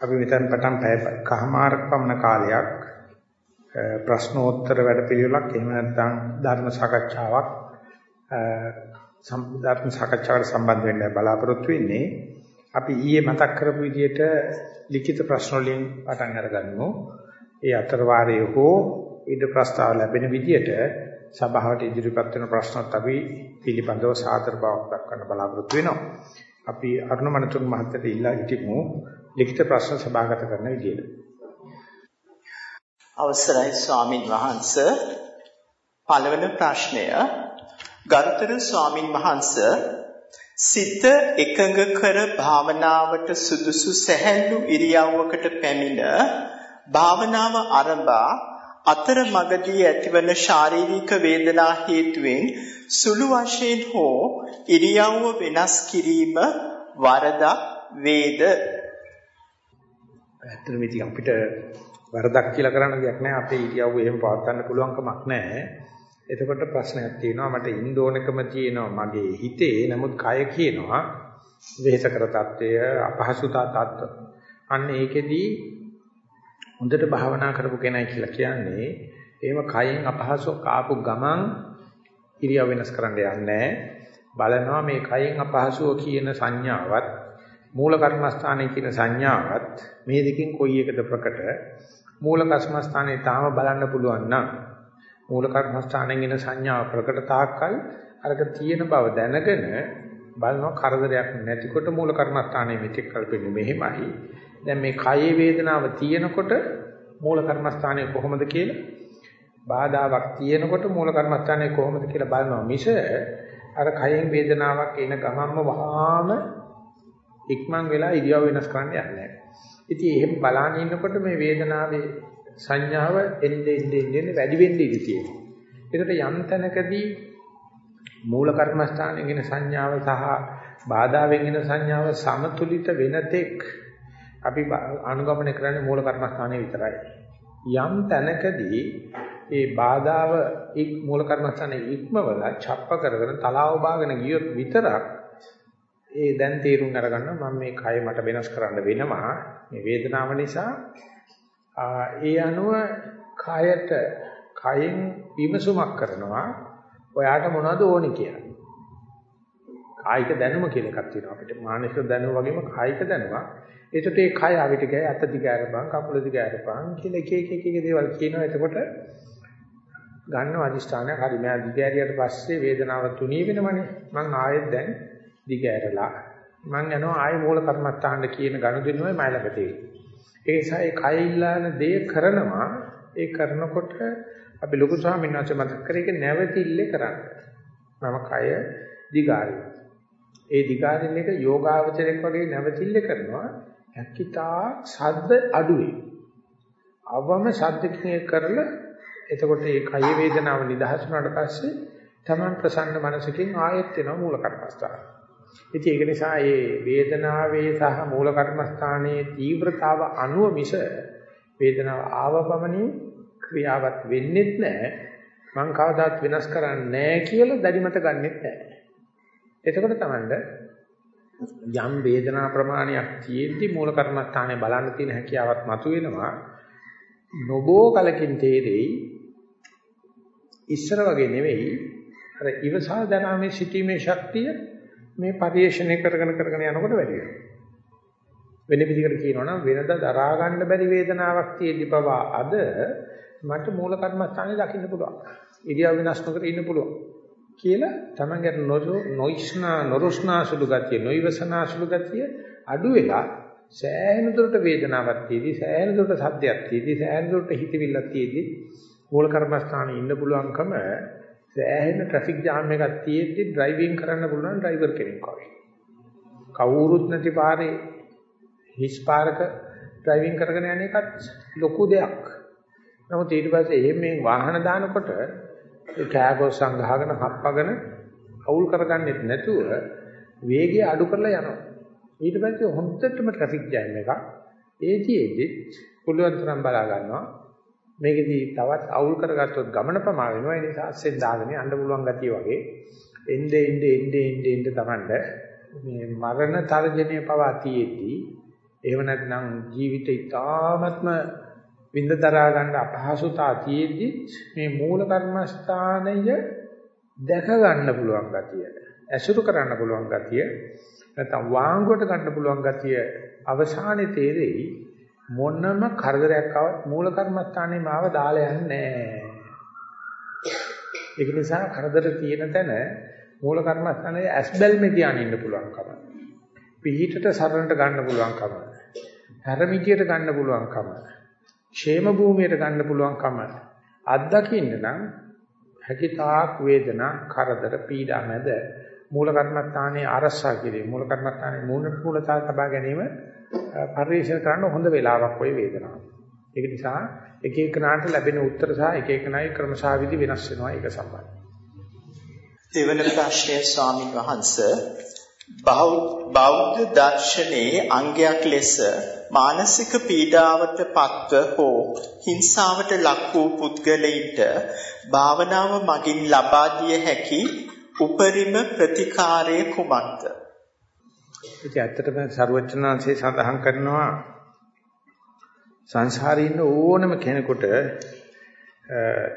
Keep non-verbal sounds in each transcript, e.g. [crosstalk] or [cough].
අපි මෙතන පටන් පැය කහමාරක් පමණ කාලයක් ප්‍රශ්නෝත්තර වැඩපිළිවෙලක් එහෙම නැත්නම් ධර්ම සාකච්ඡාවක් ධර්ම සාකච්ඡාවට සම්බන්ධ වෙන්න බලාපොරොත්තු වෙන්නේ. අපි ඊයේ මතක් කරපු විදිහට ලිඛිත ප්‍රශ්න වලින් පටන් අරගන්නමු. ඒ අතර වාරයේ හෝ ඉද ප්‍රස්තාව ලැබෙන විදිහට සභාවට ඉදිරිපත් වෙන ප්‍රශ්නත් අපි පිළිබඳව සාතර බවක් දක්වන්න බලාපොරොත්තු වෙනවා. අපි අරුණමනතුන් මහත්තයට ඉල්ලා සිටිමු ලිඛිත ප්‍රශ්න සභාගත කරන විදියට. අවසරයි ස්වාමින් වහන්ස. පළවෙනි ප්‍රශ්නය. ගරුතර ස්වාමින් වහන්ස සිත එකඟ කර භාවනාවට සුදුසු සැහැල්ලු ඉරියව්වකට පැමිණ භාවනාව ආරම්භා අතර මගදී ඇතිවන ශාරීරික වේදනා හේතුවෙන් සුළු වශයෙන් හෝ ඉරියව්ව වෙනස් කිරීම වරදක් වේද? ඇත්තටම ඉතින් අපිට වරදක් කියලා කරන්න දෙයක් නැහැ. අපේ ඉරියව්ව එහෙම පවත්වන්න පුළුවන් කමක් නැහැ. එතකොට ප්‍රශ්නයක් තියෙනවා මට ඉන්න ඕනකම තියෙනවා මගේ හිතේ. නමුත් කය කියනවා වෙහෙසකර తত্ত্বය, අපහසුතා తত্ত্ব. අන්න ඒකෙදී හොඳට භාවනා කරපු කෙනයි කියලා කියන්නේ එහෙම කයෙන් අපහසුක ආපු ගමන් ඉරියව් වෙනස් කරන්න යන්නේ බලනවා මේ කයෙන් අපහසුව කියන සංඥාවත් මූල කර්මස්ථානයේ කියන සංඥාවත් මේ දෙකෙන් කොයි එකද ප්‍රකට? මූල කර්මස්ථානයේ තාම බලන්න පුළුවන් නම් මූල කර්මස්ථානයෙන් එන සංඥාව ප්‍රකට තාක්කල් අරක තියෙන බව දැනගෙන බලනවා කරදරයක් නැතිකොට මූල කර්මස්ථානයේ මෙතෙක් කල්පෙන්නේ මෙහෙමයි. දැන් මේ කයේ වේදනාව තියෙනකොට මූල කර්මස්ථානයේ කොහොමද කියලා? බාධාවක් තියෙනකොට මූල කර්මස්ථානයේ කොහොමද කියලා බලනවා මිස අර කයෙන් වේදනාවක් එන ගමන්ම වහාම ඉක්මන් වෙලා ඉරියව් වෙනස් කරන්න යන්නේ නැහැ. ඉතින් එහෙම බලාගෙන ඉන්නකොට මේ වේදනාවේ සංඥාව එන්නේ එන්නේ එන්නේ වැඩි වෙන්න ඉඩ තියෙනවා. ඒකට යම් තැනකදී මූල කර්මස්ථානයෙන් එන සංඥාව සහ බාධාවෙන් එන සංඥාව සමතුලිත වෙන තෙක් අපි අනුගමනය කරන්නේ මූල කර්මස්ථානයේ විතරයි. යම් තැනකදී ඒ බාධාව එක් මූල කර්මස්ථානයේ ඉක්මවල ڇප්ප කරගෙන තලාව බාගෙන ගියොත් විතරක් ඒ දැන් තීරුම් අරගන්න මම මේ කය මට වෙනස් කරන්න වෙනවා මේ වේදනාව නිසා ඒ අනුව කයට කයෙන් විමසුමක් කරනවා ඔයාට මොනවද ඕනේ කියලා. කායික දැනුම කියලා එකක් තියෙනවා අපිට මානසික දැනුම වගේම කායික දැනුම. ඒකට ඒ කය අපිට ගෑ අත දිගාරපන් කකුල දිගාරපන් කියලා එක එක එක එක දේවල් කියනවා. එතකොට ගන්නව අදිෂ්ඨානයක් හරි මම දිගෑරියට පස්සේ වේදනාව තුනී වෙනවනේ. මං ආයෙත් දැන් දිගෑරලා මං යනවා ආයෙ මූල කර්මස්ථානට කියන ගනුදෙනුවයි මයි ළඟ තියෙන්නේ. ඒ නිසා ඒ කය ඉල්ලාන දේ කරනවා ඒ කරනකොට අපි ලොකු ස්වාමීන් වහන්සේ මතක් කරේ ඒක නැවතිල්ලේ කරන්න. මම කය දිගාරින. ඒ දිගාරින එක යෝගාවචරයක් වගේ නැවතිල්ලේ කරනවා. හැකිතා ශබ්ද අඩුවේ. අවම ශබ්දකින් කරලා එතකොට මේ කය වේදනාව නිදහස් වුණාට පස්සේ තමන් ප්‍රසන්න මනසකින් ආයෙත් වෙනවා මූල කර්මස්ථාන. ඉතින් ඒක නිසා මේ වේදනාවේ සහ මූල කර්මස්ථානයේ තීව්‍රතාව අනුව මිස වේදනාව ආවපමණින් ක්‍රියාවත් වෙන්නේත් නැහැ. මං කවදාත් වෙනස් කරන්නේ නැහැ කියලා දැඩිමත ගන්නෙත් නැහැ. එතකොට තමයි යම් වේදනා ප්‍රමාණයක් තියෙද්දි මූල කර්මස්ථානයේ බලන්න තියෙන හැකියාවක් මතුවෙනවා. නොබෝ කලකින් තේරෙයි ඉස්සර වගේ නෙවෙයි අර ඉවසා දැනාමේ සිටීමේ ශක්තිය මේ පරිේශණය කරගෙන කරගෙන යනකොට වැඩි වෙනවා. වෙන විදිහකට කියනවා නම් වෙනද දරා ගන්න බැරි වේදනාවක් තියෙද්දි පවා අද මට මූල කර්මස්ථානේ දකින්න පුළුවන්. ඉරියව් වෙනස් නොකර ඉන්න පුළුවන්. කියලා තමන්ගේ නොයිස්නා නොරොස්නා සුළු ගතිය නොයිවසනා සුළු ගතිය අඩු වෙලා සෑහෙන දුරට වේදනාවක් තියෙදි සෑහෙන දුරට සද්දයක් තියෙදි සෑහෙන දුරට හිතවිල්ලක් තියෙදි මූල කර්මස්ථානේ ඉන්න පුළුවන්කම සෑහෙන ට්‍රැෆික් ජාම් එකක් තියෙද්දි ඩ්‍රයිවිං කරන්න පුළුවන් ඩ්‍රයිවර් කෙනෙක් වගේ. කවුරුත් නැති පාරේ හිස් පාරක ඩ්‍රයිවිං කරගෙන යන එකත් ලොකු දෙයක්. නමුත් ඊට පස්සේ එහෙම මේ වාහන දානකොට ඒ කෑගොස් සංගහගෙන හප්පගෙන අවුල් කරගන්නෙත් නැතුව වේගය අඩු කරලා යනවා. ඊට පස්සේ හොන්දටම ට්‍රැෆික් ජෑම් එකක්. ඒතිෙදි පුළුවන් තරම් බලා ගන්නවා. මේකෙදි තවත් අවුල් කරගත්තොත් ගමන ප්‍රමා වෙනවා. ඒ නිසා අස්සෙන් දාගෙන යන්න පුළුවන් ගතිය වගේ. එnde ende ende ende ende තමන්ට මේ මරණ තර්ජනය පවා තියෙද්දි එහෙම නැත්නම් ජීවිතය ඉතාමත්ම විඳදරා ගන්න අපහසුතා තියෙද්දි මේ මූල කර්මස්ථානය දැක ගන්න පුළුවන් ගතිය ඇසුරු කරන්න පුළුවන් ගතිය නැත්නම් වාංගුවට ගන්න පුළුවන් ගතිය අවසානයේ තේරෙයි. මොනම කරදරයක් ආවත් මූල කර්මස්ථානේ මාව දාලා යන්නේ නැහැ. ඒක නිසා කරදර තියෙන තැන මූල කර්මස්ථානයේ ඇස්බල්මේ ධානය ඉන්න පුළුවන්කම. පිහිටට සරණට ගන්න පුළුවන්කම. හැරමිටියට ගන්න පුළුවන්කම. ക്ഷേම භූමියට ගන්න පුළුවන්කම. අත්දකින්න නම් හැකිතාක් වේදනා කරදර පීඩා නැද මූල කර්මස්ථානයේ අරසා කිරීම මූල කර්මස්ථානයේ මූල මූලතා තබා ගැනීම පරිශන කරන්න හොඳ වෙලාවක් ওই වේදනාව. ඒක නිසා එක එක නාට ලැබෙන උත්තර සහ එක එක නායි ක්‍රමශාවිදි වෙනස් වෙනවා ඒක සම්බන්ධයි. දෙවන ප්‍රශ්නය ස්වාමින් වහන්සේ බෞද්ධ දර්ශනයේ අංගයක් ලෙස මානසික පීඩාවට පත්ව හෝ හිංසාවට ලක් වූ පුද්ගලයින්ට භාවනාව මගින් ලබා දිය හැකි උපරිම ප්‍රතිකාරය කුමක්ද? ඉතින් ඇත්තටම ਸਰවචනාංශේ සඳහන් කරනවා සංසාරේ ඉන්න ඕනම කෙනෙකුට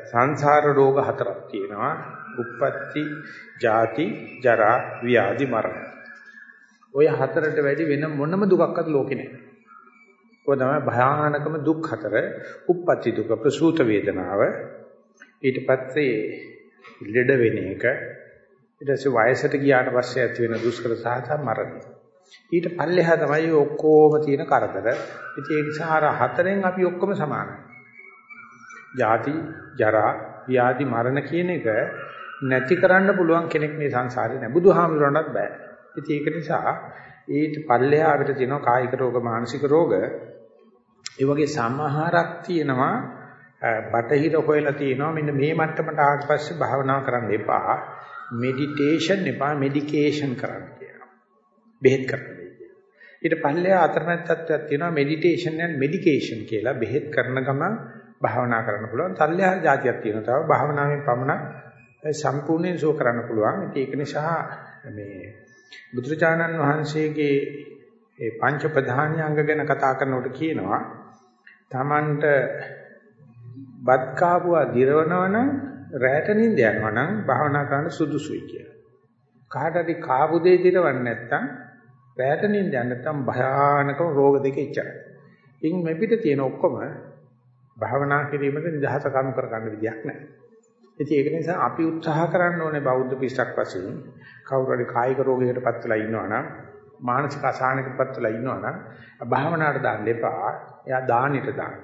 සංසාර රෝග හතරක් තියෙනවා. උප්පත්ති, ජාති, ජරා, ව්‍යාධි, මරණ. ඔය හතරට වැඩි වෙන මොනම දුකක්වත් ලෝකේ නැහැ. ඔය තමයි භයානකම දුක් හතර. උප්පත්ති දුක, ප්‍රසූත වේදනාව, ඊට පස්සේ ලෙඩ වෙන එක, ඊට පස්සේ වයසට ගියාට පස්සේ ඇති වෙන දුෂ්කරතාවය මරණය. ඊට පල්ලෙහා තමයි ඔක්කොම තියෙන කරදර. ඉතින් ඒ නිසා අර හතරෙන් අපි ඔක්කොම සමානයි. ජාති, ජරා, ව්‍යාධි, මරණ කියන එක නැති කරන්න පුළුවන් කෙනෙක් මේ සංසාරේ නෑ. බුදුහාමුදුරන්වත් බෑ. ඉතින් ඒක නිසා ඊට පල්ලෙහා අපිට තියෙනවා කායික රෝග, මානසික රෝග. ඒ වගේ සමහරක් තියෙනවා බටහිර හොයලා තියෙනවා මෙන්න මේ මට්ටමට ආවට පස්සේ භාවනා කරන්න එපා. මෙඩිටේෂන් එපා මෙඩිකේෂන් කරන්න කියනවා. බෙහෙත් කරන්න ඊට පල්ලෙහා අතරමැද තත්ත්වයක් තියෙනවා මෙඩිටේෂන් and මෙඩිකේෂන් කියලා බෙහෙත් කරන ගමන් භාවනා කරන්න පුළුවන්. තල්ලෙහා જાතියක් තියෙනවා. තව භාවනාවෙන් පමණක් සම්පූර්ණයෙන් සුව කරන්න පුළුවන්. ඒක නිසා මේ බුදුරජාණන් වහන්සේගේ ඒ පංච ප්‍රධානියංග ගැන කතා කරනකොට කියනවා Tamanට බත් කාපුවා දිරවනවනම් රැට නිින්ද යනවා නම් භාවනා කරන්න සුදුසුයි කියලා. කාට හරි කාපු දෙය දිරවන්නේ නැත්නම් රැට නිින්ද යන නැත්නම් භයානක රෝග දෙක ඉච්චරයි. ඉන් මේ පිට තියෙන ඔක්කොම භාවනා කිරීමට නිදහස කණු කර ගන්න විදියක් නැහැ. ඉතින් ඒක නිසා අපි උත්සාහ කරන්න ඕනේ බෞද්ධ පිටක් වශයෙන් කවුරු හරි කායික රෝගයකට පත් වෙලා ඉන්නවනම් මානසික අසහනයකට පත් වෙලා ඉන්නවනම් භාවනාවට දාන්න එපා. එයා දානෙට දාන්න.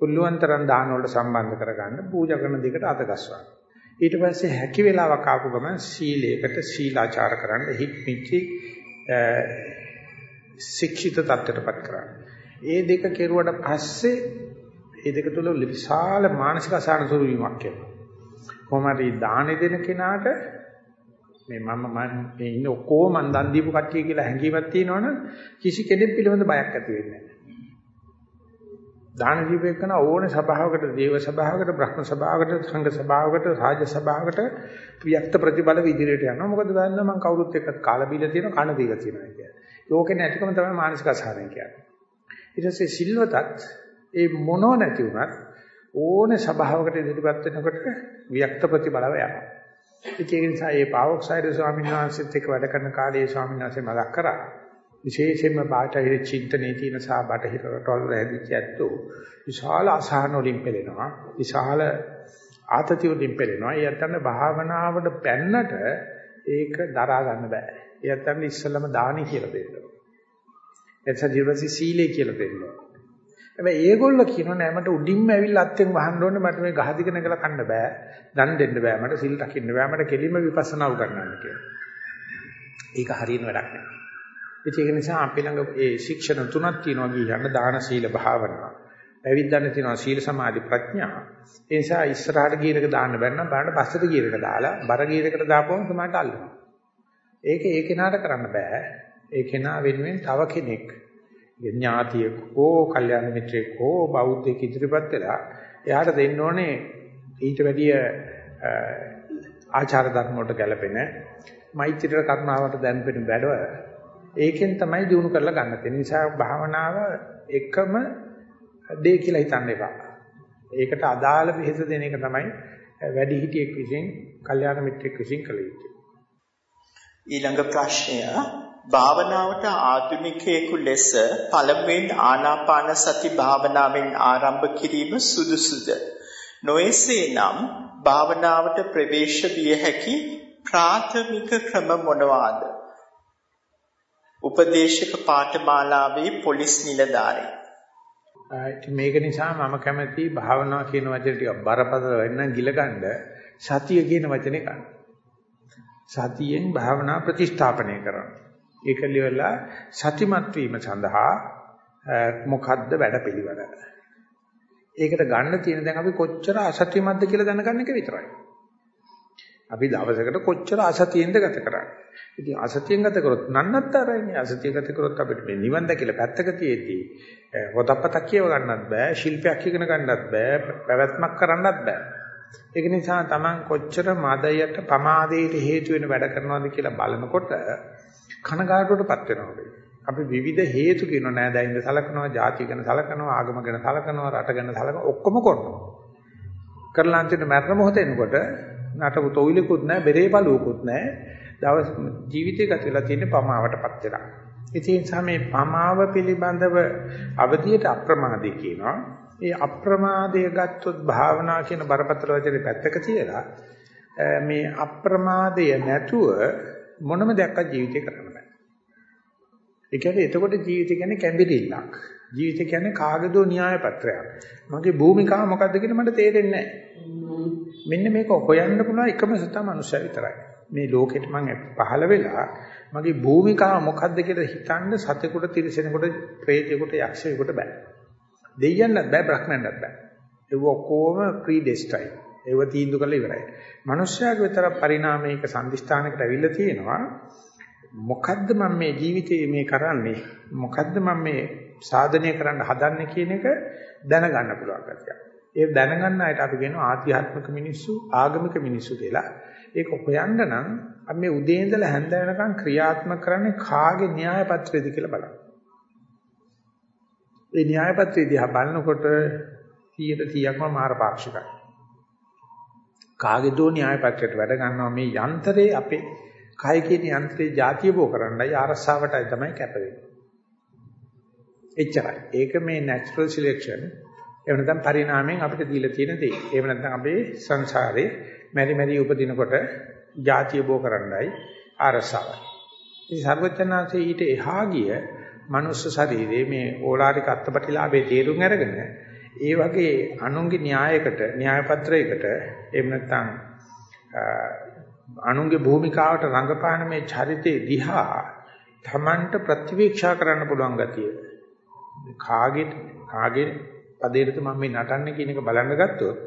උල්ලුවන්තරන් දාන වලට සම්බන්ධ කරගන්න පූජා කරන දෙකට අත ගස්වන්න. ඊට පස්සේ හැකි වෙලාවක් ආපු ගමන් සීලයකට සීලාචාර කරන්න හික්මිච්චි ශික්ෂිත තත්ත්වයටපත් කරන්න. ඒ දෙක කෙරුවට පස්සේ ඒ දෙක තුල විශාල මානසික අසහන ස්වරූපයක් එනවා. කොහොමද දාන දෙන කෙනාට මේ මම මම ඉන්න ඔක්කොම මන් දන් දීපු කට්ටිය කියලා හැඟීමක් තියෙනවනම් කිසි කෙනෙක් පිළිබඳ බයක් ඇති වෙන්නේ නැහැ. දාන දීපේකන ඕනේ සභාවකට, දේව සභාවකට, බ්‍රහ්ම සභාවකට, සංඝ සභාවකට, රාජ සභාවකට ප්‍රියක්ත ප්‍රතිබල විදිහට යනවා. මොකද දන්නවා මම කවුරුත් එක්ක කාලා බීලා තියෙනවා, කන දීලා තියෙනවා කියන්නේ. ඒකේ නැතිකම තමයි මානසික අසහනය කියන්නේ. ඊට පස්සේ සිල්වතත් ඒ මොනෝ නැති වුණත් ඕනේ සභාවකට ඉදිරිපත් වෙනකොට වික්ත ප්‍රතිබලව යනවා. ඒක නිසා මේ පාවොක්සයිඩ් ස්වාමීන් වහන්සේත් එක්ක වැඩ කරන කාලේ ස්වාමීන් වහන්සේ මතක් කරා. විශේෂයෙන්ම බාහිර චින්තනයේ තියෙන සහ බටහිර රටවල හැදිච්ච ඇත්තෝ විශාල අසහන වලින් පෙළෙනවා. විශාල ආතති වලින් පෙළෙනවා. ඒ යත්තන්න භාවනාවට පැන්නට ඒක දරා ගන්න බෑ. ඒ යත්තන්න ඉස්සෙල්ලම දානි කියලා දෙන්න. එතන ජීවසි සීලේ කියලා දෙන්න. හැබැයි ඒගොල්ලෝ කියනවා නෑ මට උඩින්ම ඇවිල්ලා අත්ෙන් වහන්න ඕනේ මට මේ ගහ දිග නැගලා කන්න බෑ. දන් දෙන්න බෑ. මට සිල් රකින්න බෑ. මට කෙලිම විපස්සනා උගන්වන්න කියලා. ඒක හරියන වැඩක් නෑ. ඒක නිසා අපි ළඟ ඒ ශික්ෂණ තුනක් තියෙනවා කියන්න දාන සීල භාවනාව. පැවිද්දන්න තියෙනවා සීල සමාධි ප්‍රඥා. ඒ නිසා ඉස්සරහට ගියරක දාන්න බැන්නම් බලන්න පස්සට ගියරක දාලා බර ගියරකට දාපුවම තමයි අල්ලනවා. ඒක ඒ කෙනාට කරන්න බෑ. ඒ කෙනා වෙනුවෙන් තව කෙනෙක් ඥාතියෙක් හෝ කල්යාණ මිත්‍රයෙක් හෝ බෞද්ධයෙක් ඉදිරිපත් වෙලා එයාට දෙන්න ඕනේ ඊට වැඩිය ආචාර ධර්ම වලට ගැලපෙන මෛත්‍රීට කරුණාවට දැන්පෙන වැඩව ඒකෙන් තමයි දිනු කරලා ගන්න තියෙන්නේ. නිසා භාවනාව එකම දේ කියලා හිතන්න එපා. ඒකට අදාළ විහිස දෙන එක තමයි වැඩි හිටියෙක් විසින්, කල්යාණ මිත්‍රෙක් විසින් කළ යුත්තේ. ඊළඟ ප්‍රශ්නය භාවනාවට ආධුනිකයෙකු ලෙස පළමුවෙන් ආනාපාන සති භාවනාවෙන් ආරම්භ කිරීම සුදුසුද? නොයසේනම් භාවනාවට ප්‍රවේශ විය හැකි ප්‍රාථමික ක්‍රම මොනවාද? උපදේශක පාඨමාලාවේ පොලිස් නිලධාරී. මේක නිසා මම කැමති භාවනාව කියන වචනේ ටිකක් බරපතල වෙන්න ගිලගන්න සතිය කියන වචනේ ගන්න. සතියෙන් භාවනා ප්‍රතිස්ථාපනය කරනවා. ඒක liwala සතිමත් වීම සඳහා මොකද්ද වැඩපිළිවෙල? ඒකට ගන්න තියෙන දැන් අපි කොච්චර අසත්‍යමත්ද කියලා දැනගන්න එක විතරයි. අපි දවසකට කොච්චර අසතියෙන්ද ගත කරන්නේ. ඉතින් අසතියෙන් ගත කරොත් නන්නත්තරයිනේ. අසතිය ගත කරොත් අපිට මේ නිවන් දැකලා පැත්තක තියේදී පොතපතක් කියව ගන්නත් බෑ, ශිල්පයක් ඉගෙන ගන්නත් බෑ, පැවැත්මක් කරන්නත් බෑ. ඒක නිසා Taman කොච්චර මදයට පමාදයට හේතු වෙන වැඩ කරනවද කියලා බලනකොට කනගාටුවටපත් වෙනවා. අපි විවිධ හේතු කියන නෑ දැන් ඉඳ සලකනවා, ಜಾති ගැන සලකනවා, ආගම ගැන සලකනවා, රට ගැන සලකනවා ඔක්කොම කරනවා. කරලා අන්තිමට මරණ මොහොත එනකොට නටපු තොইলකුත් නැහැ, බෙරේ බලුවකුත් නැහැ. දවස් ජීවිතය ගත වෙලා තියෙන පමාවටපත් වෙලා. ඒ නිසා මේ පමාව පිළිබඳව අවධියට අප්‍රමාදී කියනවා. ඒ අප්‍රමාදය ගත්තොත් භාවනා කියන බරපතල වචනේ පැත්තක තියලා මේ අප්‍රමාදය නැතුව මොනම දෙයක් ජීවිතේ කරන්න බෑ. ඒ කියන්නේ එතකොට ජීවිතය කියන්නේ කැඹිරිල්ලක්. ජීවිතය කියන්නේ කාගදෝ න්‍යාය පත්‍රයක්. මගේ භූමිකාව මොකද්ද කියලා මට තේරෙන්නේ නැහැ. මෙන්න මේක හොයන්න පුළුවන් එකම සතා මනුස්සය විතරයි. මේ ලෝකෙට මම පහළ වෙලා මගේ භූමිකාව මොකද්ද කියලා හිතන්න සතෙකුට තිරසනෙකුට ප්‍රේතයෙකුට යක්ෂයෙකුට බෑ. දෙයියන්වත් බෑ බ්‍රහ්මයන්වත් බෑ. ඒව ඔක්කොම ප්‍රීඩෙස්ටයින්. ඒව තීන්දුව කරලා ඉවරයි. මිනිස්යාගේ විතර පරිණාමයක සම්දිස්ථානකට ඇවිල්ලා තියෙනවා. මොකද්ද මම මේ ජීවිතේ මේ කරන්නේ? මොකද්ද මම මේ සාධනය කරන්න හදන්නේ කියන එක දැනගන්න පුළුවන් ගැතියක්. ඒ දැනගන්න අයට අපි කියනවා ආධ්‍යාත්මික මිනිස්සු, ආගමික මිනිස්සු කියලා. ඒක හොයන්න නම් අපි මේ උදේ ඉඳලා හැන්ද වෙනකන් ක්‍රියාත්මක කරන්නේ කාගේ න්‍යාය පත්‍රයද කියලා බලන්න. ඒ න්‍යාය පත්‍රය දිහා බලනකොට 100%ක්ම මාර පාක්ෂිකයි. කාගේ දෝ න්‍යාය පත්‍රයට වැඩ ගන්නවා මේ යන්ත්‍රේ අපේ කය කියන යන්ත්‍රේ ಜಾතිය බෝ කරන්නයි ආරස්සාවටයි තමයි කැප වෙන්නේ. එච්චරයි. ඒක මේ natural selection එහෙම නැත්නම් පරිණාමයෙන් අපිට දීලා තියෙන දේ. එහෙම නැත්නම් අපේ සංසාරේ මෙරි මෙරි උපදිනකොට ಜಾතිය බෝ කරන්නයි ආරසාවයි. ඉතින් සර්වඥාන්සේ ඊට එහා ගිය මනුස්ස ශරීරයේ මේ ඕලාරික අත්පටිලාභේ තේරුම් අරගෙන ඒ වගේ අනුන්ගේ න්‍යායකට න්‍යාය පත්‍රයකට එහෙම නැත්නම් අනුන්ගේ භූමිකාවට රඟපාන මේ චරිතේ දිහා තමන්ට ප්‍රතිවීක්ෂා කරන්න පුළුවන් ගතිය කාගේ කාගේ පදේට මම මේ නටන්නේ කියන එක බලන්න ගත්තොත්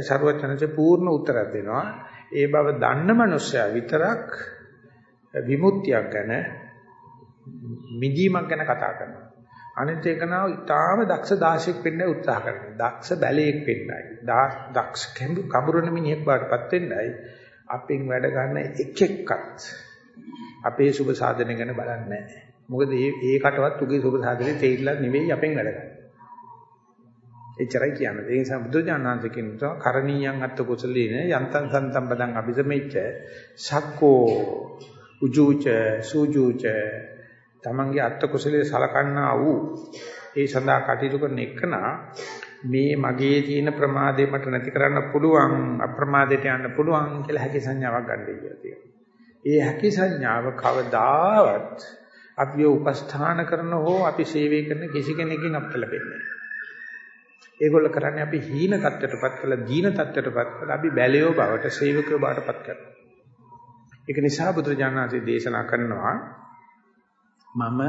ਸਰවඥන්සේ පූර්ණ උත්තරයක් දෙනවා. ඒ බව දන්න මනුස්සයා විතරක් විමුක්තියක් ගැන මිදීමක් ගැන කතා කරනවා. අනිත් එක නාව ඊටාම දක්ෂ දාශයක් වෙන්න උත්සාහ කරනවා. දක්ෂ බැලේක් වෙන්නයි. දක්ෂ කඹුරුන මිනිහෙක් වඩපත් වෙන්නයි. අපෙන් වැඩ ගන්න එක එක්කත් අපේ සුබ සාධන ගැන බලන්නේ නැහැ. මොකද ඒ ඒකටවත් උගේ සුබ සාධනේ තේරිලා නෙවෙයි අපෙන් වැඩ ගන්න. එච්චරයි කියන්නේ. ඒ නිසා බුදුජානනාංශ කියනවා කරණීයන් අත්ත කුසලීන යන්තං සන්තම් බදං අபிසමෙච්ච සක්කෝ උජූච සූජූච තමන්ගේ අත්ත කුසලයේ සලකන්නා වූ ඒ සඳහා කටයුතු කරන එකනා මේ මගේ තියෙන ප්‍රමාදේ මට නැති කරන්න පුළුවන් අප්‍රමාදයට යන්න පුළුවන් කියලා හැකි සංඥාවක් ගන්න කියලා තියෙනවා. ඒ හැකි සංඥාව කවදාවත් අපිව උපස්ථාන කරන හෝ අපි සේවය කරන කිසි කෙනෙකුගෙන් අපට ලැබෙන්නේ නැහැ. ඒගොල්ල කරන්නේ අපි හීන තත්ත්වයටපත් කළා දීන තත්ත්වයටපත් කළා අපි බැලියෝ බවට සේවකයෝ බවටපත් කරනවා. ඒක නිසා බුදුරජාණන්සේ දේශනා කරනවා මම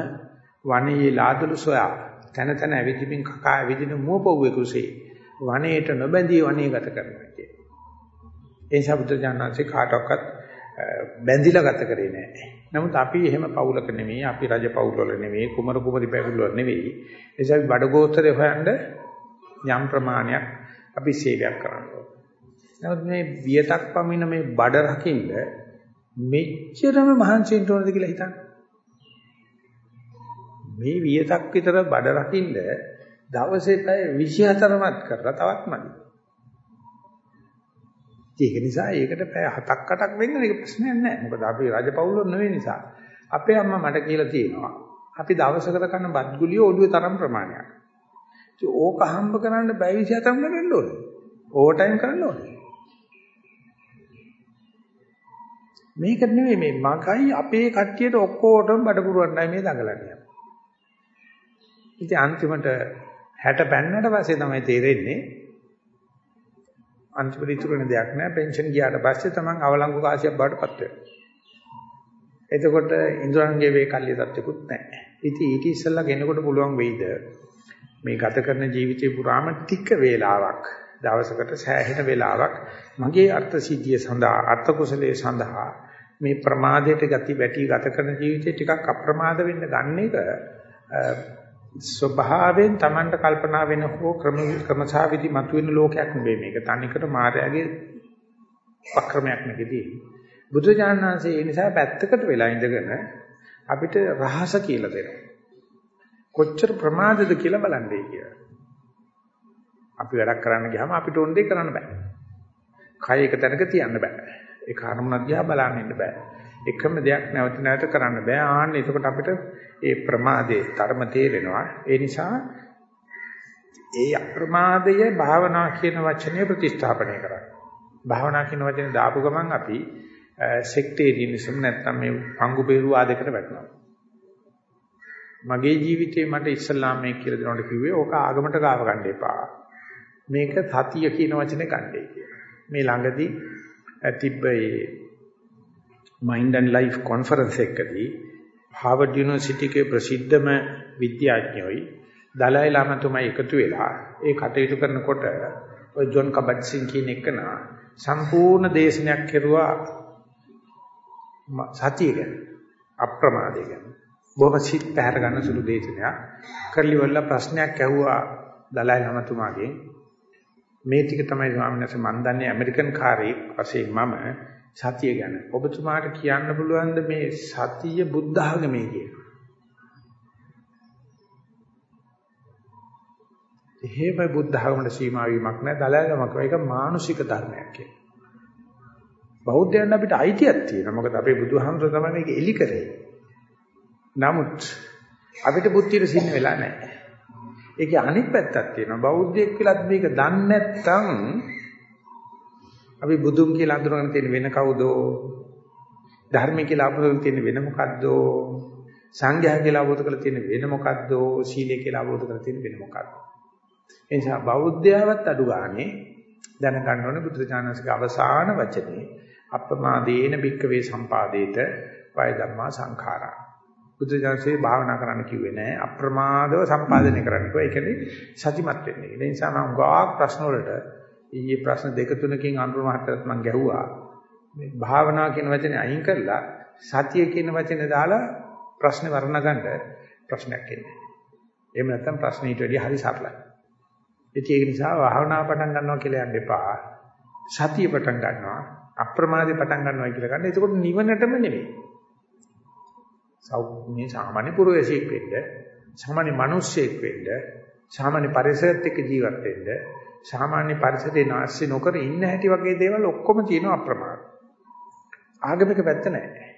වනයේ ලාදලු සොයා තන තන ඇවිදිමින් කකා ඇවිදින මුවපොව්වේ කුසේ වනයේට නොබැඳී වනයේ ගත කරනවා කියන්නේ. ඒ නිසා බුදුරජාණන්සේ කාටවත් බැඳිලා ගත කරේ නැහැ. නමුත් අපි එහෙම පවුලක නෙමෙයි, අපි රජ පවුල්වල නෙමෙයි, කුමරු කුමරි පවුල්වල නෙමෙයි. ඒ නිසා බඩගෝස්තරේ හොයන්නේ යම් ප්‍රමාණයක් අපි සේවයක් කරන්න ඕනේ. මේ වියතක් පමින මේ බඩ රකින්න මෙච්චරම මහන්සි වෙන්න ඕනද කියලා හිතන්න. මේ වියතක් විතර බඩ රකින්න දවසේ පැය 24මත් කරලා තවත් මදි. ඒක නිසා ඒකට පැය 7ක් 8ක් වෙන්න ඒක ප්‍රශ්නයක් නෑ. මොකද අපි රජපෞලෝ නෙවෙයි නිසා. අපේ අම්මා මට කියලා තියෙනවා. අපි දවසකට කන බත් ගුලිය ඔළුවේ තරම් ප්‍රමාණයක්. ඉතින් ඕක හම්බ කරන්න බැයි 24ක් වෙන්න ඕනේ. ඕවර් ටයිම් කරන්න ඕනේ. මේක නෙවෙයි මේ මගයි අපේ කට්ටියට ඔක්කොටම බඩ පුරවන්නයි මේ දඟලන්නේ. ඉතින් අන්තිමට 60 පෙන්නට පස්සේ තමයි තේරෙන්නේ අන්තිමට ඉතුරු වෙන දෙයක් නෑ පෙන්ෂන් ගියාට පස්සේ තමන් අවලංගු කාසියක් බවට පත් වෙනවා. එතකොට ඉන්ද්‍රයන්ගේ වේ කල්ලි තත්ත්වකුත් නැහැ. ඉතින් ඊට ඉස්සෙල්ලා කෙනෙකුට පුළුවන් වෙයිද මේ ගත කරන ජීවිතේ පුරාම ටික වේලාවක් දවසකට සෑහෙන වේලාවක් මගේ අර්ථ සිද්ධිය සඳහා අර්ථ කුසලයේ සඳහා මේ ප්‍රමාදයට ගති වැටි ගත කරන ජීවිතේ ටිකක් අප්‍රමාද වෙන්න ගන්න එක ස්වභාවයෙන් Tamanට කල්පනා වෙන හෝ ක්‍රම ක්‍රමසාවිදි මතුවෙන ලෝකයක් නෙවෙයි මේක. තනිකර මායාවේ පක්‍රමයක් නෙකදී බුදුජානනාංශයේ ඒ නිසා පැත්තකට වෙලා ඉඳගෙන අපිට රහස කියලා දෙනවා. කොච්චර ප්‍රමාදද කියලා බලන්නේ කියලා. අපි වැඩක් කරන්න ගියාම අපිට ඕන දේ කරන්න බෑ. කය එක තැනක තියන්න බෑ. ඒ කාර්මුණ දිහා බලන්න ඉන්න බෑ. එකම දෙයක් නැවත නැවත කරන්න බෑ. ආන්න එතකොට අපිට ඒ ප්‍රමාදයේ ධර්ම තේරෙනවා. ඒ නිසා ඒ අප්‍රමාදය භාවනා කියන වචනය ප්‍රතිස්ථාපනය කරා භාවනා කියන වචනේ දාපු ගමන් අපි සෙක්ටේරියනිසම් නැත්නම් මේ පංගු පෙරුව ආදයකට වැටෙනවා. මගේ ජීවිතේ මට ඉස්ලාම් මේ කියලා දෙනකොට කිව්වේ ඕක ආගමට ගාව ගන්න එපා. මේක සතිය කියන වචනේ ගන්නයි කියලා. මේ ළඟදී තිබ්බ ඒ මයින්ඩ් ඇන්ඩ් ලයිෆ් කොන්ෆරන්ස් එකකදී හාවර්ඩ් යුනිවර්සිටි එකේ ප්‍රසිද්ධම විද්‍යාඥයෝයි. දලයි ලාමතුමා එකතු වෙලා ඒ කටයුතු කරනකොට ඔය ජොන් කබට්සින් කියන එකන සම්පූර්ණ දේශනයක් කෙරුවා සතිය ගැන අප්‍රමාදය ගැන. බොහොම සිත් පැහැර ගන්න සුළු දේශනයක්. කරලි වල ප්‍රශ්නයක් ඇහුවා දලයි ලාමතුමාගෙන් මේ ටික තමයි ස්වාමීන් වහන්සේ මන් දන්නේ ඇමරිකන් කාර්යයක් වශයෙන් මම සතිය ගැන. ඔබතුමාට කියන්න පුළුවන්ද මේ සතිය බුද්ධ ආගමේ කියලා? එහෙම බුද්ධ ආගමට සීමා වීමක් නැහැ. දලයලමක ඒක මානුෂික ධර්මයක් කියලා. බෞද්ධයන් අපිට අයිතියක් තියෙනවා. මොකද අපේ බුදුහාමුදුර තමයි මේක එලි කරේ. නමුත් අපිට බුද්ධියට සින්න වෙලා නැහැ. ඒකේ අනිත් පැත්තක් තියෙනවා. බෞද්ධයෙක් කියලාත් මේක දන්නේ නැත්නම් අපි බුදුන් කියලා අඳුරගෙන තියෙන වෙන කවුදෝ? ධර්මය කියලා අඳුරගෙන තියෙන වෙන මොකද්දෝ? සංඝයා කියලා අවබෝධ කරලා තියෙන වෙන මොකද්දෝ? සීලය කියලා අවබෝධ කරලා තියෙන වෙන මොකද්දෝ? ඒ නිසා බෞද්ධයවත් අඩු ගානේ දැනගන්න ඕනේ බුදුචානන්සේගේ අවසාන වචනේ අප්‍රමාදේන භික්කවේ සම්පාදේත වය ධම්මා සංඛාරා. බුදුචානන්සේ භාවනා කරන්න කිව්වේ නෑ අප්‍රමාදව සම්පාදනය කරන්න කිව්වා. ඒ කියන්නේ සතිමත් වෙන්න. ඒ නිසා මම ගාක් ප්‍රශ්න වලට ඊයේ ප්‍රශ්න දෙක තුනකින් අනුර මහත්තයත් මම ගැහුවා. මේ භාවනා කියන වචනේ අයින් කරලා සතිය කියන වචනේ දාලා ප්‍රශ්නේ වර්ණ ගන්න ප්‍රශ්නයක් එන්නේ. එහෙම නැත්නම් ප්‍රශ්නේ ඊට වැඩිය හරි සරලයි. ඒක නිසා භාවනා පටන් ගන්නවා කියලා යන්න එපා. සතිය පටන් ගන්නවා අප්‍රමාදේ පටන් ගන්නවා කියලා ගන්න. එතකොට නිවනටම නෙවෙයි. සෞම්‍ය සාමාන්‍ය පුරුෂයෙක් වෙන්න, සාමාන්‍ය මිනිසෙක් වෙන්න, සාමාන්‍ය පරිසරයත් එක්ක ජීවත් වෙන්න සාමාන්‍ය පරිසරේ නැස්සේ නොකර ඉන්න හැටි වගේ දේවල් ඔක්කොම තියෙනවා අප්‍රමාද. ආගමික පැත්ත නැහැ.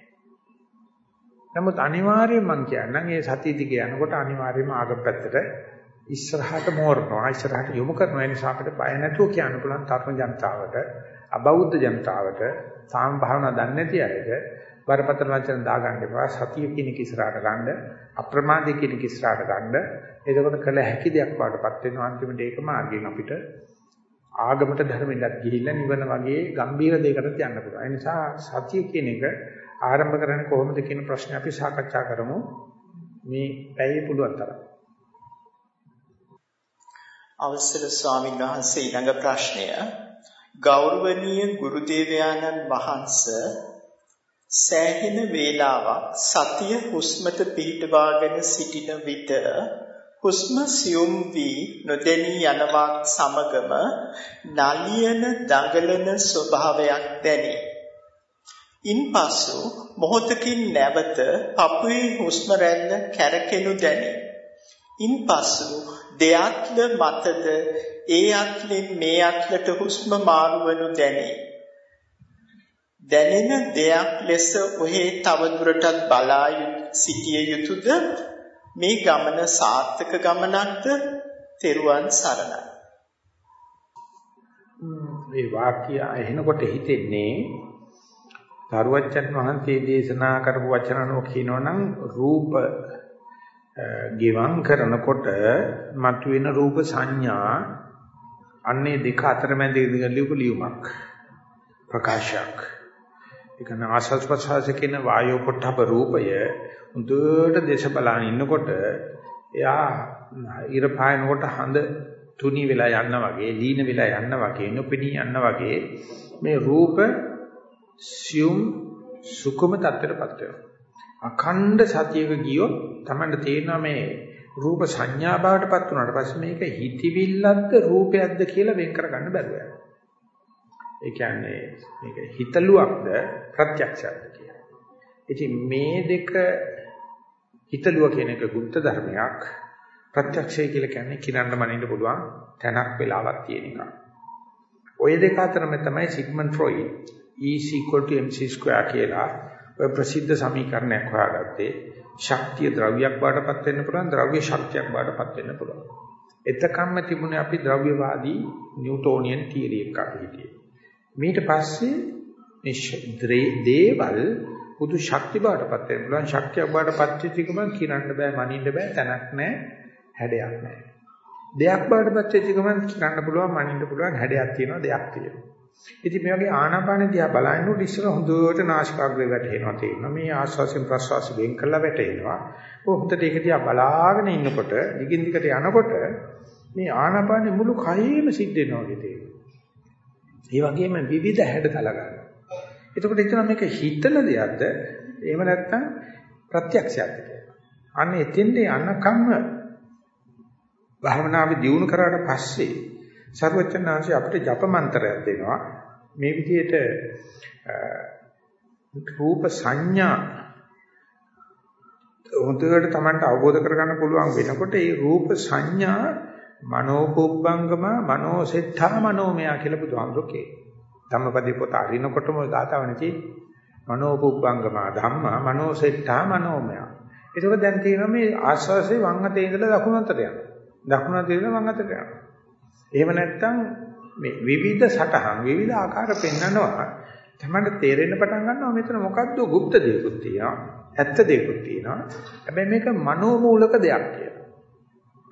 නමුත් අනිවාර්යයෙන් මම කියන්නම් මේ සතිය දිගේ යනකොට අනිවාර්යයෙන්ම ආගම පැත්තට ඉස්සරහට මෝරනවා ඉස්සරහට යොමු කරනවා ඒ නිසා අපිට බය නැතුව කියන්න පුළුවන් තරුණ ජනතාවට අබෞද්ධ ජනතාවට සාම භාවනා දන්නේ නැති අයට බරපතල වචන දාගන්න එපා සතිය කියන එක ඉස්සරහට ගන්න අප්‍රමාදයේ කියන එක ඉස්සරහට ගන්න එතකොට කළ හැකි දෙයක් වඩපත් වෙනවා අන්තිමට ඒක මාර්ගයෙන් අපිට ආගමට ධර්මෙන්වත් ගිහිල්ලා නිවන වගේ ගම්බීර දෙයකට යන්න පුළුවන්. ඒ නිසා සතිය කියන එක ආරම්භ කරන්නේ කොහොමද කියන ප්‍රශ්නේ අපි සාකච්ඡා කරමු. මේ පැයේ පුළුවන් තරම්. අවසර ස්වාමීන් වහන්සේ ඊළඟ ප්‍රශ්නය ගෞරවනීය ගුරු දේවයාණන් වහන්සේ සෑහෙන වේලාවක් සතිය හුස්මට පිහිටවාගෙන සිටින විට හුස්ම සියුම් වී නොදෙනී යනවත් සමගම නලියන දඟලන ස්වභාවයක් දැනේ. ඉන්පසු මොහොතකින් නැවත පපුවේ හුස්ම රැල්ල කැරකෙනු දැනේ. ඉන්පසු දෙයත්ල මතද ඒ අත්ලෙන් මේ අත්ලට හුස්ම මාරුවනු දැනේ. දැනෙන දෙයක් ලෙස ඔහේ තවදුරටත් බලා සිටිය යුතුයද මේ ගමන සාර්ථක ගමනක්ද? තෙරුවන් සරණයි. මේ වාක්‍ය ඇහෙනකොට හිතෙන්නේ සරුවච්චන් වහන්සේ දේශනා කරපු වචනනෝ කියනවනම් රූප ගෙවම් කරනකොට මතුවෙන රූප සංඥා අන්නේ දෙක අතරමැද ලියපු ලියුමක් ප්‍රකාශයක්. ඒ කියන්නේ ආස්වාස් ප්‍රසවාස කියන වායෝ පොට්ටප රූපය උදේට දේශ බලන ඉන්නකොට එයා ඉර පායනකොට හඳ තුනි වෙලා යන්න වගේ ලීන වෙලා යන්න වගේ නොපෙනී යන්න වගේ මේ රූප සියුම් සුකුම තත්ත්වයටපත් වෙනවා අඛණ්ඩ සතියක ගියොත් Tamanට තේරෙනවා මේ රූප සංඥා බවටපත් වුණාට පස්සේ මේක හිතවිල්ලක්ද රූපයක්ද කියලා වෙන් කරගන්න බැරුව යනවා. ඒ කියන්නේ මේක හිතලුවක්ද ප්‍රත්‍යක්ෂයක්ද කියලා. ඉතින් මේ දෙක හිතලුව කියන එක ගුප්ත ධර්මයක් ප්‍රත්‍යක්ෂය කියලා කියන්නේ කිරන්න මනින්න පුළුවන් තැනක් වෙලාවක් තියෙන එක. ওই දෙක අතරම තමයි සිග්මන්ඩ් ෆ්‍රොයිඩ් E mc2 කියලා ඔය ප්‍රසිද්ධ සමීකරණයක් හොයාගත්තේ. ශක්තිය ද්‍රව්‍යයක් බාටපත් වෙන්න පුළුවන් ද්‍රව්‍ය ශක්තියක් බාටපත් වෙන්න පුළුවන්. එතකම්ම තිබුණේ අපි ද්‍රව්‍යවාදී නිව්ටෝනියන් තියරි එකක් හිටියේ. ඊට පස්සේ මේ දේවල් පුදු ශක්ති බාටපත් වෙන්න පුළුවන් ශක්තියක් බාටපත් වෙච්ච එකම කිරන්න බෑ මනින්න බෑ තැනක් නැහැ හැඩයක් නැහැ. දෙයක් බාටපත් වෙච්ච එකම කිරන්න පුළුවන් මනින්න පුළුවන් හැඩයක් තියෙනවා දෙයක් තියෙනවා. ඉතින් මේ වගේ ආනාපාන දිහා බලනකොට ඉස්සර හොඳට නාසිකාග්‍රේ වැටෙනවා තේරෙනවා. මේ ආස්වාසයෙන් ප්‍රස්වාසයෙන් වෙන් කළා වැටෙනවා. ඔය හොඳට ඒක දිහා බලාගෙන ඉන්නකොට දිගින් දිගට යනකොට මේ ආනාපානේ මුළු කයෙම සිද්ධ වෙනවා වගේ තේරෙනවා. ඒ වගේම විවිධ හැඩතල ගන්නවා. එතකොට හිතනවා මේක හිතන දෙයක්ද? එහෙම නැත්නම් ප්‍රත්‍යක්ෂයක්ද කියලා. අන්න එතෙන්ට යනකම්ම භාවනාවේ දියුණු කරාට පස්සේ සර්වචනාංශي අපිට ජප මන්ත්‍රයක් දෙනවා. මේ විදිහට රූප සංඥා හොඳට Tamanට අවබෝධ කරගන්න පුළුවන් වෙනකොට ඒ රූප සංඥා මනෝපුබ්බංගම මනෝසෙට්ඨා මනෝමය කියලා බුදුහාමුදුරුවෝ කියනවා. ධම්මපදේ පොත අරිනකොටම ওই ගාතාවනේ තියෙන්නේ. මනෝපුබ්බංගම ධම්මා මනෝසෙට්ඨා මනෝමය. ඒක දැන් තියෙනවා මේ ආස්වාසේ වම් අතේ ඉඳලා දකුණු අතට යනවා. දකුණු අතේ ඉඳලා වම් අතට යනවා. එහෙම නැත්නම් මේ විවිධ සටහන් විවිධ ආකාර පෙන්වනවා තමයි තේරෙන්න පටන් ගන්නවා මෙතන මොකද්ද গুপ্ত දෙයක්ත් තියෙනවා ඇත්ත දෙයක්ත් තියෙනවා හැබැයි මේක මනෝමූලක දෙයක් කියලා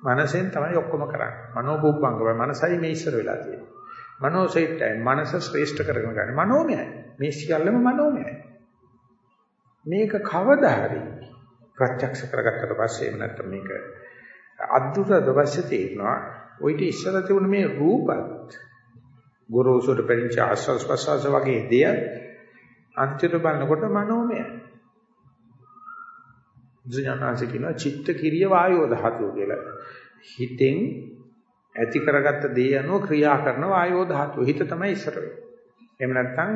මනසෙන් තමයි ඔක්කොම කරන්නේ. මනෝබුබ්බංගම මනසයි මේ ඉස්සර වෙලා තියෙන්නේ. මනෝසෙට්ටයි මනස ශ්‍රේෂ්ඨ කරගෙන ගන්න මනෝමයයි. මේ සියල්ලම මනෝමයයි. මේක කවදා හරි ප්‍රත්‍යක්ෂ කරගත්තට පස්සේ එහෙම නැත්නම් මේක අද්දුත දවසේ තේරෙනවා ඔయిత ඉස්සර තිබුණ මේ රූපත් ගොරෝසුට පරිච ආස්වාස් ප්‍රසවාස වගේ දෙය අන්තිම බලනකොට මනෝමයයි. ජනනාංශ කියන චිත්ත කිරිය වායෝ ධාතුව කියලා. හිතෙන් ඇති කරගත්ත දේ අනුව ක්‍රියා කරන වායෝ ධාතුව. හිත තමයි ඉස්සර වෙන්නේ. එහෙම නැත්නම්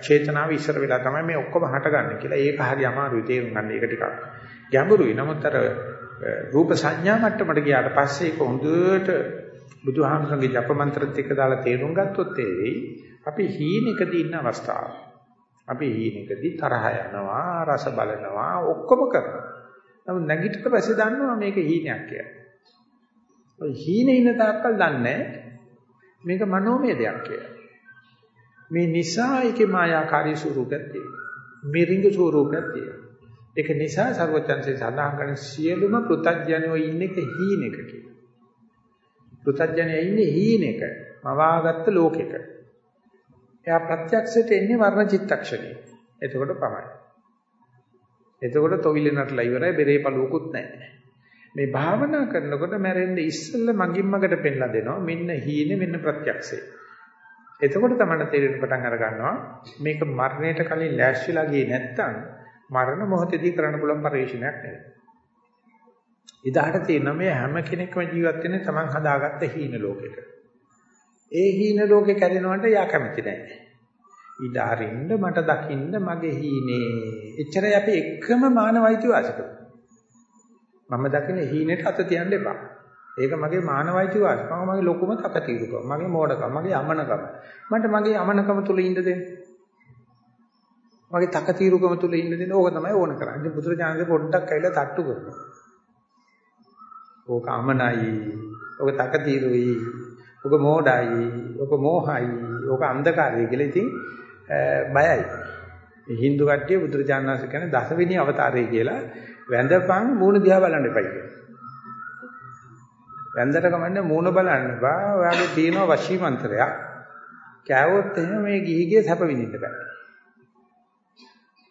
චේතනාව ඉස්සර වෙලා තමයි මේ ඔක්කොම හටගන්නේ කියලා. ඒක හරි අමාරුයි තේරුම් ගන්න. ඒක ටිකක් ගැඹුරුයි. නමුත් අර රූප සංඥා මට්ටමට ගියාට පස්සේ ඒක හොඳට බුදුහාමසගේ ජප මන්ත්‍රත් එක්ක දාලා තේරුම් ගත්තොත් තේරෙයි අපි හීනෙකදී ඉන්න අවස්ථාව. අපි හීනෙකදී තරහ යනවා, රස බලනවා, ඔක්කොම කරනවා. නමුත් නැගිටිට පස්සේ දන්නවා මේක හීනයක් කියලා. ඔය හීනේ ඉන්න තාක්කල් දන්නේ මේක මනෝමය දෙයක් කියලා. මේ නිසා ඒකේ මායාකාරී ස්වරූපයක් තියෙනවා. මිරිඟු ස්වරූපයක් තියෙනවා. ඒක නිසා සර්වචන්සේ සඳහන් කරන සියලුම පෘතජ්ජනෝ ඉන්නේ හීනෙක කියලා. පෘතජ්ජනයා ඉන්නේ හීනෙක, මවාගත්ත ලෝකෙක. එයා ප්‍රත්‍යක්ෂයට එන්නේ වර්ණ චිත්තක්ෂණේ. එතකොට පමණයි. එතකොට තොවිලනටලා ඉවරයි බෙරේ පළුවකුත් නැහැ. මේ භාවනා කරනකොට මැරෙන්න ඉස්සෙල්ලා මගින් මගට පෙන්ලා දෙනවා මෙන්න හීනේ මෙන්න ප්‍රත්‍යක්ෂේ. එතකොට තමයි තේරෙන්න පටන් අර ගන්නවා මේක මරණයට කලින් ලෑස්තිලා ගියේ නැත්තම් මරණ මොහොතේදී කරන්න පුළුවන් පරිශ්‍රණයක් නෙවෙයි. ඉදාට තියෙන මේ හැම කෙනෙක්ම ජීවත් වෙන්නේ Taman හදාගත්ත හීන ලෝකෙක. ඒ හීන ලෝකේ කැඩෙනවට යා කැමති නැහැ. ඉඩ අරින්න මට දකින්න මගේ හීනේ. එච්චරයි අපි එකම මානවයිති වාසිකම. මම දකින හීනෙට අත තියන්න එපා. ඒක මගේ මානවයිති වාසිකම. මගේ ලොකුම තකතිරුකම. මගේ මෝඩකම. මගේ අමනකම. මට මගේ අමනකම තුල ඉන්න දෙන්න. මගේ තකතිරුකම තුල ඉන්න දෙන්න. ඕක තමයි ඕන කරන්නේ. ඉතින් බුදුරජාණන්සේ පොඩ්ඩක් ඇවිල්ලා තට්ටු කරනවා. ඕක අමනයි. ඕක තකතිරුයි. ඕක මෝඩයි. ඕක මෝහයි. ඕක අන්ධකාරයි කියලා ඉතින් බයයි. හින්දු කට්ටිය බුදුරජාණන් වහන්සේ කියන්නේ දසවෙනි අවතාරය කියලා වැඳපන් මූණ දිහා බලන්න එපයි කියලා. වැඳට කමන්නේ මූණ බලන්න එපා. ඔයාගේ තියෙන වශී මන්ත්‍රයක්. කෑවොත් එහෙම මේ ගිහිගේ සැප විඳින්න බෑ.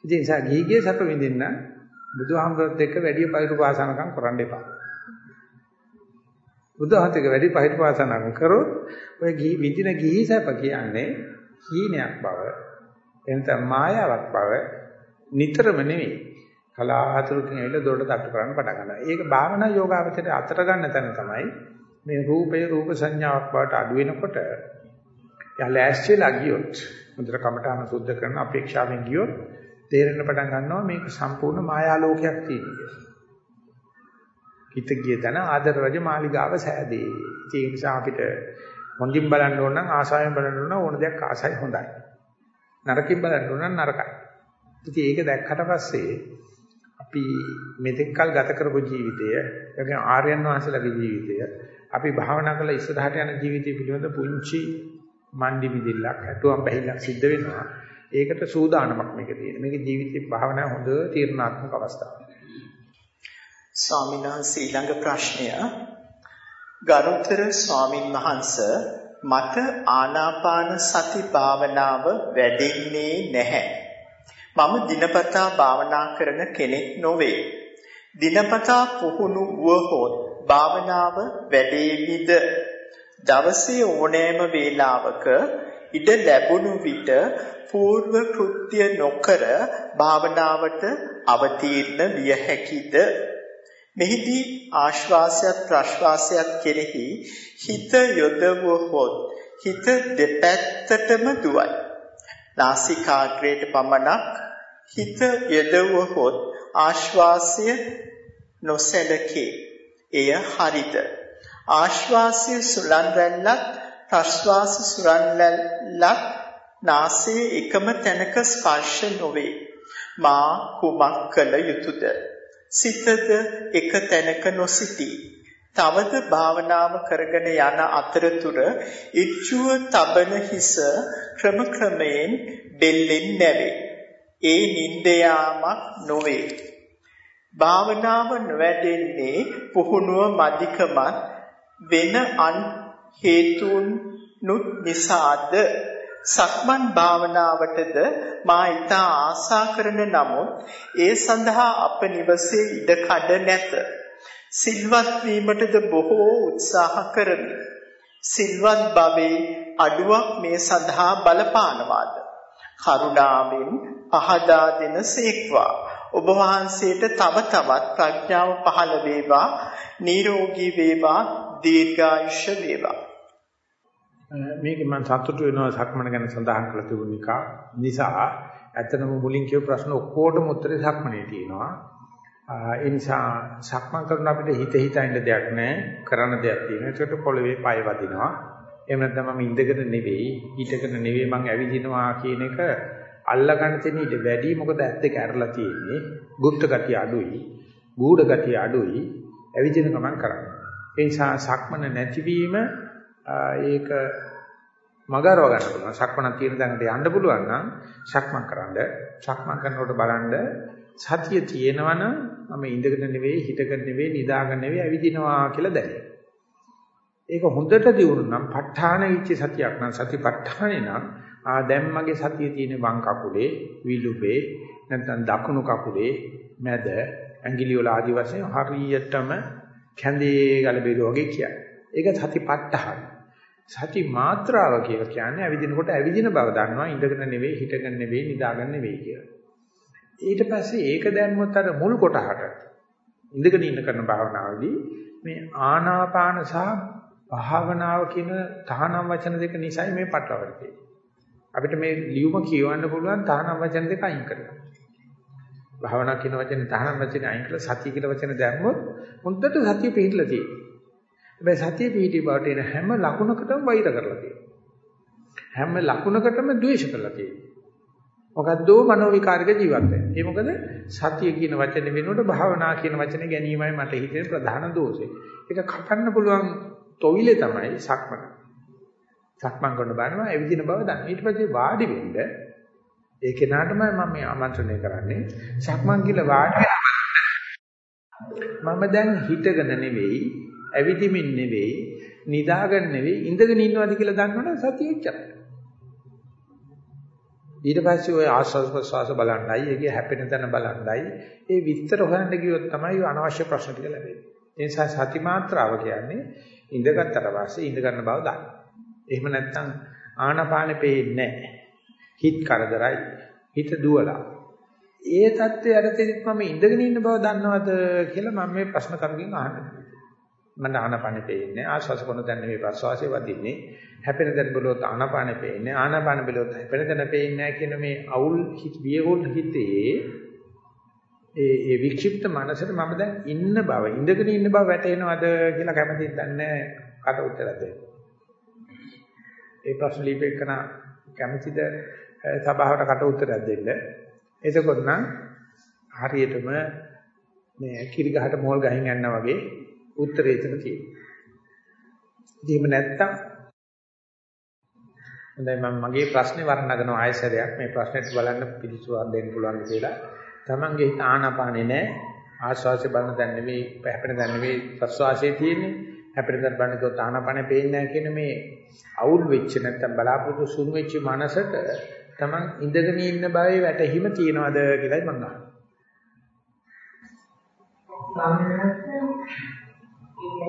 ඉතින් සා ගිහිගේ සැප විඳින්න බුදුහාමුදුරුවොත් එක්ක වැඩි පයිරු වාසනකම් කරන්න එපා. බුදුහත් එක්ක වැඩි පයිරු වාසනකම් කරොත් ඔය ගිහි විඳින ගිහි සැප කියන්නේ හීනයක් බව එනතම මායාවක් බව නිතරම නෙවෙයි. කලාතුරකින් ඇවිල්ලා දොඩ තට්ටු කරන්න පටන් ගන්නවා. ඒක භාවනා යෝගාවචරයේ අතර ගන්න තැන තමයි මේ රූපය රූප සංඥාවක් බවට අඩු වෙනකොට යා ලෑස්තිලා ගියොත් මුදර කමඨාන සුද්ධ කරන අපේක්ෂාවෙන් ගියොත් තේරෙන්න පටන් ගන්නවා මේක සම්පූර්ණ මායාලෝකයක් තියෙනවා. හිත ගිය තැන ආදර රජ මාලිගාව සෑදේ. ඒ නිසා අපිට හොඳින් බලන්න ඕන නම් ආසාවෙන් බලන්න ඕන ඕන දෙයක් ආසයි හොඳයි. නරකින් බලන්න ඕන නම් නරකයි. ඉතින් ඒක දැක්කට පස්සේ අපි මෙතෙක් කල් ගත කරපු ජීවිතය, ඒ ආර්යයන් වහන්සේලාගේ ජීවිතය, අපි භාවනා කරලා ඉස්සරහට යන ජීවිතය පිළිබඳ පුංචි මණ්ඩි මිදිල්ලක්, හැටුම් බැහිලක් සිද්ධ වෙනවා. ඒකට සූදානමක් මේක තියෙන. මේක ජීවිතේ භාවනා හොඳ තීරණාත්මක අවස්ථාවක්. ස්වාමීන් වහන්සේ ඊළඟ ප්‍රශ්නය ගරුතර ස්වාමින් වහන්සේ මට ආනාපාන සති භාවනාව වැඩෙන්නේ නැහැ. මම දිනපතා භාවනා කරන කෙනෙක් නොවේ. දිනපතා පුහුණු වුවහොත් භාවනාව වැඩේවිද? දවසේ ඕනෑම වේලාවක ඉඩ ලැබුණු විට పూర్ව කෘත්‍ය නොකර භාවනාවට අවතීර්ණ විය හැකිද? මෙහිදී ආශ්වාසයත් ප්‍රශ්වාසයත් කෙරෙහි හිත යොදවුවහොත් හිත දෙපැත්තටම දුවයි. නාසිකාග්‍රයට පමණක් හිත යොදවුවහොත් ආශ්වාසය නොසැලකේ. එය හරිද? ආශ්වාසය සුලන් රැල්ලත් ප්‍රශ්වාස සුරන් රැල්ලත් නාසයේ එකම තැනක ස්පර්ශ නොවේ. මා කුමක් කළ යුතුද? සිතද එක තැනක නොසිටී. තවද භාවනාව කරගෙන යන අතරතුර ඉච්ඡුව තබන හිස ක්‍රම ක්‍රමයෙන් දෙල්ලෙන් නැවේ. ඒ නින්ද යාමක් නොවේ. භාවනාව නොවැඩෙන්නේ පුහුණුව මදිකමත් වෙන අන් හේතුන් නුත් නිසාද සක්මන් භාවනාවටද මා ඊටා ආසා කරන නමුත් ඒ සඳහා අප නිවසේ ඉඩ කඩ නැත. සිල්වත් වීමටද බොහෝ උත්සාහ කරමි. සිල්වත් භවේ අඩුවක් මේ සඳහා බලපානවාද? කරුණාවෙන් පහදා දෙන සේක්වා. ඔබ වහන්සේට තව තවත් ප්‍රඥාව පහළ වේවා, නිරෝගී වේවා, දීර්ඝායුෂ වේවා. මේක මම සතුටු වෙනවා සක්මන ගැන සඳහන් කළ තිබුණා නිසා ඇත්තටම මුලින් කියපු ප්‍රශ්න ඔක්කොටම උත්තරේ සක්මනේ තියෙනවා. ඒ නිසා සක්මන් කරන අපිට හිත හිතින් දෙයක් නැහැ කරන්න දෙයක් තියෙනවා. ඒකට පොළවේ පය වදිනවා. එහෙම නැත්නම් මම ඉඳගෙන නෙවෙයි හිටගෙන නෙවෙයි මම ඇවිදිනවා කියන එක අල්ලගන්න තියෙන ඊට වැඩි මොකද ඇත්ත දෙක ඇරලා තියෙන්නේ. ගුප්ත ගතිය අඩුයි, ගූඪ ගතිය අඩුයි ඇවිදින ගමන් කරන්නේ. ඒ නිසා සක්මන නැතිවීම ඒක මගරව ගන්න පුළුවන්. සක්මන තියෙන තැනට යන්න පුළුවන් නම් සක්මන් කරන්න. සක්මන් කරනකොට බලන්න සතිය තියෙනවනම් මම ඉඳගෙන නෙවෙයි හිටගෙන නෙවෙයි නිදාගෙන නෙවෙයි ඇවිදිනවා කියලා දැනෙනවා. ඒක හොඳට දියුණු නම් ප ဋ ාණ ඉච්ච සතියක් නම් සතිපට්ඨානේ නම් ආ දැන් මගේ සතිය තියෙන වම් කකුලේ විලුඹේ නැත්නම් දකුණු කකුලේ මැද ඇඟිලි වල ආදි වශයෙන් හරියටම කැඳේ ගල බෙදුවා වගේ කියන්නේ. ඒක සතිපට්ඨාන. සති මාත්‍රාව කියලා කියන්නේ ඇවිදිනකොට ඇවිදින බව දන්නවා ඉඳගෙන නෙවෙයි හිටගෙන නෙවෙයි නිදාගෙන නෙවෙයි කියලා. ඊට පස්සේ ඒක දැම්මොත් අර මුල් කොටහට ඉඳගෙන ඉන්න කරන භාවනාවේදී මේ ආනාපාන සහ භාවනාව කියන තහනම් වචන දෙක නිසයි මේ පටලවන්නේ. අපිට මේ ලියුම කියවන්න පුළුවන් තහනම් වචන දෙක අයින් කරලා. භාවනා කියන වචනේ තහනම් වචනේ අයින් කරලා සතිය කියන වචනේ දැම්මොත් හොඳට සතිය පිළිట్లా තියෙනවා. හැබැයි සතිය පිළිටි බවට එන හැම ලකුණකටම වෛර කරලා තියෙනවා. හැම ලකුණකටම ද්වේෂ කරලා තියෙනවා. මොකද්ද මනෝ විකාරක ජීවත් වෙන්නේ. ඒ මොකද සතිය කියන වචනේ වෙනුවට භාවනා කියන වචනේ ගැනීමයි මට හිතෙන ප්‍රධාන දෝෂය. ඒක කපන්න පුළුවන් තොවිලේ තමයි සක්මන. සක්මන් කරන බානවා එවිදින බව දන්න. ඊට පස්සේ වාඩි වෙන්න ඒ කෙනාටම මම මේ ආමන්ත්‍රණය කරන්නේ සක්මන් කියලා වාඩි මම දැන් හිතගෙන නෙවෙයි, ඇවිදිමින් නෙවෙයි, නිදාගෙන නෙවෙයි, ඉඳගෙන ඉන්නවාද කියලා දන්නවනම් සතිය එච්චරයි. ඊට පස්සේ ওই ආශ්වාස ප්‍රශ්වාස බලන්නයි, ඒකේ හැපෙන තැන බලන්නයි, ඒ විස්තර හොයන්න ගියොත් තමයි අනවශ්‍ය ප්‍රශ්න ටික ලැබෙන්නේ. ඒ නිසා සති මාත්‍රාව කියන්නේ ඉඳගත්තට පස්සේ ඉඳ ගන්න බව දන්න. එහෙම නැත්නම් ආනපානෙ පේන්නේ නැහැ. හිත කරදරයි. හිත දුවලා. ඒ தත්ත්වයට තේරිත් මම ඉඳගෙන ඉන්න බව දන්නවද කියලා මම මේ ප්‍රශ්න කරුගෙන් අහනවා. මම ආනපානෙ පේන්නේ ආශ්වාස කරන තැන නෙවෙයි ප්‍රශ්වාසයේ වදින්නේ. හැපෙන තැන බලවත් ආනපානෙ පේන්නේ ආනපාන බලවත් හැපෙන තැන පේන්නේ නැහැ කියන මේ අවුල් හිත වියවුල් හිතේ ඒ ඒ වික්ෂිප්ත මනසට මම දැන් ඉන්න බව ඉඳගෙන ඉන්න බව වැටෙනවද කියලා කැමතිද දන්නේ කට උත්තර දෙන්න. ඒ ප්‍රශ්න ලිපෙකන කැමතිද? සභාවට කට උත්තරයක් දෙන්න. එතකොට නම් හරියටම මේ කිරි ගහට මෝල් ගහින් යනවා වගේ උත්තරේ එතන තියෙනවා. එහෙම නැත්තම් හොඳයි මම මගේ ප්‍රශ්නේ වර්ණගෙන ආයසරයක් මේ ප්‍රශ්නෙට බලන්න පිළිතුරක් දෙන්න පුළුවන් කියලා. Tamange හිත ආනාපානේ නැහැ. ආශ්වාසය බලන දැන් නෙවෙයි හැපෙන දැන් නෙවෙයි ප්‍රශ්වාසයේ තියෙන්නේ. හැපෙන දැන් බලනකොට ආනාපානේ පේන්නේ නැහැ කියන මේ අවුල් වෙච්ච නැත්තම් බලාපොරොත්තු සුන් වෙච්ච මනසට Taman ඉඳගෙන ඉන්න බවේ වැටහිම තියනවාද කියලායි මම අහන්නේ.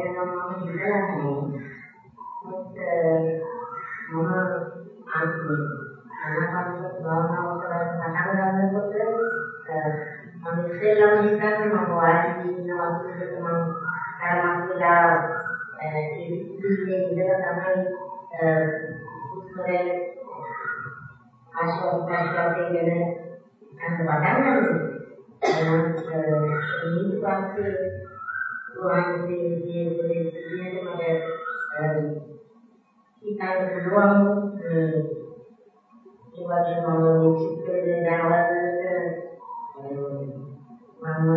ඉගෙනම මම ඉඳලානේ මොකද මම අන්තිම අනාගත භාවනාව කරලා පටන් ගන්නකොට මම ඉස්සෙල්ලාම හිතන්නේ මම වාඩි ඉන්නවා කියන මම තරමකලා ඒ ඉන්නේ ඉඳලා තමයි උත්තරේ ආශාව ප්‍රශ්නයෙන් ගැන අන්න පටන් ගන්නවා ඊට පස්සේ වහන්සේ විදිහේ විදිහට මට හිතන්න පුළුවන් ඒ වගේ මම චිත්‍රයේ දාවලට මම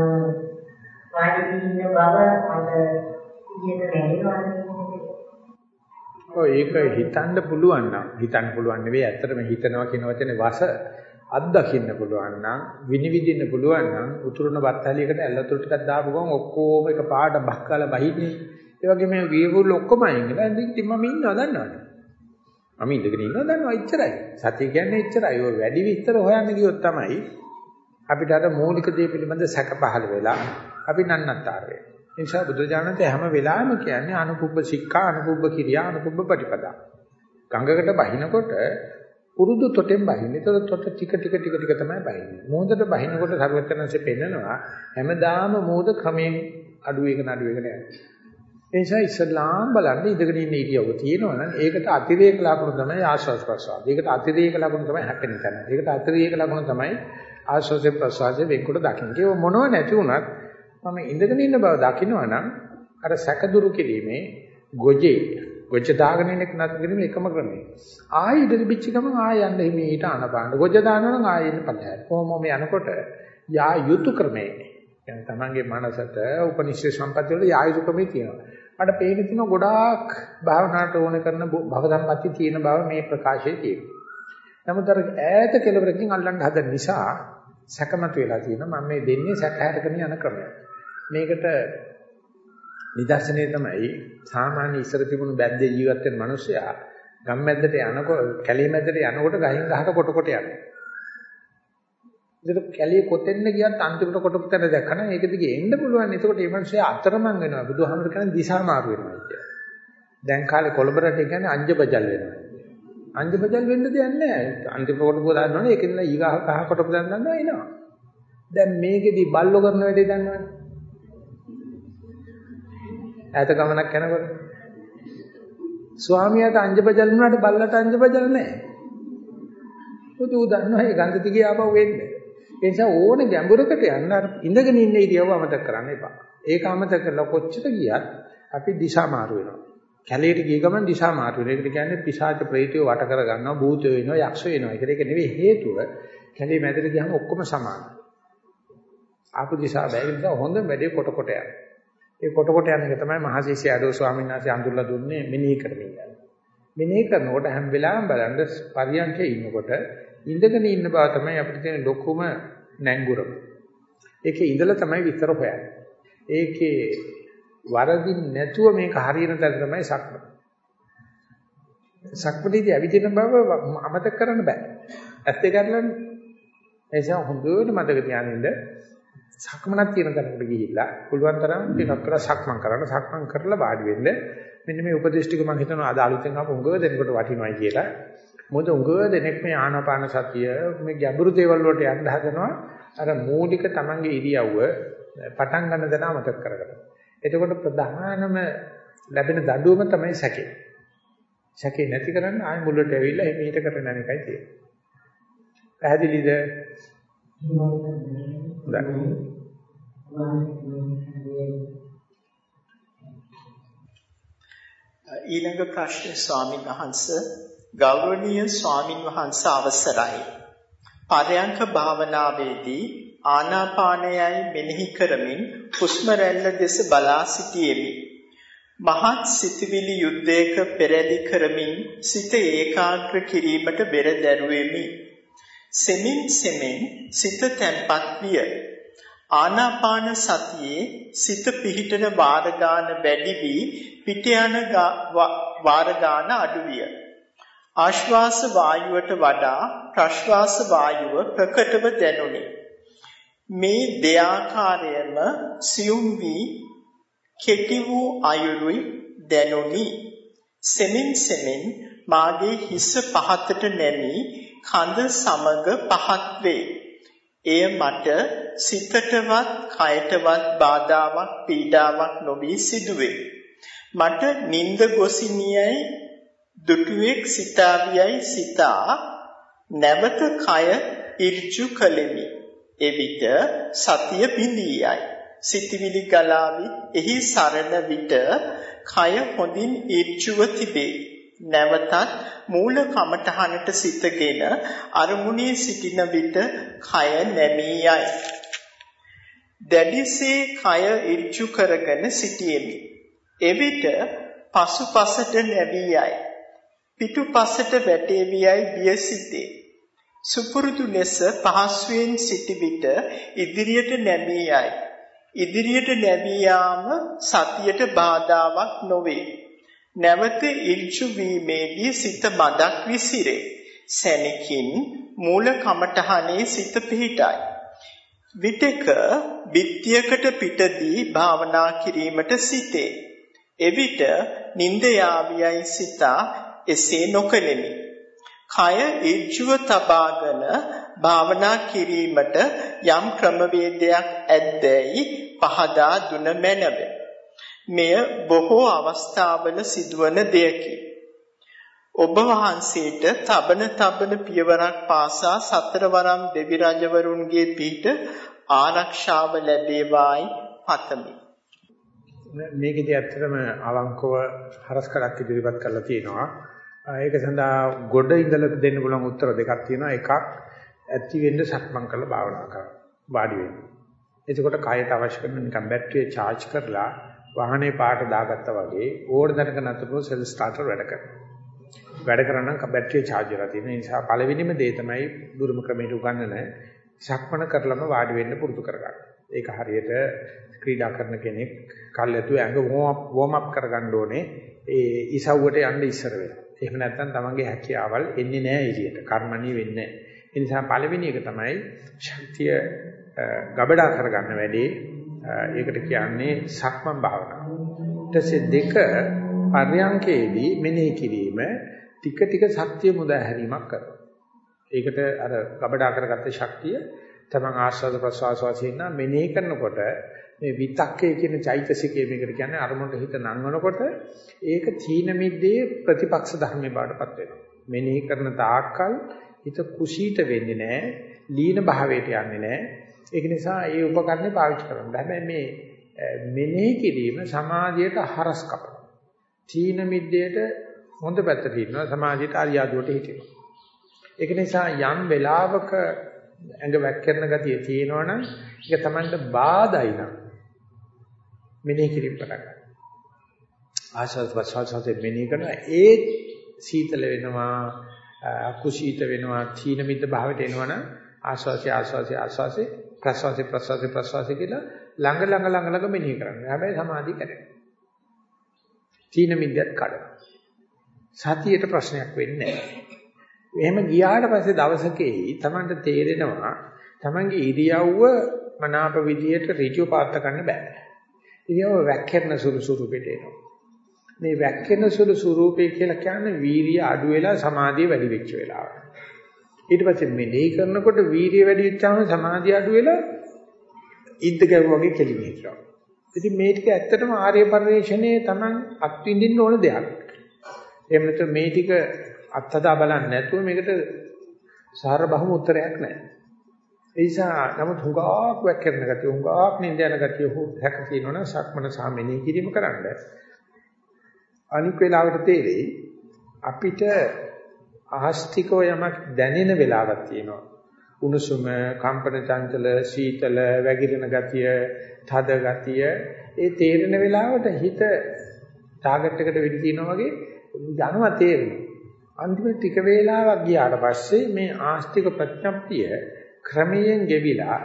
වාඩි ඉන්න බව මට ඉහෙට දැනෙනවා ඔය ඒක හිතන්න පුළුවන් නම් හිතන්න පුළුවන් නෙවෙයි ඇත්තටම හිතනවා කියන වචනේ වස අත්දකින්න පුළුවන් නම් විනිවිදින්න පුළුවන් නම් උතුරුන බත්තලියකට ඇල්ලතුරු ටිකක් දාපු ගමන් ඔක්කොම එක පාට බක්කලා බහින්නේ. ඒ වගේ මේ වීවුල් ඔක්කොම අයින් වෙලා ඉතින් මම ඉන්නවා දන්නවද? මම ඉඳගෙන ඉන්නවා දන්නවා එච්චරයි සත්‍ය කියන්නේ එච්චරයි ඔය වැඩි විස්තර හොයන්න ගියොත් තමයි අපිට අර මූලික දේ පිළිබඳ සැක පහළ වෙලා අපි නන්නත්තර වෙන්නේ. ඒ නිසා බුදුජානක හැම වෙලාවෙම කියන්නේ අනුපුබ්බ සික්ඛා අනුපුබ්බ කිරියා අනුපුබ්බ ප්‍රතිපදා. ගංගකට බහිනකොට පුරුදු තොටෙන් බහින්නේ. ඒතකොට තොට ටික ටික ටික ටික තමයි බහින්නේ. මොහොතට බහිනකොට සර්වඥාන්සේ පෙන්නනවා හැමදාම මොහොත ක්‍රමයෙන් අඩු වෙන අඩු වෙන යනවා. ඒ නිසා ඉස්ලාම් බලන්න ඉඳගෙන ඉන්න ඉරියව්ව තියෙනවා නම් ඒකට අතිරේක ලකුණු තමයි ආශ්වාස ප්‍රශ්වාස. ඒකට අතිරේක ලකුණු තමයි හැපෙන තැන. ඒකට අතිරේක ලකුණු තමයි ආශ්වාස ප්‍රශ්වාස වෙන්කොට දකින්න. ඒක මොනව නැති වුණත් මම ඉඳගෙන ඉන්න බව දකිනවා නම් අර සැක දුරු කිරීමේ ගොජේ ගොජ දාගෙන ඉන්න එක නතර කිරීම එකම ක්‍රමය. ආයෙ ඉඳි පිච්ච ගමන් ආයෙ යන්න හිමී ඊට අනපාන්න. ගොජ දානවා නම් ආයෙ ඉන්න පල්ලෙහාට. කොහොම මේ යනකොට යා යුතු ක්‍රමය. يعني තමන්ගේ මනසට උපනිෂේ සම්පත්‍ය වල යා යුතු ක්‍රමය තියෙනවා. මට පේන තියෙන ගොඩාක් භාවනාවට ඕන කරන භව සම්පත්‍ය තියෙන බව මේ ප්‍රකාශයේ තියෙනවා. නමුත් අර ඈත කෙලවරකින් අල්ලන්න හදන නිසා සැකමත් වෙලා තියෙනවා. මම මේ දෙන්නේ සැකහැරගෙන යන ක්‍රමයක්. මේකට නිදර්ශනය තමයි සාමාන්‍ය ඉස්සර තිබුණු බැද්දේ ජීවත් වෙන මිනිස්සයා ගම් මැද්දට යනකොට කැලේ මැද්දට යනකොට ගහින් ගහට කොට කොට යනවා. ඒක කැලේ කොතෙන්ද ගියත් අන්තිමට කොට තැන දැක්කම ඒක දිගේ එන්න පුළුවන්. එතකොට මේ මිනිස්සයා අතරමං වෙනවා. බුදුහාමර කියන්නේ දිශා මාරු වෙනවා කියන්නේ. දැන් කාලේ කොළඹ රටේ කියන්නේ අංජබජල් වෙනවා. අංජබජල් වෙන්න දෙයක් නැහැ. අන්තිම කොට පොත දාන්නවනේ ඒකෙන් ඊගා කහ කොට පොත දාන්නවා එනවා. දැන් මේකෙදි බල්ලෝ කරන වැඩේ දන්නවනේ. ඈත ගමනක් යනකොට ස්වාමියාට අංජබජල් වුණාට බල්ලට අංජබජල් නැහැ. මොකද ඌ දන්නවා ඒ ගන්ධ දිගේ ආපහු වෙන්නේ. ඒ නිසා ඕනේ ගැඹුරකට යන්න අර ඉඳගෙන ඉන්න ඉරියව්ව අමතක කරන්න එපා. ඒක අමතක කරලා කොච්චර ගියත් අපි දිශා මාරු වෙනවා. කැලේට ගිය ගමන් දිශා මාරු වෙනවා. ඒකට කියන්නේ පිසාච ප්‍රේතයෝ වට කර ගන්නවා, භූතයෝ වෙනවා, යක්ෂයෝ වෙනවා. ඒක නෙවෙයි හේතුව. කැලේ මැදට ගියාම ඔක්කොම සමානයි. ආපු දිශා බැරි නිසා හොඳ වැඩේ කොට කොට යනවා. ඒ කොට කොට යන එක තමයි මහසීසි ආදෝ ස්වාමීන් වහන්සේ අඳුරලා දුන්නේ මෙනෙහි කරමින් යන. මෙනෙහි කරනකොට හැම වෙලාවෙම බලන්න පරියන්කේ ඉන්නකොට ඉඳගෙන ඉන්න බව තමයි අපිට තියෙන ලොකුම නැංගුරම. ඒකේ ඉඳලා තමයි විතර හොයන්නේ. ඒකේ වරදින් නැතුව මේක හරියන තැන තමයි සක්ම. සක්මලේදී ඇවිදින බව අමතක කරන්න බෑ. ඇත්ත ගන්නන්නේ. ඒ නිසා හොඳට මතක තියාගන්න සක්මනක් තියෙන තැනකට ගිහිල්ලා පුළුවන් තරම් ටිකක් කරලා සක්මන් කරන්න සක්මන් කරලා වාඩි වෙන්න මෙන්න මේ උපදේශ ටික මම හිතනවා අද අලුතෙන් ආපු උඟ දෙනකොට වටිනවයි කියලා මොකද උඟ දෙනෙක් මේ ආනාපාන සතිය මේ ගැඹුරු දේවල් වලට යන්න හදනවා අර මූලික Tamange ඉරියව්ව පටන් ගන්න දන අමතක කරගන්න. එතකොට ප්‍රධානම ලැබෙන දඬුවම තමයි සැකේ. සැකේ නැති කරන්න ආය මුලට ඇවිල්ලා මේකට කරන එකයි තියෙන්නේ. පැහැදිලිද? Uh, ඊළඟ ප්‍රශ්නේ ස්වාමීන් වහන්සේ ගෞරවනීය ස්වාමින් වහන්සේ අවසරයි. පරයන්ක භාවනාවේදී ආනාපානයයි මෙනෙහි කරමින් හුස්ම රැල්ල දෙස බලා සිටියෙමි. මහත් සිතවිලි යුද්ධයක පෙරලි කරමින් සිත ඒකාග්‍ර කිරීමට බෙර දැරුවෙමි. සෙමින් සෙමින් සිත තැන්පත් විය. ආනාපාන සතියේ සිත පිහිටන වාර ගාන වැඩි වී පිට යන වාර ගාන අඩු විය. ආශ්වාස වායුවට වඩා ප්‍රශ්වාස වායුව ප්‍රකටව දැනුනි. මේ දෙආකාරයම සියුම් වී කෙටි වූ අයුරුයි දැනුනි. සෙමින් සෙමින් මාගේ හිස පහතට නැමී කඳ සමග පහත් වේ. එය මට සිතටවත් කයටවත් බාධාවක් පීඩාවක් නොවි සිදුවේ. මට නිନ୍ଦ ගොසිනියයි දුටුවෙක් සිතාවියයි සිතා නැවත කය ඉර්ජු කලෙමි. එවිට සතිය බිඳියයි. සිතවිලි ගලාවි එහි සරණ විට කය හොඳින් ඉර්ජුව තිබේ. නැවතත් මූල කමඨහනට සිතගෙන අරමුණේ සිටින විට කය නැමී යයි. දැඩිසේ කය ඉර්ජු කරගෙන සිටියෙමි. එවිට පසුපසට නැවී යයි. පිටුපසට වැටේවියයි බිය සිටේ. සුපුරුදු ලෙස පහස්වෙන් සිටි විට ඉදිරියට නැමී යයි. ඉදිරියට නැමී යාම සතියට බාධාවක් නොවේ. නැවත ඉල්චු වීමේදී සිත මදක් විසිරේ. සැනකින් මූල කමඨහනේ සිත පිහිටයි. විතක බිත්තියකට පිටදී භාවනා කිරීමට සිටේ. එවිට නිନ୍ଦ යාවියයි සිතා එසේ නොකෙලෙමි. කය ඍජුව තබාගෙන භාවනා කිරීමට යම් ක්‍රමවේදයක් ඇද්දැයි පහදා දුන මැනව. මෙය බොහෝ අවස්ථාවල සිදුවන දෙයකි. ඔබ වහන්සේට තබන තබන පියවරක් පාසා සතරවරම් දෙවි රජවරුන්ගේ පිහිට ආරක්ෂාව ලැබේවායි පතමි. මේකෙදි ඇත්තටම අවංකව හරස්කඩක් ඉදිරිපත් කරලා තියෙනවා. ඒක සඳහා ගොඩ ඉඳලා දෙන්න පුළුවන් උත්තර දෙකක් තියෙනවා. එකක් ඇති වෙන්න සක්මන් කරලා භාවනා කරන්න. වාඩි වෙන්න. එතකොට කයට අවශ්‍ය කරන නිකන් බැටරිය charge කරලා වාහනේ පාට දාගත්තා වගේ ඕඩ දැනක නැතුව සෙල් ස්ටාර්ටර් වැඩ කරනවා. වැඩ කරන බැටරිය charge වෙලා තියෙන නිසා පළවෙනිම දේ තමයි දුරුම ක්‍රමයට උගන්නන සක්මන කරලම වාඩි වෙන්න පුරුදු කරගන්න. ඒක හරියට ක්‍රීඩා කරන කෙනෙක් කල්ැතු ඇඟ වෝම් අප් කරගන්න ඕනේ ඒ ඉසව්වට යන්න ඉස්සර වෙලා. එහෙම නැත්නම් තමන්ගේ හැකියාවල් එන්නේ නැහැ එළියට. කර්මණී වෙන්නේ නැහැ. ඒ නිසා පළවෙනි එක තමයි ශක්තිය ගබඩා කරගන්න වැඩේ. ඒකට කියන්නේ සක්මන් භාවනාව. ඊටසේ දෙක පර්යංකේදී මෙනෙහි කිරීම ටික ටික සත්‍ය මුදා හැරීමක් කරනවා. ඒකට අර ගබඩා කරගත්ත ශක්තිය තමන් ආස්වාද ප්‍රසවාස වශයෙන් මෙනෙහි කරනකොට මේ විතක්කේ කියන චෛතසිකයේ මේකට කියන්නේ අරමුණට හිත නංවනකොට ඒක තීන මිද්දේ ප්‍රතිපක්ෂ ධර්මේ බාටපත් වෙනවා. මෙනෙහි කරන තාක්කල් හිත කුසීත වෙන්නේ නැහැ. ලීන භාවයට යන්නේ නැහැ. ඒක නිසා ඒ උපකරණේ පාවිච්චි කරන්න. හැබැයි මේ මෙනෙහි කිරීම සමාධියට හරස් කපනවා. තීන මිද්දේට හොඳ පැත්තට ඉන්නවා සමාධියට අරියාදුවට හිටිනවා. ඒක නිසා යම් වෙලාවක ඇඟ වැක්කෙන ගතිය තියෙනවනම් ඒක Tamanට බාධායි නම් මෙනෙහි කිරීම පටන් ගන්නවා. ආශාස වසාසතේ මෙනෙහි කරනවා ඒ සීතල වෙනවා කුසීත වෙනවා තීන මිද්ද භාවයට එනවනම් ආශාසය ආශාසය ආශාසය ප්‍රසවාසය ප්‍රසවාසය ප්‍රසවාසය කියලා ළඟ ළඟ ළඟ ළඟ මෙනෙහි කරනවා. හැබැයි සමාධිය කැඩෙනවා. තීන මිද්දත් කඩනවා. සතියට ප්‍රශ්නයක් වෙන්නේ නැහැ. එහෙම ගියාට පස්සේ දවසකේ Tamanට තේරෙනවා Tamanගේ ඉරියව්ව මනාප විදියට ඍජුව පාත්ත ගන්න බෑ. ඉරියව්ව වැක්කෙන සුළු ස්වරූපෙට එනවා. මේ වැක්කෙන සුළු ස්වරූපේ කියලා කියන්නේ වීරිය අඩු වෙලා සමාධිය වැඩි වෙච්ච වෙලාව. ඊට පස්සේ මෙනෙහි කරනකොට වීරිය වැඩි වෙච්චාම සමාධිය අඩු වෙලා ඉද්ද ගැවුවා වගේ කෙලිමි හිටිනවා. ඉතින් මේ ටික ඇත්තටම ආර්ය පරිශ්‍රණයේ Taman අත්විඳින්න ඕන දෙයක්. එහෙම නැත්නම් මේ ටික අත්හදා බලන්නේ නැතුව මේකට සාර බහුම උත්තරයක් නැහැ. ඒ නිසා නමුත් හුඟක් වැක්කරන ගතිය හුඟක් නින්ද යන ගතිය හු හැක තියෙනවනම් සක්මන සාමිනී කිරීම කරන්න. අනික් වෙලාවට තේරෙයි අපිට ආස්තිකව යමක් දැනෙන වෙලාවක් තියෙනවා. උණුසුම, කම්පන චංචල, සීතල, වැగిරෙන ගතිය, තද ගතිය, ඒ තේරෙන වෙලාවට හිත ටාගට් එකට වෙඩි තියනවා වගේ යනවා තේරෙනවා. අන්තිමට ටික වේලාවක් ගියාට පස්සේ මේ ආස්තික ප්‍රඥප්තිය ක්‍රමයෙන් ගෙවිලා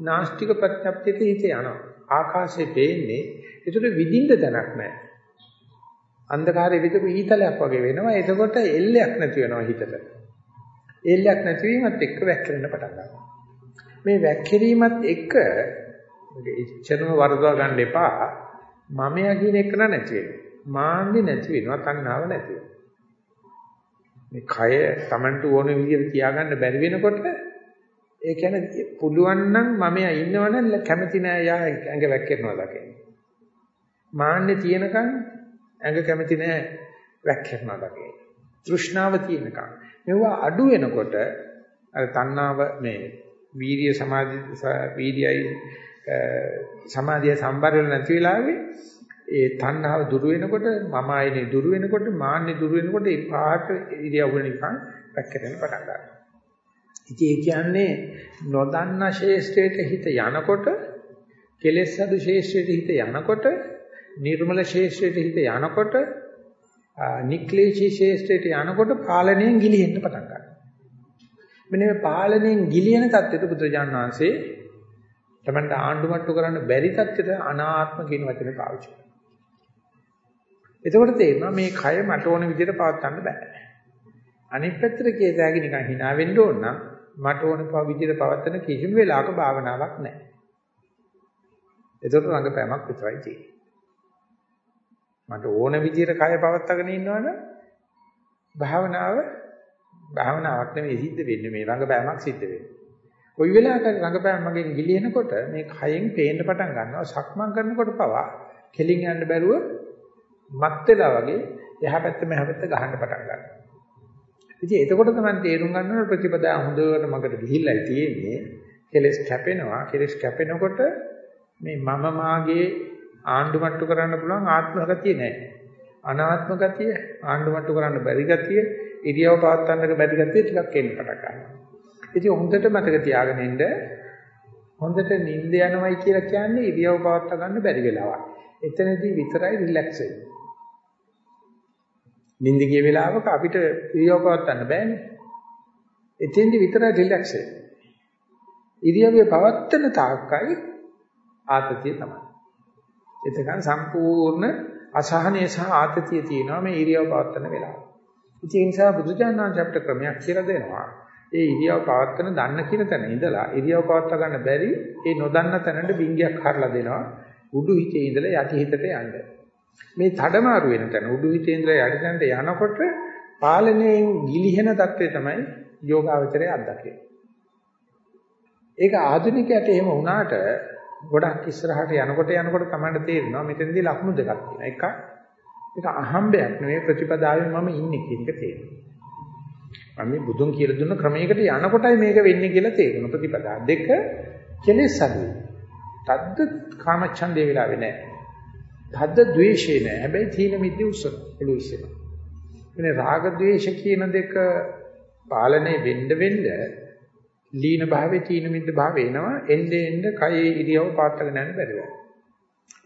නාස්තික ප්‍රඥප්තියට හිත යනවා. ආකාශයේ පේන්නේ ඒතර විදින්න තැනක් නැහැ. අන්ධකාරයේ විදපු ඊතලයක් වගේ වෙනවා. එතකොට එල්ලයක් නැති වෙනවා හිතට. එල්ලයක් නැතිවීමත් එක්ක වැක්කිරෙන්න පටන් ගන්නවා. මේ වැක්කිරීමත් එක්ක ඉච්ඡනම වරදවා ගන්න එපා. මමයා කියන එක නැති වෙනවා. මාන්නේ නැති වෙනවා. තණ්හාව නැති වෙනවා. මේ කය Tamanට ඕන විදිහට තියාගන්න බැරි වෙනකොට ඒ කියන්නේ පුළුවන් නම් මම ඉන්නවනම් කැමති නෑ යා ඇඟ වැක්කෙනවා දකින්න. මාන්නේ තියෙනකන් ඇඟ කැමති නෑ වැක්කෙනවා දකින්න. තෘෂ්ණාව තියෙනකන්. මේවා අඩු වෙනකොට අර තණ්හාව මේ වීර්ය සමාධි වීර්යයි සමාධිය සම්බර වෙලා නැති වෙලාවේ ඒ තණ්හාව දුරු වෙනකොට මම ආයනේ දුරු වෙනකොට මාන්නේ දුරු වෙනකොට ඒ පාට ඉරියව්ව නිකන් පැක්කටෙන පටන් ගන්නවා. ඉතින් ඒ කියන්නේ නොදන්න ශේෂ්ත්‍රයට හිත යනකොට කෙලෙස් අඩු ශේෂ්ත්‍රයට හිත යනකොට නිර්මල ශේෂ්ත්‍රයට හිත යනකොට නික්ලේශී ශේෂ්ත්‍රයට යනකොට පාලනයෙන් ගිලිහෙන්න පටන් ගන්නවා. මෙන්න මේ පාලනයෙන් ගිලින தත්ත්වයට බුදුරජාණන් වහන්සේ තමන්ට ආණ්ඩුමට්ටු කරන්න බැරි தත්ත්වයට අනාත්ම කියන වචනේ පාවිච්චි කරනවා. එතකොට තේරෙනවා මේ කය මට ඕන විදිහට පවත්වන්න බෑ. අනිත් පැත්තට කේතෑගි නිකන් hina වෙන්න ඕන නම් මට ඕන විදිහට පවත්වන කිසිම වෙලාවක භාවනාවක් නැහැ. එතකොට රංගපෑමක් විතරයි තියෙන්නේ. මට ඕන විදිහට කය පවත්වාගෙන ඉන්නවනම් භාවනාව භාවනාවක් නෙමෙයි සිද්ධ වෙන්නේ මේ රංගපෑමක් සිද්ධ වෙන්නේ. කොයි වෙලාවක රංගපෑම මගෙන් ගිලිනකොට මේ කයෙන් පේන්න පටන් ගන්නවා සක්මන් කරනකොට පවා කෙලින් යන්න බැරුව මත් වෙලා වගේ එහා පැත්ත මෙහා පැත්ත ගහන්න පටන් ගන්නවා. ඉතින් එතකොට තමයි තේරුම් ගන්න ඕන ප්‍රතිපදා හොඳට මගට ගිහිල්ලා තියෙන්නේ. කෙලස් කැපෙනවා. කෙලස් කැපෙනකොට මේ මම මාගේ ආණ්ඩුමට්ටු කරන්න පුළුවන් ආත්ම ගතිය නැහැ. අනාත්ම ගතිය ආණ්ඩුමට්ටු කරන්න බැරි ගතිය ඉරියව පවත්වන්නක බැරි ගතිය ටිකක් එන්න පටන් ගන්නවා. ඉතින් හොඳට මතක තියාගෙන ඉන්න හොඳට නිින්ද යනවයි කියලා කියන්නේ ඉරියව පවත්වා ගන්න බැරි වෙලාවක්. එතනදී විතරයි රිලැක්ස් වෙන්නේ. නිින්ද ගිය වෙලාවක අපිට ඉරියව් පවත්වන්න බෑනේ. එතෙන්දි විතරයි රිලැක්ස් වෙන්නේ. ඉරියව්වේ පවත්වන තාක්කයි ආතතිය තමයි. එතකන් සම්පූර්ණ අසහනය සහ ආතතිය තියෙනවා මේ ඉරියව් පවත්වන වෙලාව. ඉතින් ඒ නිසා බුදුජානනාංශ අපිට ක්‍රමයක් කියලා දෙනවා. ඒ ඉරියව් පවත්වන දන්න කියන තැන ඉඳලා ඉරියව් පවත්වා ගන්න බැරි ඒ නොදන්න තැනට බින්ගයක් හරලා දෙනවා. උඩු හිතේ ඉඳලා යටි හිතට යන්න. මේ තඩමාරු වෙන තැන උඩු හිතේ ඉඳලා යටි තැනට යනකොට පාලනයෙන් ගිලිහෙන தත්ත්වය තමයි යෝගාවචරයේ අත්දකින්නේ. ඒක ආධුනිකයට එහෙම වුණාට ගොඩක් ඉස්සරහට යනකොට යනකොට තමයි තේරෙනවා මෙතනදී ලක්ෂණ දෙකක් තියෙනවා. එකක් ඒක අහම්බයක් නෙවෙයි ප්‍රතිපදාවේ මම ඉන්නේ කියන එක තේරෙනවා. මම මේ බුදුන් කියලා දුන්න ක්‍රමයකට යනකොටයි මේක වෙන්නේ කියලා තේරෙන ප්‍රතිපදා දෙක කෙලෙස් අඩුයි. තද්ද කාමච්ඡන්දේ වෙලාවේ නැහැ. තද්ද ද්වේෂේ නැහැ. හැබැයි තීන මිද්දේ උස්සන පුළු ඉස්සෙන. ඉතින් රාග ද්වේෂ කියන දෙක පාලනය වෙන්න වෙන්න ලීන භාවයේ තීන මිද්ද භාවය එනවා. එන්නේ එන්න කයේ ඉරියව පාත්තගෙන යන්න බැරි වෙනවා.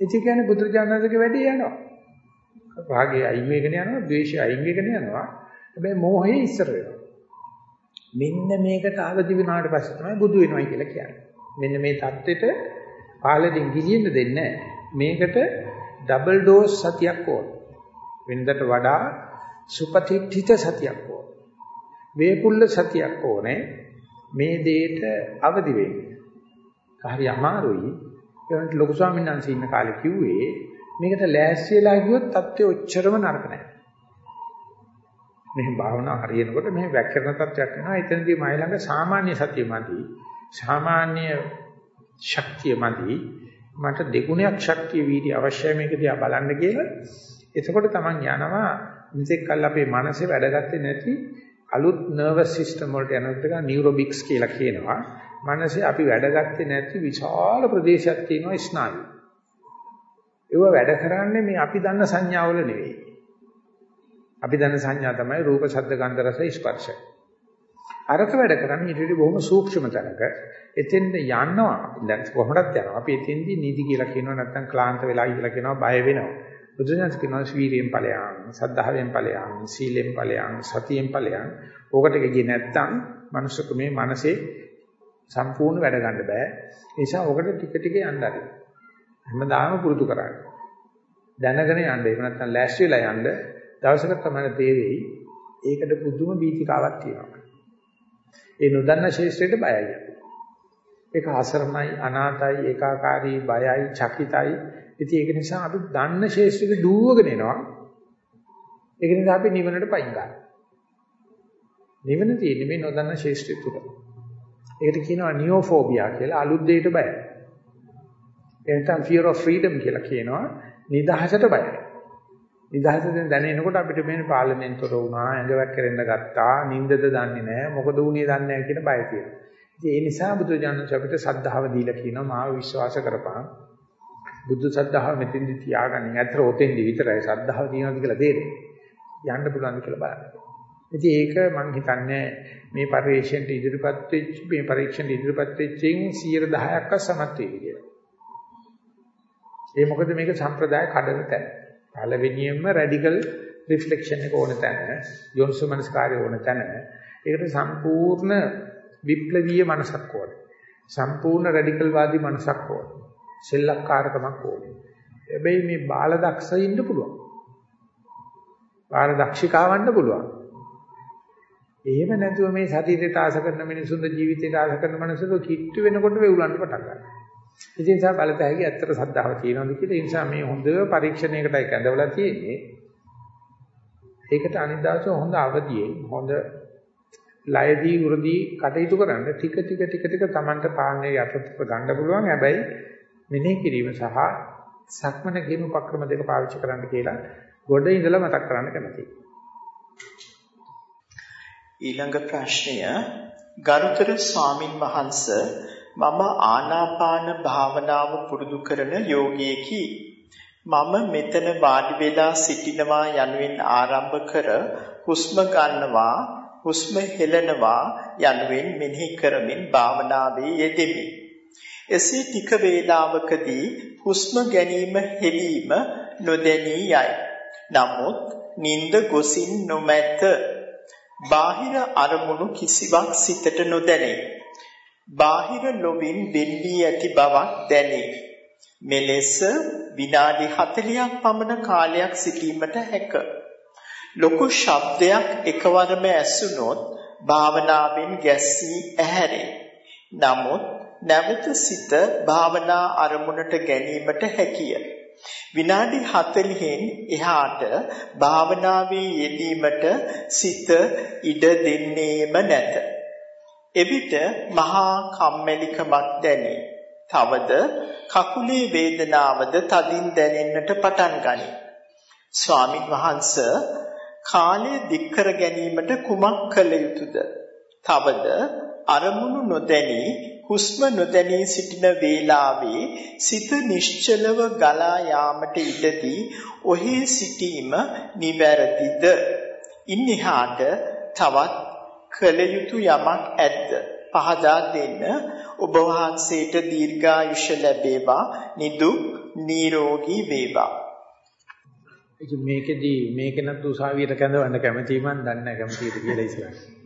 ඉතින් කියන්නේ බුදුරජාණන්සේගේ වැඩේ යනවා. රාගය අයින් වෙගෙන යනවා, ද්වේෂය අයින් වෙගෙන යනවා. හැබැයි මෝහය ඉස්සර වෙනවා. මෙන්න මේකට ආවදි වුණාට පස්සේ තමයි බුදු වෙනවයි කියලා කියන්නේ. මෙන්න මේ தත්ත්වෙට පාලෙන් ගිලින්න දෙන්නේ මේකට ඩබල් ඩෝස් සතියක් ඕන. වෙනදට වඩා සුපතිත්ථිත සතියක් ඕන. වේපුල්ල සතියක් ඕනේ. මේ දෙයට අවදි වෙන්න. හරි අමාරුයි. ඒකට ලොකු ස්වාමීන් වහන්සේ ඉන්න කාලේ කිව්වේ මේකට ලෑස්ති වෙලා ගියොත් தත්ත්වය ඔච්චරම නරක නෑ. මෙහි භාවනා හරියනකොට මෙහි වැක්කරන තත්ත්වයක් වෙනවා. එතනදී මයි ළඟ සාමාන්‍ය සතිය මදි. සාමාන්‍ය ශක්තිය මදි. මට දෙගුණයක් ශක්තිය වීර්ය අවශ්‍යයි මේක දිහා බලන්න කියලා. එතකොට Taman යනවා මෙතෙක් කල් අපේ මනසේ වැඩගත්තේ නැති අලුත් නර්වස් සිස්ටම් වලට යනකොට නියුරොබික්ස් කියලා කියනවා. මනසේ අපි වැඩගත්තේ නැති විශාල ප්‍රදේශයක් තියෙනවා ස්නායු. ඒව වැඩ කරන්නේ මේ අපි දන්න සංඥාවල නෙවෙයි. අපි දන්න සංඥා තමයි රූප, ශබ්ද, ගන්ධ, රස, ස්පර්ශ. අරක වැඩ කරන්නේ ඊට වඩා බොහොම සූක්ෂම තැනක. එතෙන්ද යනවා. දැන් කොහොමදත් යනවා. අපි එතෙන්දී නිදි කියලා කියනවා නැත්නම් ක්ලාන්ත වෙලා කියලා කියනවා බය වෙනවා. බුදුසසුන කියනවා ස්වීරියෙන් ඵලයන්, සද්ධාවෙන් ඵලයන්, සීලෙන් ඵලයන්, සතියෙන් ඵලයන්. ඕකට ගියේ නැත්නම් මනුෂ්‍යක මේ මනසේ සම්පූර්ණ වැඩ ගන්න බෑ. ඒ නිසා ඕකට ටික ටික යන්න ආරයි. හැමදාම පුරුදු කරන්න. දැනගෙන යන්න. ඒක නැත්නම් ලෑස්ති වෙලා යන්න. දවසක තමයි තේරෙයි ඒකට පුදුම බීතිකාවක් තියෙනවා. ඒ නොදන්න ශේෂ්ත්‍රයට බයයි. ඒක අසරණයි, අනාතයි, ඒකාකාරී, බයයි, චකිතයි. ඉතින් ඒක නිසා අපි දන්න ශේෂ්ත්‍රෙට දුවගෙන එනවා. ඒක නිසා අපි නිවනට පයින් ගන්නවා. නිවන තියෙන්නේ මේ නොදන්න ශේෂ්ත්‍රය තුල. ඒකට කියනවා නියෝෆෝබියා කියලා අලුත් දෙයකට බයයි. එතන fear of freedom කියලා කියනවා නිදහසට බයයි. නිදහසෙන් දැනෙනකොට අපිට මේ පාලනයෙන් තොර වුණා, ඇඟවක් කෙරෙන්න ගත්තා, නිින්දද දන්නේ නැහැ, මොකද වුනේ දන්නේ නැහැ කියන බය තියෙනවා. ඉතින් ඒ නිසා බුදුජානක අපිට සද්ධාව දීලා කියනවා මාව විශ්වාස කරපහන්. බුද්ධ සද්ධාව මෙතෙන්දි තියාගන්න. ඇත්තට ඔතෙන්දි විතරයි සද්ධාව තියෙනවද කියලා දෙන්නේ. යන්න පුළුවන්ද කියලා බලන්න. ඉතින් ඒක මම හිතන්නේ මේ පරිශ්‍රයට ඉදිරිපත් වෙච්ච මේ පරීක්ෂණ ඉදිරිපත් වෙච්චින් 110ක්ව සමත් වෙයි කියලා. ඒ මොකද මේක සම්ප්‍රදාය කඩන තැන. පළවෙනියෙන්ම රැඩිකල් රිෆ්ලෙක්ෂන් එක ඕන තැන, යොන්සුමනස්කාරය ඕන තැන. ඒකට සම්පූර්ණ විප්ලවීය මනසක් ඕන. සම්පූර්ණ රැඩිකල් වාදී මනසක් ඕන. සෙල්ලක්කාරකමක් ඕන. හැබැයි මේ බාල දක්ෂ ඉන්න පුළුවන්. බාල දක්ෂිකාවන්න පුළුවන්. එහෙම නැතුව මේ ශරීරයට ආස කරන මිනිසුන්ද ජීවිතයට ආස කරන මනසට කිට්ටු වෙනකොට වෙවුලන්න පටන් ගන්නවා. ඉතින් ඒ නිසා බලතැයි ඇත්තට සද්ධාව තියෙනවද කියලා ඒ නිසා මේ හොඳ පරීක්ෂණයකටයි කැඳවලා තියෙන්නේ. ඒකට අනිදාස හොඳ අවදියෙන් හොඳ ලයදී උරදී කටයුතු කරන්න ටික ටික ටික ටික Tamanට පාන්නේ යටතට ගන්න පුළුවන්. හැබැයි මෙනෙහි කිරීම සහ සක්මන කියන උපක්‍රම දෙක පාවිච්චි කරන්න කියලා ගොඩ ඉඳලා මතක් කරන්න කැමතියි. ඊළඟ ප්‍රශ්නය ගරුතර ස්වාමින් වහන්සේ මම ආනාපාන භාවනාව පුරුදු කරන යෝගියෙකි. මම මෙතන වාඩි වෙලා සිටිනවා යනුවෙන් ආරම්භ කර හුස්ම ගන්නවා හුස්ම හෙලනවා යනුවෙන් මෙනෙහි කරමින් භාවනාවේ යෙදෙමි. එසේ ටික වේලාවකදී හුස්ම ගැනීම හෙලීම නොදැනී යයි. නමුත් නිින්ද ගොසින් නොමැත. බාහිර අරමුණු කිසිවක් සිතට නොදැනේ. බාහිර ලොවින් වෙන් වී ඇති බවක් දැනේ. මෙලෙස විනාඩි 40ක් පමණ කාලයක් සිටීමට හැක. ලොකු ශබ්දයක් එකවරම ඇසුනොත් භාවනාවෙන් ගැස්සී ඇහැරේ. නමුත් නැවත සිත භාවනා අරමුණට ගැනීමට හැකිය. විනාඩි 40න් එහාට භාවනාවේ යෙදීමට සිත ඉඩ දෙන්නේම නැත. එවිට මහා කම්මැලිකමක් දැනේ. තවද කකුලේ වේදනාවද තදින් දැනෙන්නට පටන් ගනී. ස්වාමින් වහන්සේ කාලය දික් කර ගැනීමට කුමක් කළ යුතුද? තවද අරමුණු නොදැනී හුස්ම නොදැනී සිටින වේලාවේ සිත නිශ්චලව ගලා යාමට ඉඩදී ඔහි සිටීම නිවැරදිද? ඉන්හිහාට තවත් කළ යුතු යමක් ඇද්ද? පහදා දෙන්න ඔබ වහන්සේට දීර්ඝායුෂ ලැබේවා නිදුක් නිරෝගී වේවා ඉතින් මේකෙදි මේක නත් උසාවියට කැඳවන්න කැමති මන් දන්නේ නැහැ කැමතිද කියලා ඉස්සරහ.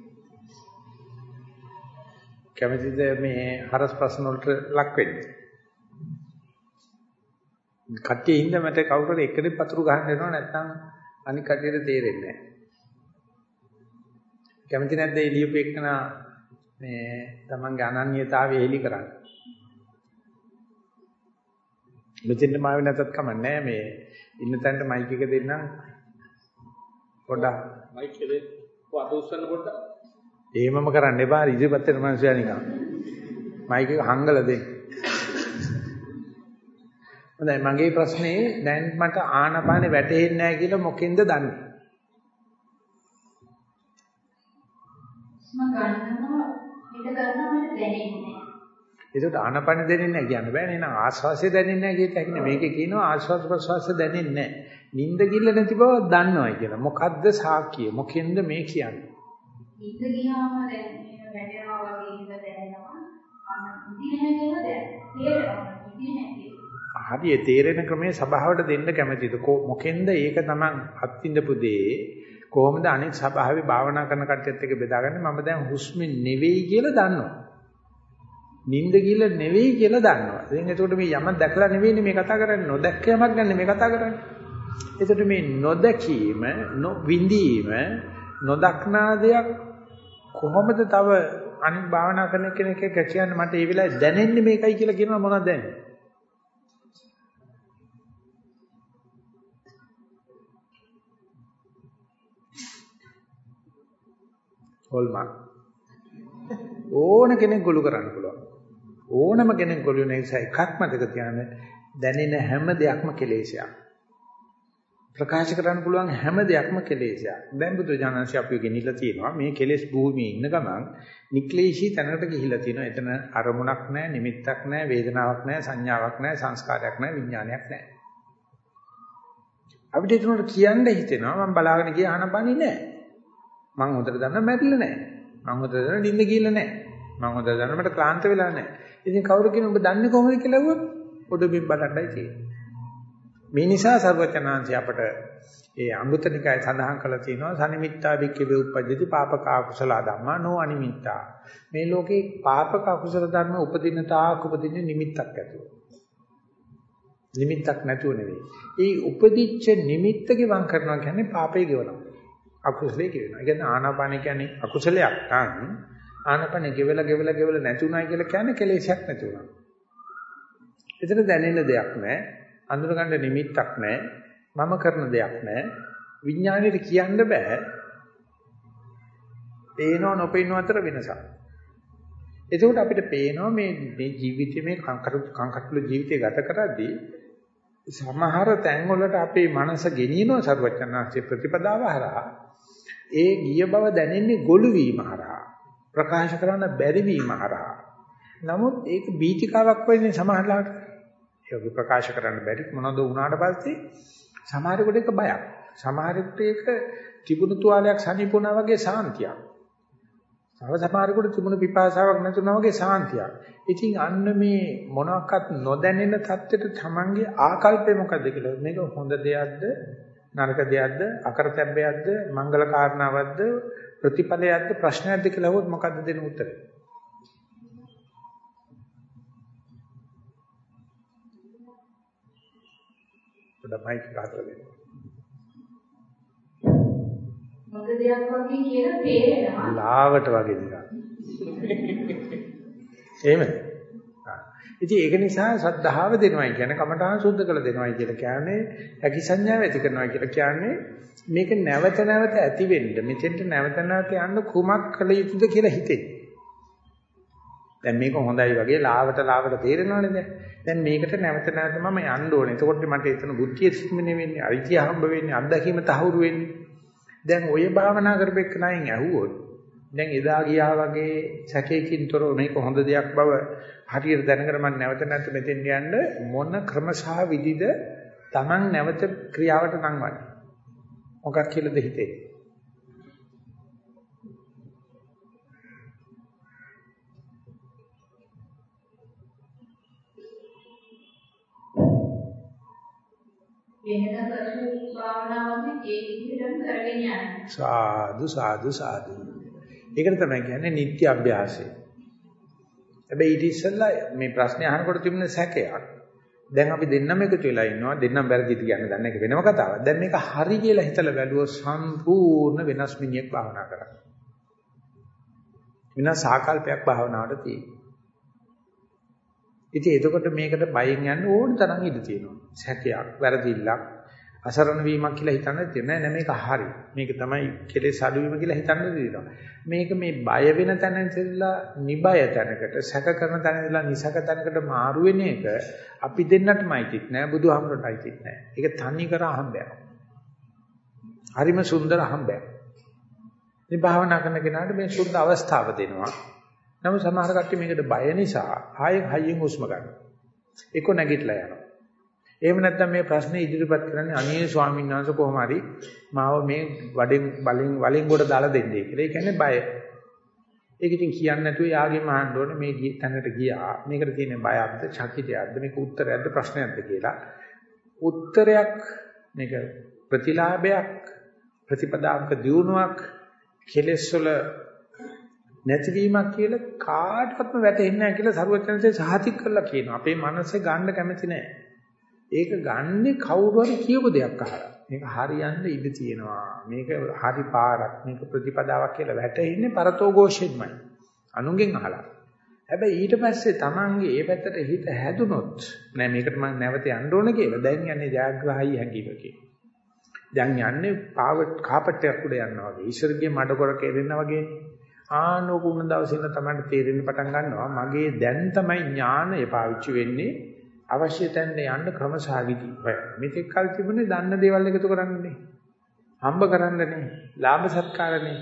කැමතිද මේ හරස් ප්‍රශ්න වලට ලක් වෙන්නේ? කට්ටිය ඉන්න මට කවුරු හරි එකනේ පතුරු ගහන්න එනවා නැත්නම් අනික කට්ටියට තේරෙන්නේ නැහැ. කැමති නැද්ද එළියපු එකන මේ තමන්ගේ අනන්‍යතාවය එලි කරන්න. මෙතෙන් මාවෙ නැතත් කමන්නේ මේ ඉන්න තැනට මයික් එක දෙන්නම් පොඩ්ඩක් මයික් එක දෙන්න ඔය අත උස්සන්න පොඩ්ඩක් එහෙමම කරන්න එපා ඉදිරිපත් වෙන මනුස්සයා නිකන්. මයික් එක හංගලා දෙන්න. හොඳයි මගේ ප්‍රශ්නේ දැන් මට ආනපානෙ වැටෙන්නේ නැහැ කියලා මොකෙන්ද දන්නේ? මම ගන්නවා හිත ගන්නවා මට දැනෙන්නේ ඒකට ආනපන දැනෙන්නේ නැහැ කියන්න බෑනේ. නේද ආශ්වාසය දැනෙන්නේ නැහැ කියත හැකිනේ මේකේ කියනවා ආශ්වාස ප්‍රශ්වාසය දැනෙන්නේ නැහැ. නිින්ද කිල්ල නැති බව දන්නවයි කියලා. මොකද්ද සාක්කිය මොකෙන්ද මේ කියන්නේ හිත ගියාම දැන් වැටෙනවා වගේ හිත දැනෙනවා අන්න ඉතින් හැදෙනවා දැන් තේරෙනවා ඉතින් හැදෙනවා හරි ඒ තේරෙන ක්‍රමයේ සබාවට දෙන්න කැමතිද මොකෙන්ද ඒක තමන් අත්විඳපු දේ කොහොමද අනෙක් සබාවේ භාවනා කරන කට්ටියත් එක්ක බෙදාගන්නේ මම දැන් හුස්මෙන් නෙවෙයි කියලා දන්නවා නිින්ද කියලා නෙවෙයි කියලා දන්නවා. ඉතින් එතකොට මේ යමක් දැකලා නෙවෙයිනේ මේ කතා කරන්නේ. නොදැක්ක යමක් ගැන මේ කතා කරන්නේ. එතකොට මේ නොදැකීම, නොවිඳීම, නොදක්නා දෙයක් කොහොමද තව අනිත් භාවනා කරන කෙනෙක් එක්ක කියන්නේ මට ඒ වෙලාවේ දැනෙන්නේ මේකයි කියලා කියනවා මොනවද දැනෙන්නේ? හොල්මන් ඕන කෙනෙක් ගොළු කරන්න පුළුවන්. ඕනම කෙනෙක් ගොළු වෙන නිසා එකක් මතක තියාගන්න දැනෙන හැම දෙයක්ම කෙලෙසයක්. ප්‍රකාශ කරන්න පුළුවන් හැම දෙයක්ම කෙලෙසයක්. දැන් බුදු ජානන්සේ අපි ගෙනිලා තියෙනවා මේ කෙලෙස් භූමියේ ඉන්න ගමන් නික්ලේශී තැනකට ගිහිලා තියෙනවා. එතන අරමුණක් නැහැ, නිමිත්තක් නැහැ, වේදනාවක් නැහැ, සංඥාවක් නැහැ, සංස්කාරයක් නැහැ, විඥානයක් නැහැ. අපිට ඒකට කියන්න හිතෙනවා මම බලාගෙන ගිය ආනපනි නැහැ. මං හොඳට දන්නා මැරිලා නැහැ. මං හොඳට දන්නා නිින්ද ගිහලා නැහැ. මං හොඳට දන්නා මට ක්ලාන්ත වෙලා නැහැ. ඉතින් කවුරු කියන ඔබ දන්නේ කොහොමද කියලා ඇහුවොත් ඔඩොබින් බලන්නයි තියෙන්නේ. මේ නිසා සර්වචනාංශය අපට ඒ අමෘතනිකය සඳහන් කරලා තියෙනවා සනිමිත්තා වික්කවේ උපජ්ජති පාපක අකුසල ධම්මා නෝ අනිමිත්තා. මේ ලෝකේ පාපක අකුසල ධර්ම උපදින තාක් උපදින නිමිත්තක් ඇතුව. නිමිත්තක් නැතුව නෙවෙයි. ඒ උපදිච්ච නිමිත්ත ගෙවම් කරනවා කියන්නේ පාපේ ගෙවනවා. අකුසලයේ ගෙවනවා. ඒ කියන්නේ ආනාපාන කියන්නේ අකුසලයක් නම් ආනාපාන ගෙවලා ගෙවලා ගෙවලා නැතුණයි කියලා කියන්නේ කෙලෙසයක් නැති වුණා. එතන දැනෙන දෙයක් නැහැ. අඳුරගන්න නිමිත්තක් නැහැ. මම කරන දෙයක් නැහැ. විඥාණයට කියන්න බෑ. පේනව නොපේනව අතර වෙනසක්. එතකොට අපිට පේනවා මේ මේ ජීවිතේ මේ කංකටුල ජීවිතය ගත කරද්දී සමහර තැන් වලට අපේ මනස ගෙනියනවා සර්වචනාංශේ ප්‍රතිපදාව හරහා ඒ ගිය බව දැනෙන්නේ ගොළු වීම හරහා ප්‍රකාශ කරන්න බැරි වීම හරහා නමුත් ඒක බීතිකාවක් වෙන්නේ සමහරලාට ඒක ප්‍රකාශ කරන්න බැරි මොනවද වුණාට පස්සේ සමහරෙකුට ඒක බයක්. සමහරෙකුට ඒක තිබුණු තුවාලයක් සනීපුණා වගේ සාන්තියක්. තව සමහරෙකුට තිබුණු පිපාසාවක් නැතුණා වගේ සාන්තියක්. ඉතින් අන්න මේ මොනක්වත් නොදැනෙන தත්ත්වෙට තමන්ගේ ආකල්පය මොකද්ද කියලා. මේක හොඳ දෙයක්ද? නරක දෙයක්ද? අකරතැබ්බයක්ද? මංගල කාරණාවක්ද? ප්‍රතිඵලයක්ද? ප්‍රශ්නයක්ද කියලා අහුවොත් මොකද්ද දෙන උත්තරේ? පොඩ්ඩක් මයික් කාටද දෙන්න. මොකද දෙයක් වගේ කියලා තේරෙනවා ලාවට වගේ දෙයක්. එහෙමද? ඉතින් ඒක නිසා සද්ධාව දෙනවයි කියන්නේ කමඨාන් සුද්ධ කළ දෙනවයි කියලා කියන්නේ හැකි සංඥාව ඇති කරනවා කියලා කියන්නේ මේක නැවත නැවත ඇති වෙන්න මෙතෙන්ට නැවත නැවත යන්න කුමක් කළ යුතුද කියලා හිතෙන්නේ. දැන් මේක හොඳයි වගේ ලාවට ලාවට තේරෙනවනේ දැන්. දැන් මේකට නැවත නැවත මම යන්න ඕනේ. එතකොට මට එතන බුද්ධිය සිහිමනේ වෙන්නේ, අයිතිය හම්බ වෙන්නේ, අත්දැකීම තහවුරු වෙන්නේ. දැන් ඔය භාවනා කරපෙන්නයින් ඇහුවොත් දැන් එදා ගියා වගේ සැකයකින් තොරව මේක හොඳ දෙයක් බව හරියට දැනගෙන මම නැවත නැවත මෙතෙන් යන්න මොන ක්‍රම සහ විදිද Taman නැවත ක්‍රියාවට නංවන්නේ මොකක් කියලාද හිතේ වෙනද කරපු භාවනාවම ඒ විදිහටම කරගෙන යන්න. සාදු සාදු සාදු. ඒකට තමයි කියන්නේ නිත්‍ය අභ්‍යාසය. හැබැයි ඊට ඉස්සෙල්ලා මේ ප්‍රශ්නේ අහනකොට තිබුණ සැකයක්. දැන් අපි දෙන්නම එකතු වෙලා ඉන්නවා. දෙන්නම වැරදිද කියන්නේ දන්නේ ඒක වෙනම කතාවක්. දැන් මේක හරි කියලා හිතලා බැලුවොත් සම්පූර්ණ වෙනස් මිනිහෙක් භාවනා කරන්නේ. වෙනස් ආකල්පයක් භාවනාවට තියෙනවා. ඉතින් එතකොට මේකට බයෙන් යන්න ඕන තරම් ඉඩ තියෙනවා. සැකයක්, වැරදිල්ලක්, අසරණ වීමක් කියලා හිතන්න තියෙන්නේ නෑ මේක හරි. මේක තමයි කෙලෙස් අඩු වීම කියලා හිතන්න දෙනවා. මේක මේ බය වෙන තැන ඉඳලා නිබය තැනකට, සැක කරන තැන ඉඳලා නිසක තැනකට මාරු වෙන එක අපි දෙන්නටමයි තිත් නෑ බුදුහාමුදුරටයි තිත් නෑ. ඒක තනි කර අහඹයක්. හරිම සුන්දර අහඹයක්. මේ භාවනා කරන කෙනාට මේ සුද්ධ අවස්ථාව දෙනවා. නමුත් සමහර කට්ටිය මේකට බය නිසා ආයෙත් හයියෙන් හුස්ම ගන්නවා. ඒක නැගිටලා යනවා. එහෙම නැත්නම් මේ ප්‍රශ්නේ ඉදිරිපත් කරන්නේ අනේ ස්වාමීන් වහන්සේ කොහොම හරි මාව මේ වඩෙන් බලෙන් වලින් කොට දාලා දෙන්නේ කියලා. ඒ කියන්නේ බය. ඒක ඉතින් කියන්නේ නැතුව යාගෙම අහන්න ඕනේ මේ ගිය තැනකට ගියා. මේකට තියෙන බයක්ද, චකිතයක්ද, මේක උත්තරයක්ද, ප්‍රශ්නයක්ද කියලා. උත්තරයක් මේක ප්‍රතිලාභයක්, ප්‍රතිපදාවක දියුණුවක්, කෙලෙස් වල නැතිවීමක් කියලා කාටවත්ම වැටෙන්නේ නැහැ කියලා සරුවචනසේ සහතික කරලා කියනවා. අපේ මනසේ ගන්න කැමති නැහැ. ඒක ගන්නේ කවුරු හරි කියපු දෙයක් අහලා. මේක හරියන්න ඉඩ තියෙනවා. මේක හරි පාරක්. මේක ප්‍රතිපදාවක් කියලා වැටෙන්නේ පරතෝ ഘോഷෙන්මයි. අනුන්ගෙන් අහලා. හැබැයි ඊට පස්සේ Tamange ඒ පැත්තට හිත හැදුනොත් නෑ මේකට මම නැවත යන්න ඕන කියලා දැන් යන්නේ ජයග්‍රහයි හැංගීමකින්. දැන් යන්නේ පාව කාපට්ටයක් උඩ යනවා වගේ. ඊශ්වරගේ මඩ කර කෙරෙන්න වගේනේ. ආනෝක උන දවසේ ඉඳන් තමයි තේරෙන්න පටන් ගන්නවා. මගේ දැන් තමයි ඥානය පාවිච්චි වෙන්නේ අවශ්‍ය තැනට යන්න ක්‍රමසාවිදි හොය. මෙතෙක් කල් තිබුණේ දන්න දේවල් එකතු කරන්නනේ. හම්බ කරන්නනේ. ලාභ සත්කාරනේ.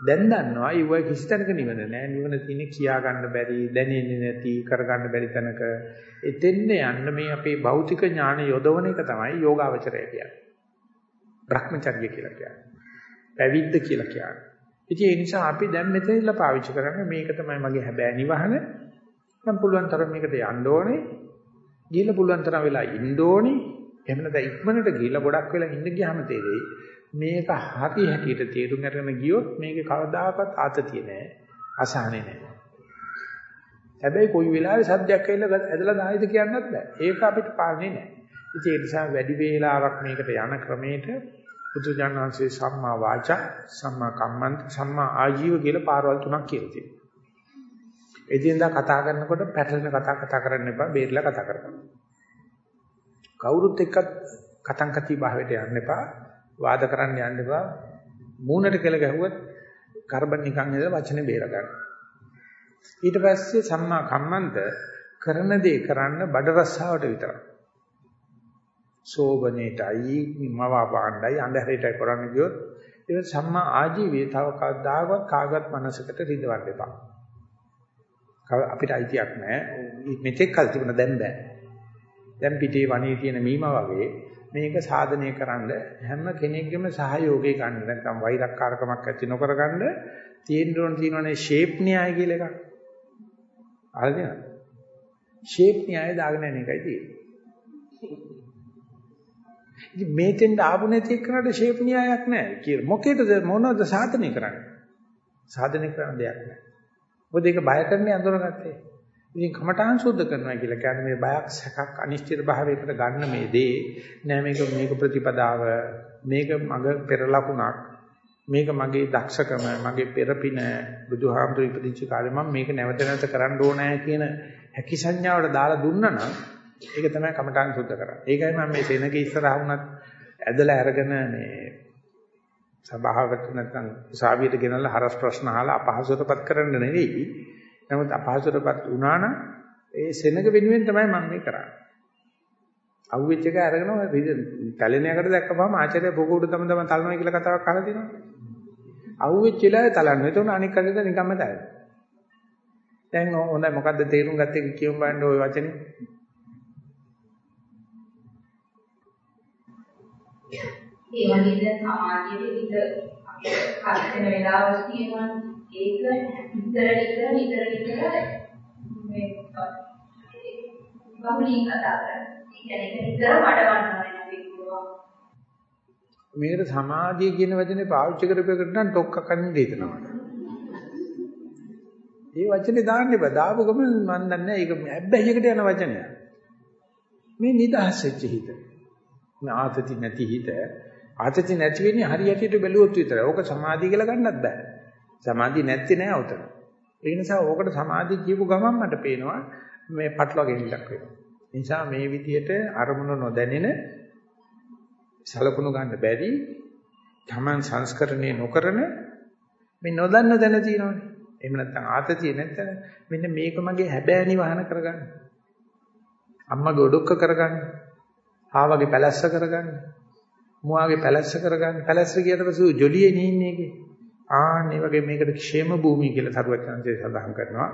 දැන් දන්නවා ඊව කිසි තැනක නිවන නෑ. නිවන තියෙන්නේ කියා ගන්න බැරි, දැනෙන්නේ නැති, කරගන්න බැරි තැනක. එතෙන්න යන්න මේ අපේ භෞතික ඥාන යොදවන එක තමයි යෝගාවචරය කියන්නේ. Brahmacharya කියලා කියන්නේ. පැවිද්ද කියලා කියන්නේ. ඉතින් ඒ නිසා අපි දැන් මෙතන ඉල්ල පාවිච්චි කරන්නේ මේක තමයි මගේ හැබෑ නිවහන. මම පුළුවන් තරම් මේකට යන්න ඕනේ. ගිහිල්ලා පුළුවන් තරම් වෙලා ඉන්න ඕනේ. එහෙම නැත්නම් ඉක්මනට ගිහිල්ලා ගොඩක් වෙලා ඉන්න ගියාම තේරෙයි මේක හරි හැටියට තේරුම් අරගෙන ගියොත් මේකේ කවදාකවත් ආතතිය නෑ. අසහනේ නෑ. හැබැයි කොයි වෙලාවෙ සද්දයක් ඇවිල්ලා ඇදලා දායිද කියන්නත් බෑ. ඒක අපිට පාලනේ නෑ. ඉතින් ඒ නිසා වැඩි වේලාවක් මේකට යන ක්‍රමයට බුදුජානනාංශයේ සම්මා වාචා, සම්මා කම්මන්ත, සම්මා ආජීව කියලා පාරවල් තුනක් කියලා තියෙනවා. එදිනදා කතා කරනකොට පැටලෙන කතා කතා කරන්න එපා, බේරලා කතා කරගන්න. කවුරුත් එක්කත් කතං කති භාවයට යන්න එපා, වාද කරන්න යන්න එපා. මූණට කෙල ගැහුවත් කාබන් නිකන් ඉඳලා වචනේ බේර ගන්න. ඊට පස්සේ සම්මා කම්මන්ත කරන දේ කරන්න බඩ රස්සාවට විතරයි. සෝබනේටයි මවාපාණ්ඩයි අන්ධහරිටයි කරන්න ගියොත් ඒක සම්මා ආජීවයේ තව කවදාවත් කාගවත් මනසකට රිදවන්න එපා. අපිට අයිතියක් නැහැ. මෙතෙක් කල් තිබුණ දැන් බෑ. දැන් පිටේ වනේ තියෙන මීම වගේ මේක සාධනය කරන්න හැම කෙනෙක්ගේම සහයෝගය ගන්න. නැත්නම් වෛරක්කාරකමක් ඇති නොකර ගන්න තියෙන්න ඕන තියෙනනේ ෂේප් න්‍යාය කියලා එකක්. අහලා තියෙනවද? ෂේප් න්‍යාය දාගෙන යන එකයි තියෙන්නේ. ඉතින් මේතෙන් ආපු නැති එක්කනට ෂේප් න්‍යායක් නැහැ. කියලා මොකේද මොනවද සාධනය කරන්නේ? සාධනය කරන්න දෙයක් නැහැ. මොකද ඒක බය කරන්නේ අඳුරගත්තේ. ඉතින් කමඨාන් සුද්ධ කරනවා කියලා කියන්නේ මේ බයක් සැකක් අනිශ්චිත භාවයකට ගන්න මේ දේ නෑ මේක මේක ප්‍රතිපදාව මේක මග පෙර ලකුණක් මේක මගේ දක්ෂකම මගේ පෙරපින බුදුහාමුදුරු ඉපදිච්ච කාලේ මම මේක නැවත නැවත කරන්න ඕනෑ කියන හැකි සංඥාවට දාලා දුන්නා නම් ඒක තමයි කමඨාන් සුද්ධ කරන්නේ. ඒකයි මම මේ සෙනගේ ඉස්සරහ වුණත් ඇදලා අරගෙන මේ සභාවට නැත්නම් උසාවියට ගෙනල්ලා හරස් ප්‍රශ්න අහලා අපහසුතාවපත් කරන්න නෙවෙයි. නමුත් අපහසුතාවපත් වුණා නම් ඒ සෙනග වෙනුවෙන් තමයි මම මේ කරන්නේ. අහුවෙච්ච එක අරගෙන තැලෙනයකට දැක්කපුවම ආචාර්ය පොකුඩ තම තම තලනවා කියලා කතාවක් අහලා තියෙනවා. අහුවෙච්ච වෙලාවේ තලන්න. එතකොට අනික් කඩේට නිකම්ම තලනවා. දැන් හොඳයි මොකද්ද තේරුම් ගත්තේ කියමු බලන්න ওই වචනේ. ඒ වගේ දැන් සමාජයේ විතර අපිට කල්පන වෙලාවක් තියෙනවා ඒක විතර විතර විතර විතර මේ බහුලීන් කතා කරන්නේ. ඒ කියන්නේ විතර වඩවන්න වෙනවා මේකට සමාධිය කියන වචනේ පාවිච්චි කරපෙකට නම් ඩොක්ක කන්නේ දෙතනවා. ඒ වචනේ දාන්න එපා. දාපු ගමන් මන් දන්නේ ඒක හැබැයිකට යන වචනයක්. මේ නිදහස් වෙච්ච හිත. මේ ආතති නැති හිත. ආතති නැති වෙන්නේ හරියටියට බැලුවොත් විතරයි. ඕක සමාධිය කියලා ගන්නත් බෑ. සමාධිය නැත්තේ නෑ උතන. ඒ නිසා ඕකට සමාධිය කියපු ගමන් මට පේනවා මේ පටලවා ගැනීමක් වෙනවා. ඒ නිසා මේ විදිහට අරමුණ නොදැනෙන සලකුණු ගන්න බැරි Taman සංස්කරණය නොකරන මේ නොදන්න දැන තියෙනවනේ. එහෙම නැත්නම් ආතතිය නැත්නම් මෙන්න මේක මගේ හැබෑ නිවහන කරගන්න. අම්මගේ ඔඩොක්ක කරගන්න. ආවගේ පැලැස්ස කරගන්න. මුවාගේ පැලැස්ස කරගන්න. පැලැස්ස කියට පසු ජොලියේ නින්නේ එකේ. ආන්නේ වගේ මේකට ക്ഷേම භූමිය කියලා සරුවචනන්සේ සඳහන් කරනවා.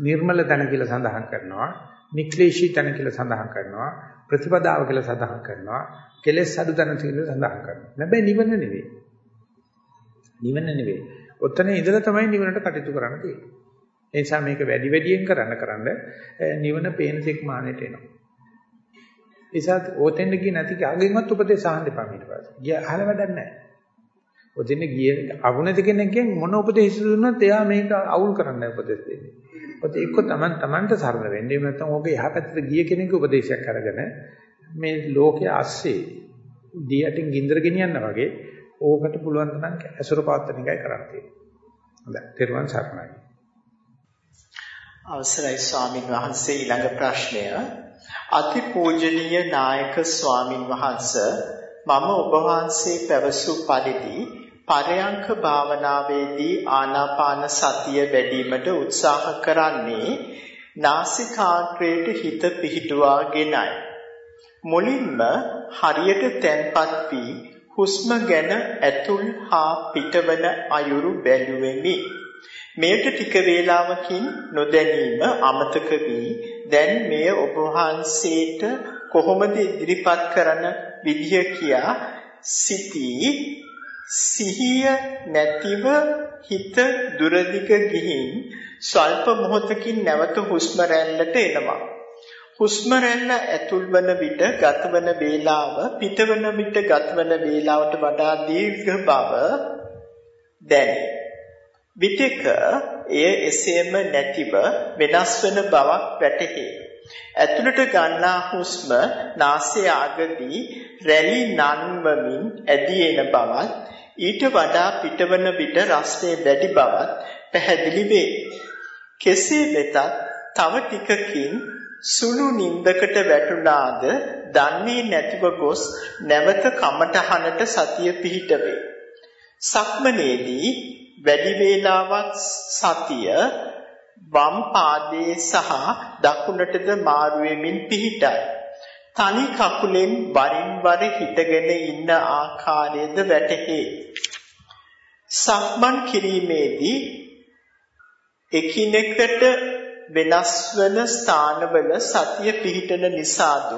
නිර්මල තන කියලා සඳහන් කරනවා. නික්ලේශී තන කියලා සඳහන් කරනවා. ප්‍රතිපදාව කියලා සඳහන් කරනවා. කෙලෙස් අඩු තන කියලා සඳහන් කරනවා. හැබැයි නිවන නෙවෙයි. නිවන නෙවෙයි. ඔතන ඉඳලා තමයි නිවනට කටයුතු කරන්න තියෙන්නේ. ඒ නිසා මේක වැඩි වැඩියෙන් කරන්න කරන්න නිවන පේන තෙක් මානෙට එනවා. ඒසත් ඕතෙන්ද ගියේ නැති කාගෙන්වත් උපදේශ අහන්න එපා ඊට පස්සේ. ගිය අහල වැඩක් නැහැ. ඔතෙන් ගිය අහුනති කෙනෙක්ගෙන් මොන උපදේශ දුන්නත් එයා මේක අවුල් කරන්න උපදේශ දෙන්නේ. ඔත එක්ක Taman Tamanට සරල වෙන්නේ. එහෙම නැත්නම් ඕකේ යහපැත්තට ගිය කෙනෙකුගේ උපදේශයක් අරගෙන මේ ලෝකයේ ASCII දියටින් ගින්දර ගෙනියන්න වගේ ඕකට පුළුවන් තරම් ඇසුර පාත්තන එකයි කරන්න තියෙන්නේ. හොඳයි. තෙරුවන් සරණයි. අවසරයි ස්වාමින් වහන්සේ ඊළඟ ප්‍රශ්නය අතිපූජනීය නායක ස්වාමින් වහන්සේ මම ඔබ වහන්සේ පැවසු පරිදි පරයන්ක භාවනාවේදී ආනාපාන සතිය වැඩිවීමට උත්සාහ කරන්නේ නාසිකාග්‍රයට හිත පිහිටුවාගෙනයි. මුලින්ම හරියට තැන්පත් වී හුස්ම ගැන ඇතුල් හා පිටවන අයුරු බැලුවෙමි. මෙයට ටික වේලාවකින් නොදැනීම අමතක වී දැන් මෙය ඔබ වහන්සේට කොහොමද ඉදිරිපත් කරන විදිය කියා සිටී සිහිය නැතිව හිත දුරදිග ගිහින් ස්වල්ප මොහොතකින් නැවත හුස්ම රැල්ලට එනවා හුස්ම රැල්ල ඇතුල් වන විට ගතවන වේලාව පිටවන විට ගතවන වේලාවට වඩා දීර්ඝ බව දැනේ. විටක එය එසේම නැතිව වෙනස් වන බවක් වැටහේ. ඇතුළට ගන්නා හුස්ම නාසය අගදී රැලි නන්වමින් ඇදී එන බවත් ඊට වඩා පිටවන විට රස්නේ වැඩි බවත් පැහැදිලි වේ. කෙසේ වෙතත් තව ටිකකින් සුළු නින්දකට වැටුණාද දන්නේ නැතිව ගොස් නැවත කමටහනට සතිය පිහිටවේ. සක්මනේදී වැඩි වේලාවක් සතිය වම් පාදයේ සහ දකුණටද මාරු වෙමින් පිහිටයි. තනි කකුලෙන් වරින් වර හිටගෙන ඉන්න ආකාරයද වැටහේ. සක්මන් කිරීමේදී එකිනෙකට වෙනස් වන ස්ථානවල සතිය පිහිටන නිසාද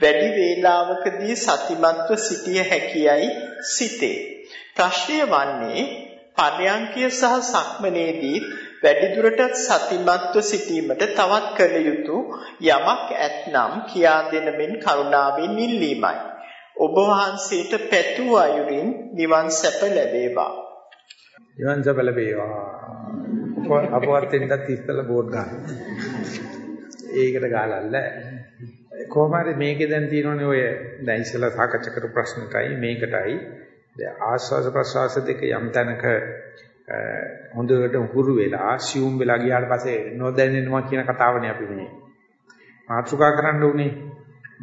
වැඩි වේලාවකදී සතිමත්ව සිටිය හැකියයි සිතේ. ප්‍රශ්නය වන්නේ පර්යංකය සහ සක්මනේදී වැඩිදුරටත් සතිමත්ව සිටීමට තවත් කළ යුතු යමක් ඇතනම් කියා දෙන මෙන් කරුණාවෙන් ඉල්ලීමයි. ඔබ වහන්සේට පැතුම් අයුරින් නිවන් සැප ලැබේවා. නිවන් සැප ලැබේවා. අපවත් වෙන්නත් ඉස්සෙල්ලා බෝඩ් ගන්න. ඒකට ගාලල්ල. කොහොම හරි මේකේ දැන් තියෙනනේ ඔය දැන් ඉස්සෙල්ලා සාකච්ඡා කරපු ප්‍රශ්නටයි මේකටයි ආස්වාස ප්‍රසවාස දෙක යම් තැනක හොඳට උහුරු වෙලා assume වෙලා ගියාට පස්සේ නොදැනෙනවා කියන කතාවනේ අපි මේ මාතෘකා කරන්න උනේ.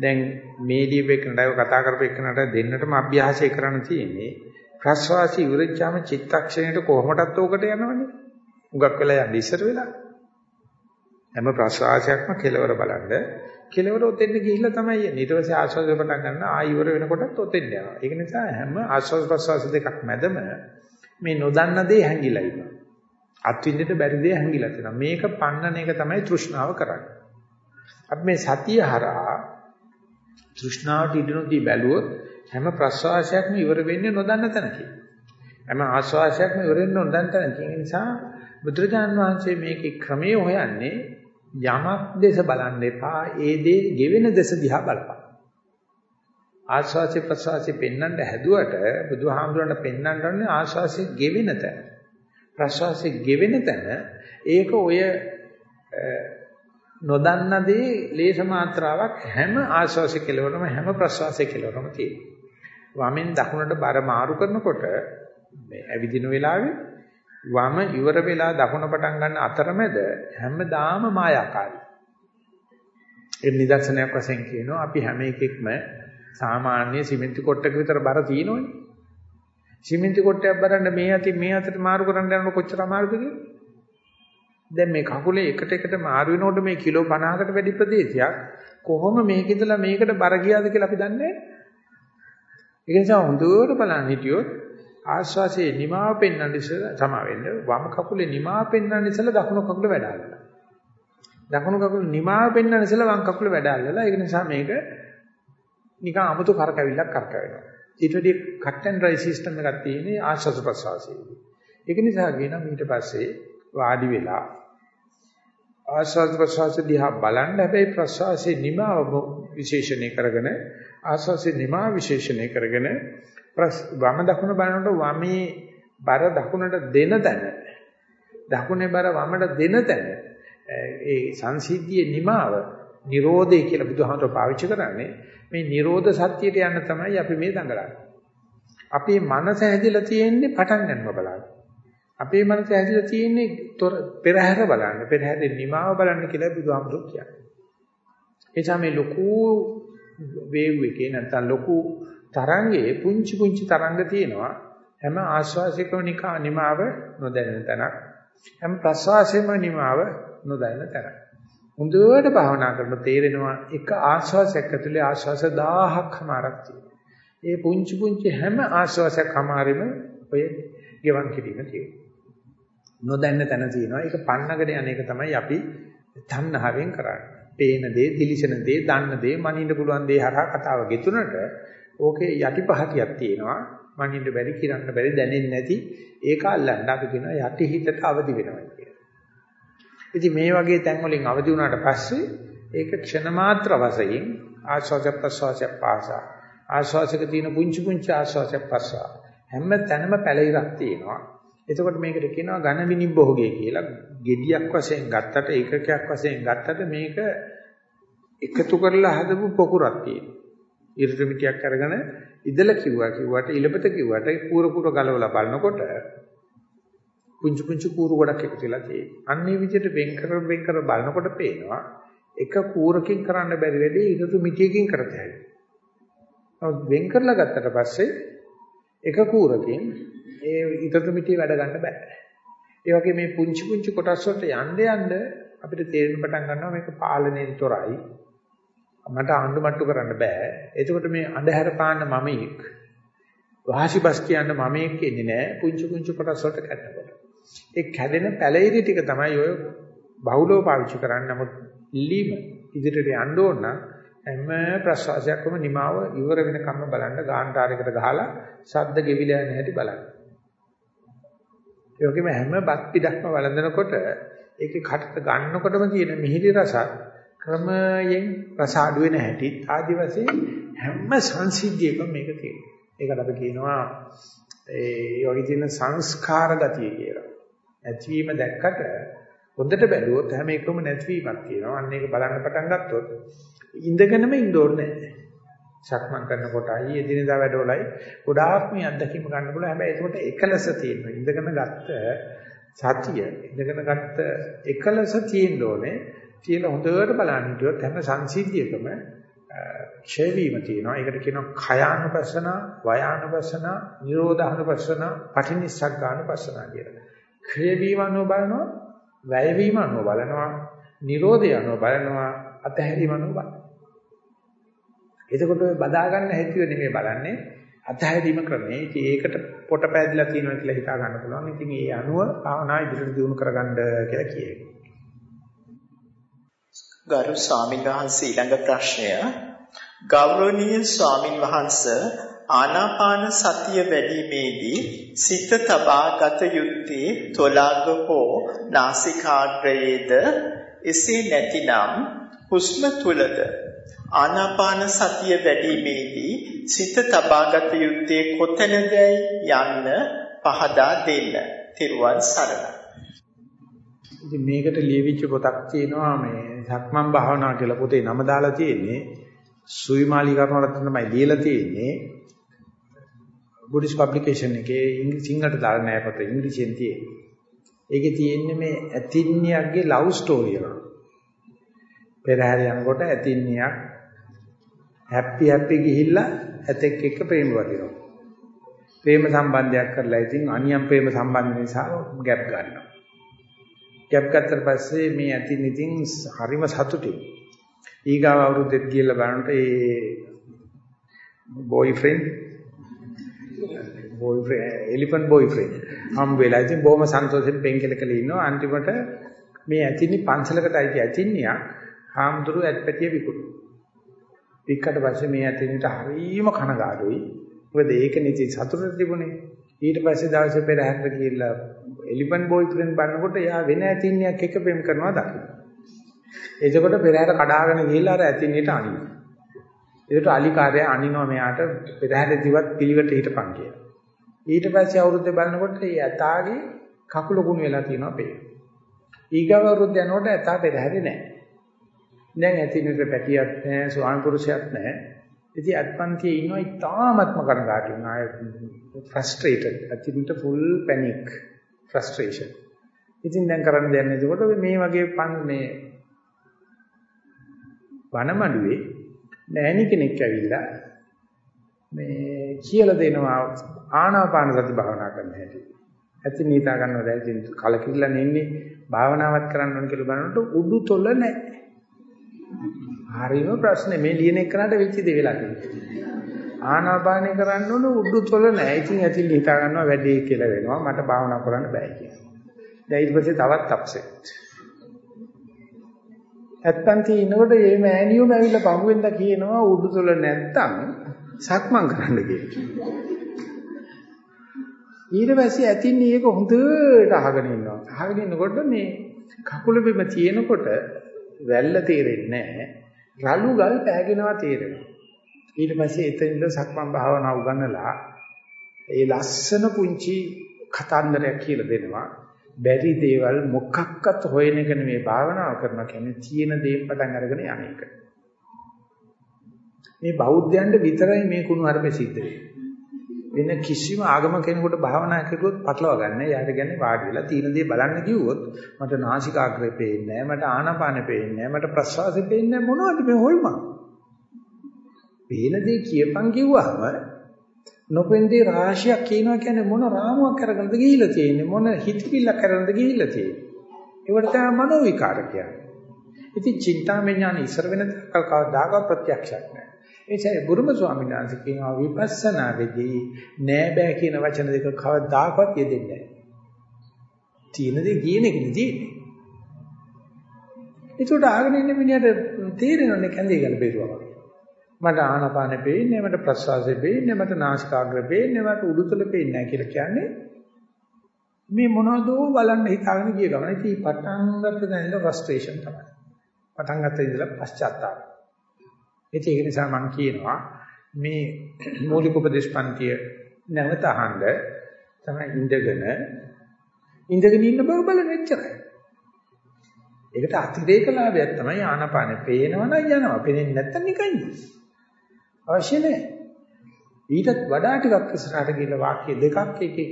දැන් මේ දීපේකනට කතා කරපේකනට දෙන්නටම අභ්‍යාසය කරන්න තියෙන්නේ. ප්‍රසවාසී ඉවරච්චාම චිත්තක්ෂණයට කොහොමදත් ඕකට යනවනේ. උගක් වෙලා යන්නේ ඉස්සර වෙලා. හැම ප්‍රසවාසයක්ම කෙලවර බලන්න කෙලවර ඔතෙන් ගිහිල්ලා තමයි යන්නේ. ඊට පස්සේ ආස්වාද පටන් ගන්න ආයිවර වෙනකොටත් ඔතෙන් යනවා. ඒක නිසා හැම ආස්වාද ප්‍රසවාස දෙකක් මැදම මේ නොදන්න දේ හැංගිලා ඉන්නවා. අත්විඳිට බැරි දේ හැංගිලා තියෙනවා. මේක පන්නන එක තමයි තෘෂ්ණාව කරන්නේ. අපි මේ සතිය හරහා තෘෂ්ණාවට ඉදනොදී බැලුවොත් හැම ප්‍රසවාසයක්ම ඉවර වෙන්නේ නොදන්න තැනකින්. හැම ආශ්වාසයක්ම ඉවර වෙන්නේ නොදන්න තැනකින්. ඒ නිසා බුදුරජාන් වහන්සේ මේකේ ක්‍රමය හොයන්නේ යමක් දේශ බලන්න එපා. ඒ දේ ගෙවෙන දේශ දිහා බලපන්. ආශ්වාසය ප්‍රශ්වාසය පෙන්වන්න හැදුවට බුදුහාමුදුරන්ට පෙන්වන්න ඕනේ ආශ්වාසය ගෙවෙන තැන. ප්‍රශ්වාසය ගෙවෙන තැන ඒක ඔය නොදන්න දේ ලේස මාත්‍රාවක් හැම ආශ්වාසය කෙලවරම හැම ප්‍රශ්වාසය කෙලවරම තියෙනවා. වමෙන් දකුණට බර මාරු කරනකොට මේ ඇවිදින වෙලාවේ වම ඉවර වෙලා දකුණ පටන් ගන්න අතරමැද හැමදාම මායාකාරී. ඒ නිදර්ශනයක් වශයෙන් කියනවා අපි හැම එකෙක්ම සාමාන්‍ය සිමෙන්ති කොට්ටක විතර බර තියෙනවනේ. සිමෙන්ති කොට්ටයක් බරන්න මේ අතින් මේ අතට මාරු කරන්න යනකොට කොච්චර අමාරුද කියලා. දැන් මේ කකුලේ එකට එකට මාරු වෙනකොට මේ කිලෝ 50කට වැඩි ප්‍රදේශයක් කොහොම මේක ඉඳලා මේකට බර ගියාද කියලා අපි දන්නේ නැහැ. ඒ නිසා හොඳට බලන්න හිටියොත් ආශ්වාසයේ නිමාව පෙන්වන්න ඉස්සෙල්ලා සමා වෙන්න වම් කකුලේ නිමාව පෙන්වන්න ඉස්සෙල්ලා දකුණු කකුල වැඩ අල්ලලා. දකුණු කකුල නිමාව පෙන්වන්න ඉස්සෙල්ලා වම් කකුල වැඩ අල්ලලා. ඒක නිසා මේක නිකන් 아무තු කරකැවිල්ලක් කරකැවෙනවා. ඊට වැඩි කට් ඇන්ඩ් ඩ්‍රයි සිස්ටම් එකක් තියෙන්නේ ආශ්වාස ප්‍රශ්වාසයේදී. ඒක නිසා කියනවා ඊට පස්සේ වාඩි වෙලා ආශ්වාස ප්‍රශ්වාස දිහා බලන්න හැබැයි ප්‍රශ්වාසයේ නිමාව විශේෂණය කරගෙන ආශ්වාසයේ නිමාව විශේෂණය කරගෙන වම දකුණ බලනකොට වමේ බර දකුණට දෙන තැන දකුණේ බර වමට දෙන තැන ඒ සංසිද්ධියේ නිමාව Nirodhe කියලා බුදුහාමර පාවිච්චි කරන්නේ මේ Nirodha සත්‍යයට යන්න තමයි අපි මේ දඟලන්නේ. අපේ මනස හැදිලා තියෙන්නේ පටන් ගන්නව බලන්න. අපේ මනස හැදිලා තියෙන්නේ පෙරහැර බලන්න. පෙරහැරේ නිමාව බලන්න කියලා බුදුහාමර කියන්නේ. එනිසා මේ ලොකු වේව් එකේ නැත්නම් ලොකු තරංගයේ පුංචි පුංචි තරංග තියෙනවා. හැම ආශ්වාසයකම නිකා නිමාව නොදැනෙන තැනක්. හැම ප්‍රශ්වාසයකම නිමාව නොදැනෙන තැනක්. හොඳට භාවනා කරලා තේරෙනවා එක ආශ්වාසයක් ඇතුලේ ආශ්වාස 1000ක් හමාරක් තියෙනවා. ඒ පුංචි පුංචි හැම ආශ්වාසයක් හමාරෙම ඔය ගෙවන් කිරීම තියෙනවා. නොදැන්න තැන තියෙනවා. ඒක පන්නකට යන එක තමයි අපි තණ්හාවෙන් කරන්නේ. පේන දේ, දිලිසෙන දේ, දන්න දේ, මනින්න පුළුවන් දේ හරහා කතාව ගෙතුනට ඕකේ යටිපහතියක් තියෙනවා. මනින්න බැරි, කිරන්න බැරි, දැනෙන්නේ නැති ඒක අල්ලන්න අපි කියනවා යටි හිතට අවදි වෙනවා කියලා. ඉතින් මේ වගේ තැන් වලින් අවදි වුණාට පස්සේ ඒක ක්ෂණ මාත්‍ර වශයෙන් ආශ්වාස ප්‍රශ්වාස පාස ආශ්වාසක තියෙන පුංචි පුංචි ආශ්වාස ප්‍රශ්වාස හැම තැනම පැලිරක් තියෙනවා. එතකොට මේකට කියනවා ඝන විනිභෝගය කියලා. gediyak වශයෙන් ගත්තට ඒකකයක් වශයෙන් ගත්තට මේක එකතු කරලා හදපු පොකුරක් තියෙනවා. ඉරට මිටියක් අරගෙන ඉදලා කිව්වා කිව්වට ඉලපත කිව්වට කූර කූර ගලවලා බලනකොට පුංචි පුංචි කූරු ගොඩක් එකතු වෙලා තියෙනවා. අන්නේ විදිහට වෙන් කර වෙන් කර බලනකොට පේනවා එක කූරකින් කරන්න බැරි වැඩේ ඉරට මිටියකින් කරතයි. නමුත් වෙන් කරලා ගත්තට පස්සේ එක කූරකින් ඒ ඉරට මිටිය වැඩ ගන්න බෑ. ඒ වගේ මේ පුංචි පුංචි කොටස් වලට යන්න යන්න අපිට තේරෙන්න පටන් ගන්නවා මේක පාලනයෙන් තොරයි. මට ආණ්ඩු මට්ටු කරන්න බෑ. එතකොට මේ අඳුර පාන්න මමෙක් වාසිබස් කියන්න මමෙක් ඉන්නේ නෑ පුංචි පුංචි කොටස් වලට කැඩනකොට. ඒ කැඩෙන පැලිරි ටික තමයි ඔය බහුලව පාවිච්චි කරන්නේ. නමුත් ඉල්ලීම ඉදිරියට යන්න ඕන නම් හැම ප්‍රසවාසයක්ම නිමාව ඉවර වෙනකම්ම බලන්න ගාන්ටාරයකට ගහලා ශබ්ද ගෙවිලා යන හැටි බලන්න. ඒ වගේම හැම බත් පිටක්ම වළඳනකොට ඒකේ කටට ගන්නකොටම තියෙන මිහිරි රසත් ක්‍රමයෙන් රස අඩු වෙන හැටි ආදි වශයෙන් හැම සංසිද්ධියකම මේක තියෙනවා. ඒකට අපි කියනවා ඒ වගේ තියෙන සංස්කාර ගතිය කියලා. නැතිවීම දැක්කට හොඳට බැලුවොත් හැම එකම නැතිවීමක් තියෙනවා. අන්න ඒක බලන්න පටන් ගත්තොත් ඉඳගෙනම ඉන්න ඕනේ නැහැ. සක්මන් කරනකොටයි එදිනෙදා වැඩවලයි ගොඩාක් මේ අත්දැකීම ගන්න පුළුවන්. හැබැයි ඒකට එකලස තියෙනවා. ඉඳගෙන ගත්ත සතිය, ඉඳගෙන ගත්ත එකලස තියෙන්න ඕනේ. කියලා හොඳට බලන්න හිටියොත් හැම සංසිද්ධියකම ක්ෂය වීම තියෙනවා. ඒකට කියනවා khයානුපස්සන, වයානුපස්සන, නිරෝධානුපස්සන, පටිනිස්සග්ගානුපස්සන කියලා. ක්ෂය වීම අනුව බලනවා, වැය වීම අනුව බලනවා, නිරෝධය අනුව බලනවා, අතහැරීම අනුව බලනවා. එතකොට ඔය බදා ගන්න හැටිව නෙමෙයි බලන්නේ අධෛර්යම ක්‍රමේ. ඉතින් ඒකට පොට පැදලා තියෙනවා කියලා හිතා ගන්න පුළුවන්. ඉතින් ඒ අනුව භාවනා ඉදිරියට දියුණු කරගන්න කියලා කියයි. ගරු ස්වාමීන් වහන්සේ ඊළඟ ප්‍රශ්නය ගෞරවනීය ස්වාමින් වහන්සේ ආනාපාන සතිය වැඩිීමේදී සිත තබා ගත යුත්තේ තොලාග හෝ නාසිකාග්‍රයේද එසේ නැතිනම් හුස්ම තුලද ආනාපාන සතිය වැඩිීමේදී සිත තබාගත යුත්තේ කොතැනදයි යන්න පහදා දෙන්න. තිරුවන් සරණයි. ඉතින් මේකට ලියවිච්ච පොතක් තියෙනවා මේ සක්මන් භාවනා කියලා පොතේ නම දාලා තියෙන්නේ සුවිමාලි කරනවට තමයි ලියලා තියෙන්නේ බුද්දිස් පබ්ලිකේෂන් එකේ සිංහලට දාලා නැහැ පොත ඉංග්‍රීසියෙන් තියෙන්නේ. ඒකේ තියෙන්නේ මේ ඇතින්නියක්ගේ ලව් ස්ටෝරි එක. පෙරහැර යනකොට ඇතින්නියක් හැපි හැපි ගිහිල්ලා ඇතෙක් එක්ක ප්‍රේම වදිනවා. ප්‍රේම සම්බන්ධයක් කරලා ඉතින් අනියම් ප්‍රේම සම්බන්ධ නිසා ගැප් ගන්නවා. ගැප් ගත්තට පස්සේ මේ ඇතින් ඉතින් හරිම සතුටුයි. ඊගාව අවුරුද්දෙත් ගිහලා බලනකොට ඒ බෝයිෆ්‍රෙන්ඩ් බෝයිෆ්‍රෙන්ඩ් එලිෆන්ට් බෝයිෆ්‍රෙන්ඩ් හම් වෙලා ඉතින් බොහොම සන්තෝෂෙන් පෙන්කලකල ඉන්නවා අන්තිමට මේ ඇතිනි පන්සලකට අයිති ඇතින්නියක් හාමුදුරු ඇත්පැටිය විකුණු. වික්කට පස්සේ මේ ඇතින්ට හරීම කනගාටුයි. මොකද ඒක නිදි සතුටට තිබුණේ. ඊට පස්සේ දවසේ පෙර හැරට ගිහිල්ලා එලිෆන්ට් බෝයිෆ්‍රෙන්ඩ් බලනකොට එයා වෙන ඇතින්නියක් එක්ක ප්‍රේම කරනවා දකින්න. එතකොට පෙරහැර කඩාගෙන ගිහිල්ලා අර ඇතින්නියට අනිනවා. ඒකට අලිකාරය අනිනවා මෙයාට පෙරහැර දිවත් පිළිවෙට හිටපන් කියලා. ඊට පස්සේ අවුරුද්දේ බලනකොට ඒ ඇතාගේ කකුල කුණු වෙලා තියෙනවා පේන. ඊගව අවුරුද්ද යනකොට ඇතා පෙරහැරේ නැහැ. දැන් ඇතිනට පැටියක් නැහැ, ස්වාමි පුරුෂයක් නැහැ. ඉතින් අත්පන්තියේ ඉන්නවා ඉතාමත්ම කනගාටු වෙනවා. ෆ්‍රස්ට්‍රේටඩ්. ඇතිනට ෆුල් පැනික්, ෆ්‍රස්ට්‍රේෂන්. ඉතින් දැන් කරන්න දෙයක් නැතිකොට මේ වගේ පන් මේ වනමඩුවේ නෑනි කෙනෙක් ඇවිල්ලා මේ කියලා දෙනවා ආනාපාන සති භාවනා කරන්න හැටි. ඇති නීතා ගන්නවා දැන් ඉතින් කලකිරලා නෙන්නේ භාවනාවක් කරන්න ඕන කියලා බලනකොට උඩු තොල නැහැ. හරිම ප්‍රශ්නේ මේ ලියන එකනට වෙච්ච දේ වෙලා තියෙනවා. ආනාපානය කරන්න ඕන උඩු තොල නැහැ. ඉතින් ඇති නීතා ගන්නවා වැඩේ කියලා වෙනවා. මට භාවනා කරන්න බෑ කියලා. දැන් ඊට පස්සේ තවත් අප්සෙට්. ඇත්තන්ටි ඉන්නකොට මේ මෑනියෝම ඇවිල්ලා පහුවෙන්ද කියනවා උඩු තොල නැත්තම් සක්මන් කරන්න කියලා. ඊට පස්සේ ඇතින්නේ ඒක හොඳට අහගෙන ඉන්නවා. අහගෙන ඉන්නකොට මේ කකුල බිම තියෙනකොට වැල්ල තේරෙන්නේ නැහැ. රළු ගල් පෑගෙනවා තේරෙනවා. ඊට පස්සේ එතනින්ද සක්මන් භාවනාව උගන්නලා ඒ ලස්සන පුංචි කතන්දරයක් කියලා දෙනවා. බැරි දේවල් මොකක්වත් හොයන එක නෙමෙයි භාවනාව කරනවා කියන්නේ තියෙන දේ පටන් අරගෙන යන එක. මේ බෞද්ධයන්ට විතරයි මේ කුණු හරපේ සිද්ධ වෙන කිසිම ආගම කෙනෙකුට භාවනා කරුවොත් පටලවා ගන්න. යාට කියන්නේ වාඩි වෙලා තියෙන දේ බලන්න කිව්වොත් මට නාසිකාග්‍රේ පේන්නේ නැහැ, මට ආනාපානෙ පේන්නේ නැහැ, මට ප්‍රශ්වාසෙ පේන්නේ නැහැ. මොනවද මේ හොල්මන්? පේන දේ කියපන් කිව්වම නොපෙන්දී රාශියක් කියනවා කියන්නේ මොන රාමුවක් අරගෙනද ගිහිල්ලා තියෙන්නේ? මොන හිතවිල්ලක් අරගෙනද ගිහිල්ලා තියෙන්නේ? ඒවට තමයි මනෝ විකාර කියන්නේ. ඉතින් චින්තාමය ඥාන ඉස්සර වෙන කවදාක ප්‍රත්‍යක්ෂයක් නෑ ඒ නිසා බුරුම ස්වාමීන් වහන්සේ කියනවා විපස්සනා වෙදී නෑ බෑ කියන වචන දෙක කවදාකවත් යෙදෙන්නේ නෑ. තියෙන දේ කියන එක නෙදී. ඒකට ආගෙන ඉන්න මිනිහට තේරෙනවනේ කැඳේ ගල බේරුවා වගේ. මට ආනාපානෙ පේන්නේ මට ප්‍රස්වාසෙ පේන්නේ මට නාසිකාග්‍රය පේන්නේ මට උඩුතල පේන්නේ නැහැ කියලා කියන්නේ මේ මොනවදෝ බලන්න හිතාගෙන ගිය ගමන ඉතින් පටන් ගත්ත දැන ඉඳලා ෆ්‍රස්ට්‍රේෂන් තමයි. පටන් ගත්ත ඉඳලා පශ්චාත්තාප. ඉතින් ඒක නිසා මම කියනවා මේ මූලික උපදේශපන්තිය නැවත අහන්න තමයි ඉඳගෙන ඉඳගෙන ඉන්න බව බලන එච්චරයි ඒකට අතිරේක ලාභයක් තමයි ආනාපානෙ පේනවනම් යනවා පේන්නේ නැත්නම් නිකන් ඉන්නේ අවශ්‍ය නැහැ. ඊටත් වඩා ටිකක් ඉස්සරහට ගිහලා වාක්‍ය දෙකක් එකේ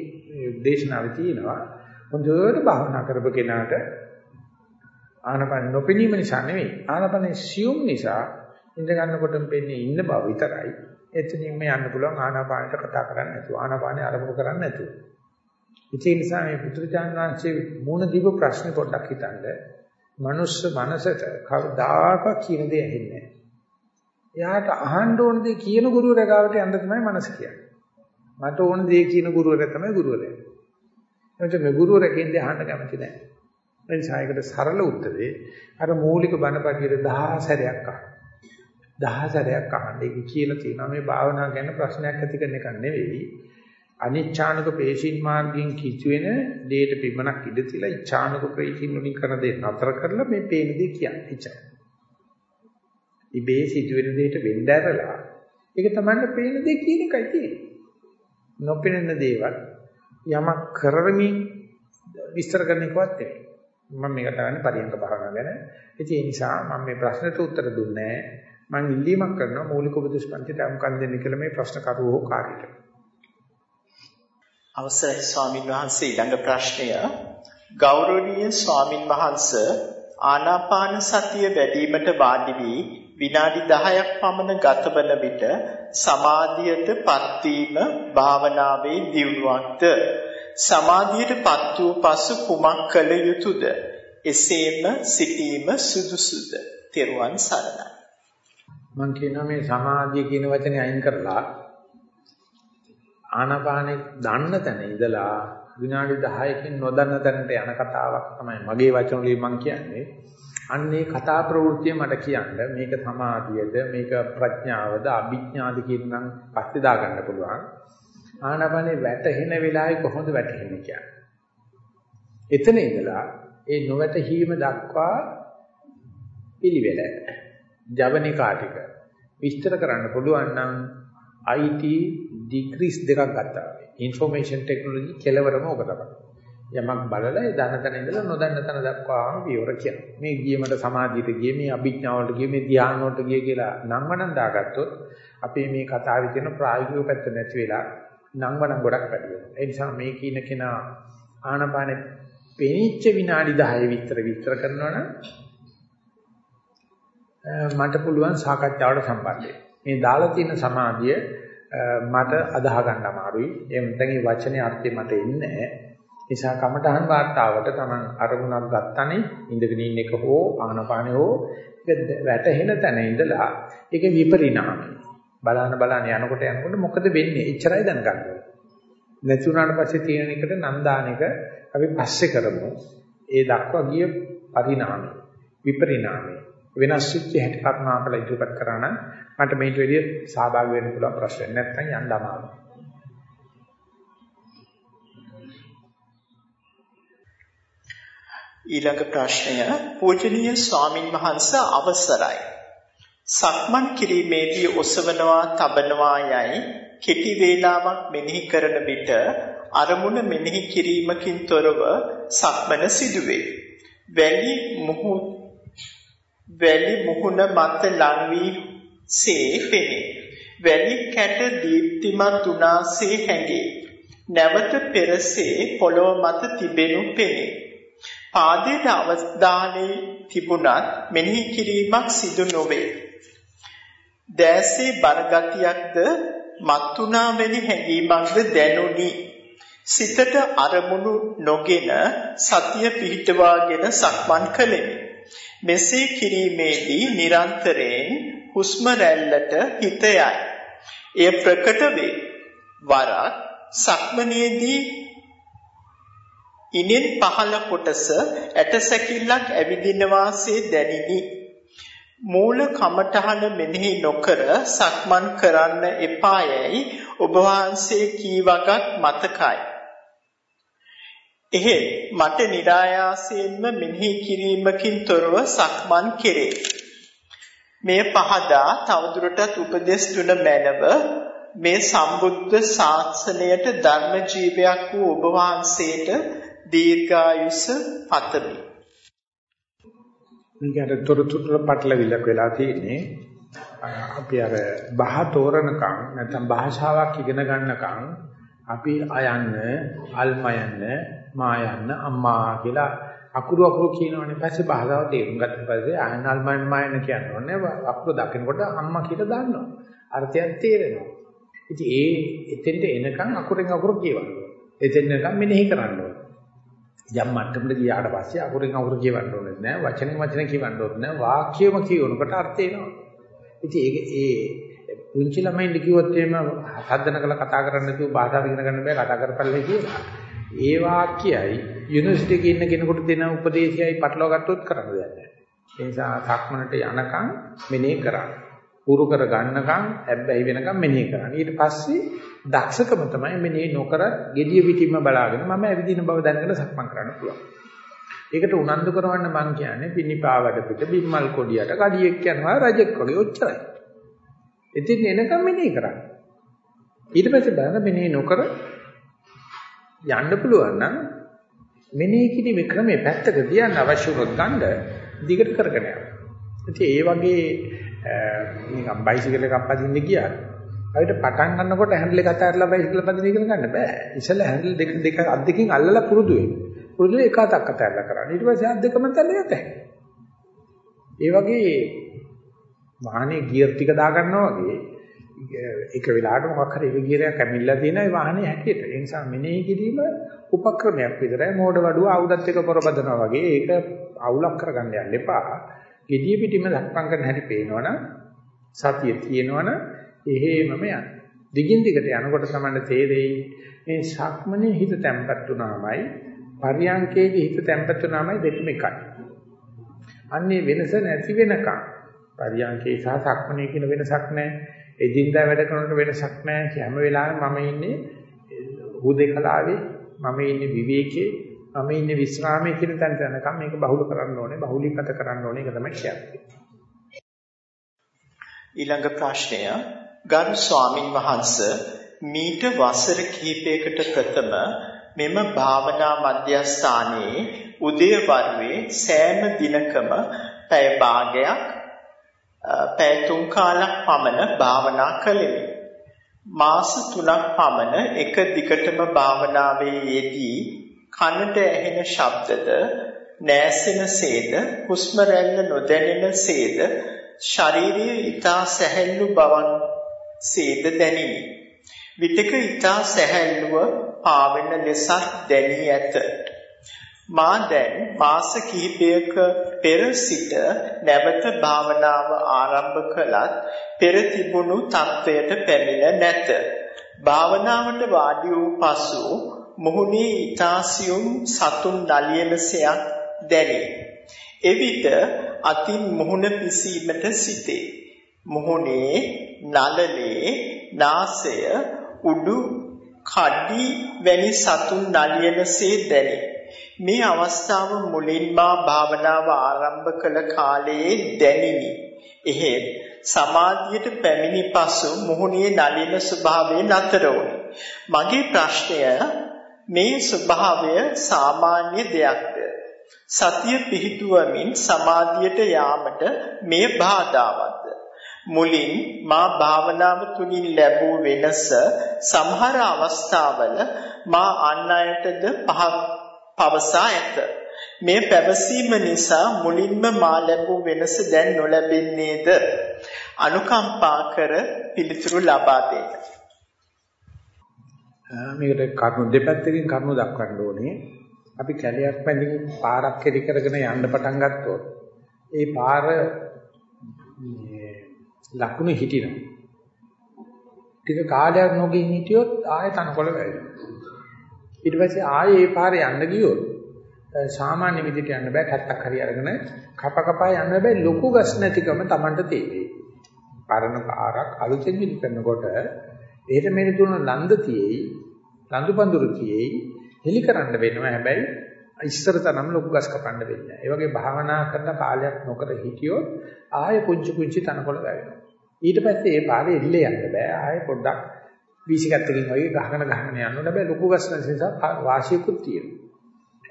දේශනාවේ තියෙනවා. හොඳට භාවනා කරපු කෙනාට ආනපන නොපෙනීම නිසා නෙවෙයි. ආනපන සියුම් නිසා ඉඳ ගන්නකොටම පෙන්නේ ඉන්න බව විතරයි. එතනින්ම යන්න පුළුවන් ආනාපානට කතා කරන්නේ නැතුව ආනාපානේ ආරම්භ කරන්නේ නැතුව. ඒ නිසා මේ පුත්‍රජාන වහන්සේ මූණ දීප ප්‍රශ්නේ පොඩ්ඩක් හිතන්න. මනුස්ස මනසට කවදාකවත් කියන දේ ඇහෙන්නේ නැහැ. එයාට අහන්න ඕන දේ කියන ගුරුවරයා ගාවට යන්න තමයි මනස කියන්නේ. මට ඕන දේ කියන ගුරුවරයා තමයි ගුරුවරයා. එතකොට මේ ගුරුවරයා කියන්නේ අහන්න කැමති නැහැ. ඒ නිසා ඒකට සරල උත්තරේ අර මූලික බණපටියට 10 සැරයක් අහන්න. 10 සැරයක් අහන්න. ඒක කියලා තියෙනවා මේ භාවනාව ගැන ප්‍රශ්නයක් ඇති කරන එක නෙවෙයි. අනිච්ඡානක පේශීන් මාර්ගයෙන් කිචුවෙන දෙයට පිමනක් ඉඳ තියලා ඉච්ඡානක පේශීන් වලින් කරන දේ නතර කරලා මේ පේන දේ කියන්නේ. ඉච්ඡා. ඉබේ සිදුවෙන දෙයට වෙන්න ඇරලා ඒක තමයි පේන දේ කියන එකයි තියෙන්නේ. නොපෙනෙන දේවල් යමක් කරමින් විස්තර කරන එකවත් නෙවෙයි. මම මේකට ගන්න පරියන්ක භාවනාව ගැන. ඉතින් ඒ නිසා මම මේ ප්‍රශ්නට උත්තර දුන්නේ නැහැ. මම ඉල්ලීමක් කරනවා මූලික උපදේශ පන්තිට අමුකන් දෙන්න කියලා මේ ප්‍රශ්න කරුවෝ කාර්යයට. අවසරයි ස්වාමින් වහන්සේ. ඊළඟ ප්‍රශ්නය. ගෞරවනීය ස්වාමින් වහන්සේ ආනාපාන සතිය වැඩිවීමට වාඩි වී විනාඩි 10ක් පමණ ගතවන විට සමාධියටපත් වීම භාවනාවේ දියුණුවක්ද? සමාධියටපත් වූ පසු කුමක් කළ යුතුද? එසේම සිටීම සුදුසුද? තෙරුවන් සරණයි. මම කියනවා මේ සමාධිය කියන වචනේ අයින් කරලා ආනාපානෙ දන්න තැන ඉඳලා විනාඩි 10කින් නොදන්න තැනට යන කතාවක් තමයි මගේ වචන වලින් මම කියන්නේ. අන්නේ කතා ප්‍රවෘත්තිය මට කියන්න මේක සමාධියද මේක ප්‍රඥාවද අභිඥාද කියන නම් පස්සේ දාගන්න පුළුවන්. ආනාපානේ වැටෙන වෙලාවේ කොහොමද වැටෙන්නේ කියන්නේ. එතන ඉඳලා ඒ නොවැටීම දක්වා පිළිවෙල ජවනිකා ටික විස්තර කරන්න පුළුවන් නම් IT ඩිග්‍රීස් දෙකක් ගත්තා. ইনফরমේෂන් ටෙක්නොලොජි කෙලවරම ඔබ තමයි. යමක් බලලා ඒ දන්න තැන ඉඳලා නොදන්න තැන දක්වාම විවර කියන. මේ ගියේ මට සමාධියට ගියේ මේ අභිඥාව වලට ගියේ මේ ධ්‍යාන වලට ගියේ කියලා නම් වණන් දාගත්තොත් අපේ මේ කතාවේ තියෙන ප්‍රායෝගික පැත්ත නැති වෙලා නම් වණන් ගොඩක් වැඩි වෙනවා. ඒ නිසා මේ කියන කෙනා ආනපානෙ පෙනිච්ච විනාඩි 10 විතර විතර කරනවනම් මට පුළුවන් සාකච්ඡාවට සම්බන්ධ වෙන්න. මේ දාලා තියෙන සමාධිය මට අදාහ ගන්න අමාරුයි. ඒ නැත්නම් මේ වචනේ අර්ථය මට එන්නේ නැහැ. නිසා කමඨහන් වාර්තාවට Taman අරමුණක් ගත්තනේ ඉඳගෙන ඉන්න එක හෝ ආනපානේ හෝ ඒක වැටහෙන තැන ඉඳලා ඒක විපරිණාමය. බලන්න බලන්න යනකොට යනකොට මොකද වෙන්නේ? එච්චරයි දැනගන්න ඕනේ. නැති වුණාට පස්සේ තියෙන එකට නන්දාන එක අපි පස්සේ කරමු. ඒ දක්වා ගිය පරිණාමය විපරිණාමය වෙනස් වෙච්ච හැටි කරුණාකර ඉදිරිපත් කරා නම් මට මේට වැඩිය සහභාගී වෙන්න පුළුවන් ප්‍රශ්නයක් නැත්නම් යන්න අමාරුයි. ඊළඟ ප්‍රශ්නය පූජනීය ස්වාමින් වහන්සේ අවසරයි. සක්මන් කිරීමේදී ඔසවනවා තබනවා යයි කෙටි වේලාවක් මෙනෙහි කරන විට අරමුණ මෙනෙහි කිරීමකින් තොරව සක්මන සිදුවේ. වැලි මුහු වැලි මුහුණ මත ලං වී සේ පෙනේ. වැලි කැට දීප්තිමත් උනාසේ හැඟේ. නැවත පෙරසේ පොළොව මත තිබෙනු පෙනේ. පාදයට අවස්ථානයේ තිබුණත් මෙනෙහි කිරීමක් සිදු නොවේ. දැසේ බරගතියක්ද මත්ුණා වැනි හැඟීමක්ද දැනුනි. සිතට අරමුණු නොගෙන සතිය පිහිටවාගෙන සක්මන් කළෙමි. මෙසේ කිරීමේදී නිරන්තරයෙන් හුස්ම රැල්ලට හිත යයි. එය ප්‍රකට වේ. වරක් සක්මනේදී ඉනෙන් පහළ කොටස ඇටසැකිල්ලක් ඇවිදින වාසේ දැනිනි. මූල කමඨහන මෙනෙහි නොකර සක්මන් කරන්න එපායයි ඔබ වහන්සේ කී වගක් මතකයි. එහෙත් මට નિરાයාසයෙන්ම මෙනෙහි කිරීමකින් තොරව සක්මන් කෙරේ. මේ පහදා තවදුරටත් උපදෙස් දුන මැනව මේ සම්බුද්ධ ශාසනයට ධර්ම ජීවයක් වූ ඔබ වහන්සේට දීර්ඝායුෂ පතමි. මේකට තොරතුරු පටලවිලක් වෙලා තියෙන්නේ අපි අර බහ තෝරනකම් නැත්නම් භාෂාවක් ඉගෙන ගන්නකම් අපි අයන්න අල්මයන්න මායන්න අම්මා කියලා අකුරු අකුරු කියනවනේ. පස්සේ භාෂාව තේරුම් ගත්ත පස්සේ අයන්න අල්මයන්න මායන්න කියනෝනේ අකුරු දකිනකොට අම්මා කියලා දාන්නවා. අර්ථයක් තේරෙනවා. ඉතින් ඒ එතෙන්ට එනකන් අකුරෙන් අකුරු කියවන්න එතෙන් එනකන් මෙනෙහි කරන්න ඕනේ. යම් මට්ටමකට ගියාට පස්සේ අකුරෙන් අකුර කියවන්න ඕනේ නැහැ වචනෙන් වචන කියවන්න ඕනේ නැහැ වාක්‍යම කියවනකොට අර්ථ එනවා. ඉතින් ඒක ඒ පුංචි ළමයින්ට කිව්වොත් එහෙම හදන කළ කතා කරන්න නැතුව භාෂාව ඉගෙන ගන්න බෑ. කතා කරපළේ කියලා. ඒ වාක්‍යයයි යුනිවර්සිටි එකේ ඉන්න කෙනෙකුට දෙන උපදේශයයි පටලවා ගත්තොත් කරන්න දෙයක් නැහැ. ඒ නිසා සක්මනට යනකම් මෙනෙහි කරන්න. පුරු කර ගන්නකම් හැබැයි වෙනකම් මෙනෙහි කරන්න. ඊට පස්සේ දක්ෂකම තමයි මෙනෙහි නොකර gediya pitimma බලාගෙන මම ඇවිදින බව දැනගෙන සක්මන් කරන්න පුළුවන්. ඒකට උනන්දු කරවන්න මම කියන්නේ පිනිපාවඩ පිට බිම්මල් කොඩියට කඩියෙක් යනවා රජෙක් වගේ ඔච්චරයි. ඉතින් එනකම් මෙනෙහි කරන්න. ඊට පස්සේ බලන්න මෙනෙහි නොකර යන්න පුළුවන් නම් මෙනෙහි කිරීමේ ක්‍රමයේ පැත්තක තියන්න අවශ්‍ය වුණොත් ගන්න දිගට කරගෙන යන්න. ඉතින් ඒ වගේ නිකන් බයිසිකල් එකක් පදින්න ගියා. අපිට පටන් ගන්නකොට හැන්ඩල් එක අතහැරලා බයිසිකල් පදින්න ඉගෙන ගන්න බෑ. ඉස්සෙල්ලා හැන්ඩල් දෙක දෙක අත් දෙකකින් අල්ලලා පුරුදු වෙන්න. පුරුදු එක අතක් අතහැරලා කරන්න. ඊට පස්සේ අත් දෙකම තැල්ලේ යතේ. ඒ වගේ වාහනේ ගියර් ටික දාගන්නවා වගේ එක වෙලාවකට මොකක් හරි එක ගියරයක් ඇමිල්ලා තියෙන ඒ වාහනේ හැටියට. ඒ නිසා මෙනෙහි කිරීම උපක්‍රමයක් විතරයි. මෝඩ වඩුව ආයුධත් එක්ක පොරබදනවා වගේ ඒක අවුලක් කරගන්න යන්න එපා. gediya pitima දක්පම් කරන හැටි පේනවනම් සතිය තියෙනවනම් එහෙමම යන්න. දිගින් දිගට යනකොට තමයි තේරෙයි මේ ශක්මනේ හිත තැම්පත් වුණාමයි පරියංකේදී හිත තැම්පත් වුණාමයි දෙකම එකයි. අන්නේ වෙනස නැති වෙනකම් පරියංකේ සහ සක්මනේ කියන වෙනසක් නැහැ. එදින්දා වැඩ කරනකොට වෙනසක් නැහැ. හැම වෙලාවෙම මම ඉන්නේ හුදේකලාවේ මම ඉන්නේ විවේකයේ මම ඉන්නේ විශ්‍රාමයේ කියන තැන යනකම් මේක බහුල කරන්න ඕනේ බහුලීකත කරන්න ඕනේ ඒක තමයි කියන්නේ. ඊළඟ ප්‍රශ්නය ගරු ස්වාමින් වහන්සේ මීට වසර කිහිපයකට ප්‍රථම මෙම භාවනා මධ්‍යස්ථානයේ උදේ වරුවේ සෑම දිනකම පැය භාගයක් පැය තුන් කාලක් පමණ භාවනා කළෙමි. මාස 3ක් පමණ එක දිගටම භාවනාවේ යෙදී කනට ඇහෙන ශබ්දද නෑසෙන සේද හුස්ම රැල්ල නොදැනෙන සේද ශාරීරිය ඊතා සැහැල්ලු බවක් සේද දැනිනි. විතක ඊතා සැහැල්ලුව පාවෙන ලෙසක් දැනී ඇත. මා දැන් මාස කිහිපයක පෙර සිට නැවත භාවනාව ආරම්භ කළත් පෙර තිබුණු තත්වයට පැමිණ නැත. භාවනාවට වාඩි වූ පසු මුහුණේ ඊතාසියුම් සතුන් නලියනසයක් දැනේ. එවිට අතින් මුහුණ පිසීමට සිටේ. මුහුණේ නලලේ නාසය උඩු කඩි වැනි සතුන් නලියනසේ දැනේ. මේ අවස්ථාව මුලින්ම භාවනාව ආරම්භ කළ කාලයේ දැනිනි. එහෙත් සමාධියට පැමිණි පසු මුහුණේ නලින ස්වභාවය නතර වුණි. මගේ ප්‍රශ්නය මේ ස්වභාවය සාමාන්‍ය දෙයක්ද? සතිය පිහිටුවමින් සමාධියට යාමට මේ බාධාවත්ද? මුලින් මා භාවනාව තුලින් ලැබූ වෙනස සමහර අවස්ථාවල මා අන් අයටද පහක් පවසා ඇත. මේ පැවසීම නිසා මුලින්ම මා ලැබූ වෙනස දැන් නොලැබෙන්නේද? අනුකම්පා කර පිළිතුරු ලබා දෙන්න. මේකට කරුණු දෙපැත්තකින් කරුණු දක්වන්න ඕනේ. අපි කැලයක් පැඳින් පාරක් කෙරි කරගෙන යන්න පටන් ගත්තොත් ඒ පාර ලකුණු හිටිනවා. ටික කාලයක් නොගින් හිටියොත් ආයෙ තනකොළ වැවෙනවා. ඊට පස්සේ ආයේ ඒ පාරේ යන්න ගියොත් සාමාන්‍ය විදිහට යන්න බෑ කැත්තක් හරි අරගෙන කප කපා යන්න බෑ ලොකු ගස් නැතිකම Tamanට තේරෙයි. පරණ පාරක් අලුතෙන් විලි කරනකොට එහෙට මෙහෙට තුන ලන්ද තියෙයි, ලඳු පඳුරු තියෙයි, හෙලි කරන්න වෙනවා හැබැයි ඉස්සර තරම් ලොකු ගස් කපන්න වෙන්නේ නැහැ. ඒ වගේ භාවනා කරන කාලයක් නොකර හිටියොත් ආයෙ පුංචි පුංචි තනකොළ වැවෙනවා. ඊට පස්සේ ඒ පාරේ ඉල්ලේ යන්න බෑ. ආයෙ පොඩ්ඩක් වීසිකත්තකින් වගේ ගහගෙන ගහගෙන යන්න ඕන. හැබැයි ලොකු ගස් නිසා වාසියකුත් තියෙනවා.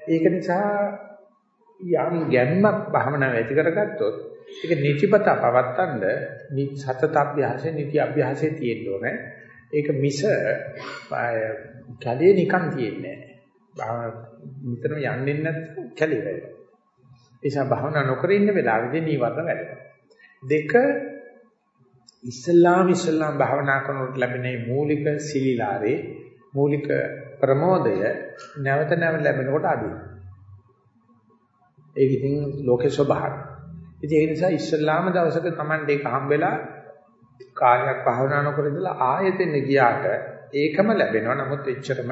ඒක නිසා යම් ගැම්මක් භාවනාව ඇති කරගත්තොත් ඒක නිතිපත පවත්තන්න සතත අභ්‍යාසය නිති අභ්‍යාසය තියෙන්න ඕනේ. ඒක මිස කැලේ නිකන් තියෙන්නේ නැහැ. මෙතන යන්නේ නැත්නම් කැලේ වෙනවා. ඒ නිසා භාවනා නොකර ඉන්න වෙලාවෙදී නීවරණ වැඩෙනවා. දෙක ඉස්ලාම් ඉස්ලාම් භාවනා කරනකොට ලැබෙන මූලික සිලිලාරේ මූලික ප්‍රමෝදය නැවත නැවත ලැබෙනකොට අඩුයි. ඒක ඉතින් ලෝකේ ස්වභාවය. ඉතින් ඒ නිසා ඉස්ලාම දවසක Tamande එක හම්බෙලා කාලයක් භාවනා නොකර ඉඳලා ආයෙත් ගියාට ඒකම ලැබෙනවා. නමුත් එච්චරම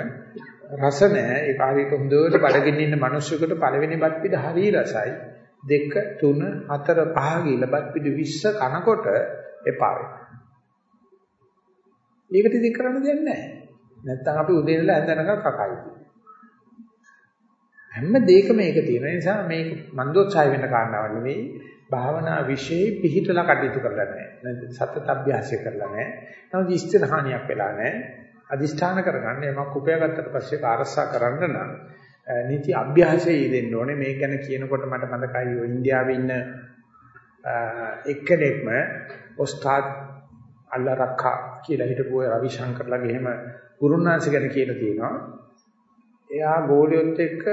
රස නැහැ. ඒක හරියට හොඳට බඩගින්න ඉන්න මිනිස්සුකට පළවෙනි බත් පිට හරි රසයි. දෙක තුන හතර පහ ගිහලා බත් පිට 20 කනකොට එපා වෙනවා. ඒකට ඉතින් කරන්න දෙයක් නැහැ. නැත්තම් අපි උදේ ඉඳලා හැන්දනක කකයි. හැම දෙයකම මේක තියෙන නිසා මේක මන්දෝත්සාහ වෙන්න කාරණාවක් නෙවෙයි. භාවනා વિશેෂ පිහිටලා කටයුතු කරලා නැහැ. සතත අභ්‍යාසය කරලා නැහැ. නමුත් ඉස්තර හානියක් වෙලා නැහැ. අදිෂ්ඨාන කරගන්න යමක් උපයාගත්තට පස්සේ කාර්යසා කරන්න නම් නීති අභ්‍යාසය යෙදෙන්න ඕනේ. මේක ගැන කියනකොට මට මතකයි ඔය ඉන්දියාවේ ඉන්න එක්කෙනෙක්ම ඔස්තාද් අල්ලාරක්ඛා කියලා හිටපු රවිශංකර්ලාගේ එහෙම ගුරුනාංශ ගැන කියලා තියෙනවා. එයා ගෝලියොත් එක්ක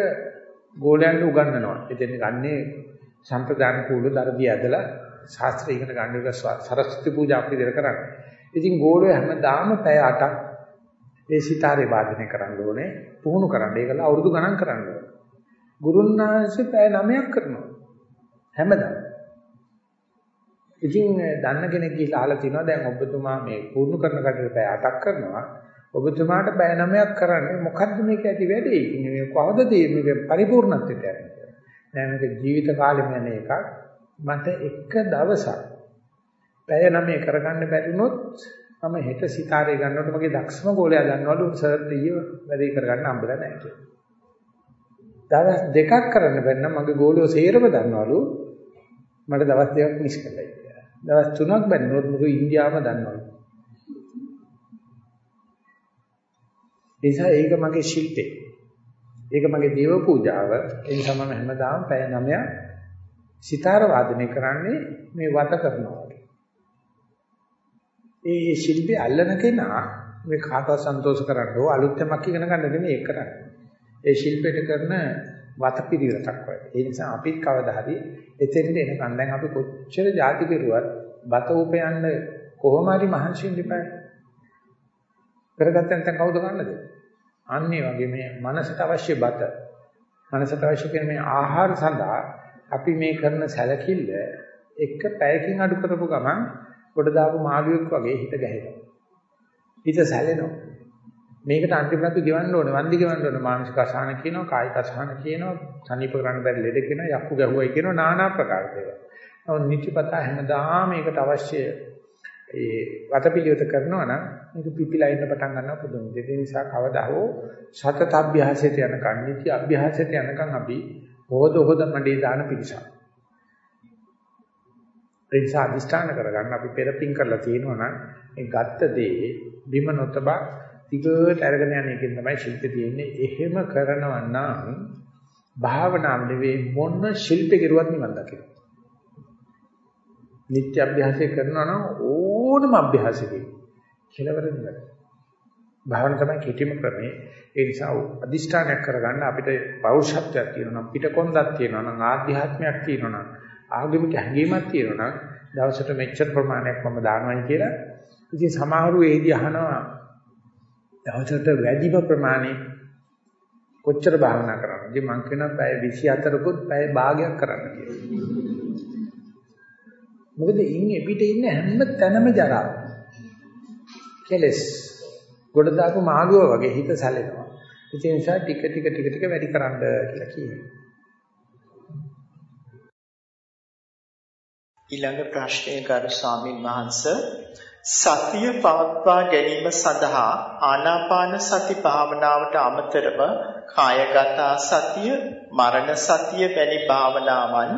ගෝලයන්ට උගන්වනවා. එතෙන් ගන්නේ සම්ප්‍රදාන කූල දරදී ඇදලා ශාස්ත්‍රය ඉගෙන ගන්න එක සරස්වති පූජා අපි දෙල කරන්නේ. ඉතින් ගෝලය හැමදාම පැය 8ක් ඒ සිතාරේ වාදනය කරන්න ඕනේ. පුහුණු කරන්න. ඒකල අවුරුදු ගණන් කරන්න ඕනේ. ගුරුන්නාංශ පැය 9ක් කරනවා. හැමදාම. ඉතින් දන්න කෙනෙක් ගිහලා අහලා තිනවා දැන් ඔබතුමා මේ පුහුණු කරන කටට පැය 8ක් කරනවා. ඔබතුමාට පැය 9ක් කරන්නේ මොකද්ද මේක ඇති වැඩේ? ඉතින් මේ කොහොමද මේක පරිපූර්ණත්වයට යන්නේ? නෑ මේක ජීවිත කාලෙම යන එකක්. මට එක දවසක් පැය 9 කරගන්න බැරිනොත් මම හෙට සිතාරේ ගන්නකොට මගේ දක්ෂම ගෝලයා දන්නවලු සර් දෙයිය වැඩේ කරගන්න හම්බෙලා නැහැ කියලා. දවස් දෙකක් කරන්න බැන්න මගේ ගෝලියෝ සේරම දන්නවලු මට දවස් දෙකක් මිස් කරලා ඉතියා. දවස් තුනක් බැන්නොත් මුළු ඉන්දියාවම දන්නවලු. නිසා ඒක මගේ ශිල්පේ. ඒක මගේ දේව පූජාව. ඒ නිසා මම හැමදාම පැය 9ක් සිතාර වාදනය කරන්නේ මේ වත කරනවා. ඒ ශිල්පී අල්ලන කෙනා මේ කාටවත් සන්තෝෂ කරන්න ඕ අලුත් යමක් ඉගෙන ගන්න නෙමෙයි ඒක කරන්නේ. ඒ ශිල්පයට කරන වතපිරිවෙතක් වගේ. ඒ නිසා අපිත් කවදා හරි එතෙන්ට එනකන් දැන් අපි කොච්චර ಜಾති කෙරුවත් බත උපයන්න කොහොම හරි මහන්සි වෙන්න ඉපයි. කරගත්ත නැත්නම් කවුද ගන්නද? අන්නේ වගේ මේ මනසට අවශ්‍ය බත මනසට අවශ්‍ය කියන මේ ආහාර සඳහා අපි මේ කරන සැලකිල්ල එක පැයකින් අඩු කරපු ගමන් කොට දාපු මාළුවෙක් වගේ හිත ගැහෙනවා. හිත සැලෙනවා. මේකට අන්තිමට අපි ගෙවන්න ඕනේ වන්දි ගෙවන්න ඕනේ මානසික අසහන කියනවා කායික අසහන කියනවා සනීප කරන්න බැරි ලෙඩ කියනවා යක්කු ගැහුවයි කියනවා নানা ප්‍රකාර දේවල්. නමුත් නිතිපතා හැමදාම මේකට අවශ්‍ය ඒ වතපිලියොත කරනවා නම් මේක පිපිලා ඉන්න පටන් ගන්නවා පුදුම. ඒ නිසා කවදා හෝ සතත අභ්‍යාසයට යනකන් නිති අභ්‍යාසයට යනකන් අපි හොද හොද මඩේ දාන පිළිසක්. ඒ නිසා අදිෂ්ඨාන කරගන්න අපි පෙරපින් කරලා තියෙනවා නම් මේ ගත්ත දේ බිම නොතබා ටිකට අරගෙන යන එකෙන් තමයි ශිල්පේ තියෙන්නේ. එහෙම කරනවා නම් භාවනාව නෙවෙයි මොන ශිල්පේ කෙරුවත් නිවන් දකින්න. නිත්‍ය අභ්‍යාසය කරනවා නම් ඕනම අභ්‍යාසයකින් කෙලවර නෙවෙයි. භාවන තමයි කෙටිම ක්‍රමේ. ඒ නිසා අදිෂ්ඨානයක් කරගන්න අපිට පෞරුෂත්වයක් තියෙනවා නම් පිටකොන්දක් තියෙනවා නම් ආධ්‍යාත්මයක් තියෙනවා නම් ආගමික හැඟීමක් තියෙනවා නම් දවසට මෙච්චර ප්‍රමාණයක් මම දානවායි කියලා ඉතින් සමහරු ඒදී අහනවා දවසට වැඩිම ප්‍රමාණය කොච්චර භාවනා කරනවද? ඉතින් මං කියනවා පැය 24කුත් පැය භාගයක් කරන්න කියලා. මොකද ඉන්නේ පිට ඉන්න හැම තැනම ජරා. කෙලස්. ගොඩ දාපු මාළුවා වගේ හිත සැලෙනවා. ඒ නිසා ටික ටික ටික ටික වැඩි කරන්න කියලා කියනවා. ඊළඟ ප්‍රශ්නය ගරු ස්වාමින් වහන්සේ සතිය පවත්වා ගැනීම සඳහා ආනාපාන සති භාවනාවට අමතරව කායගත සතිය මරණ සතිය වැනි භාවනාවන්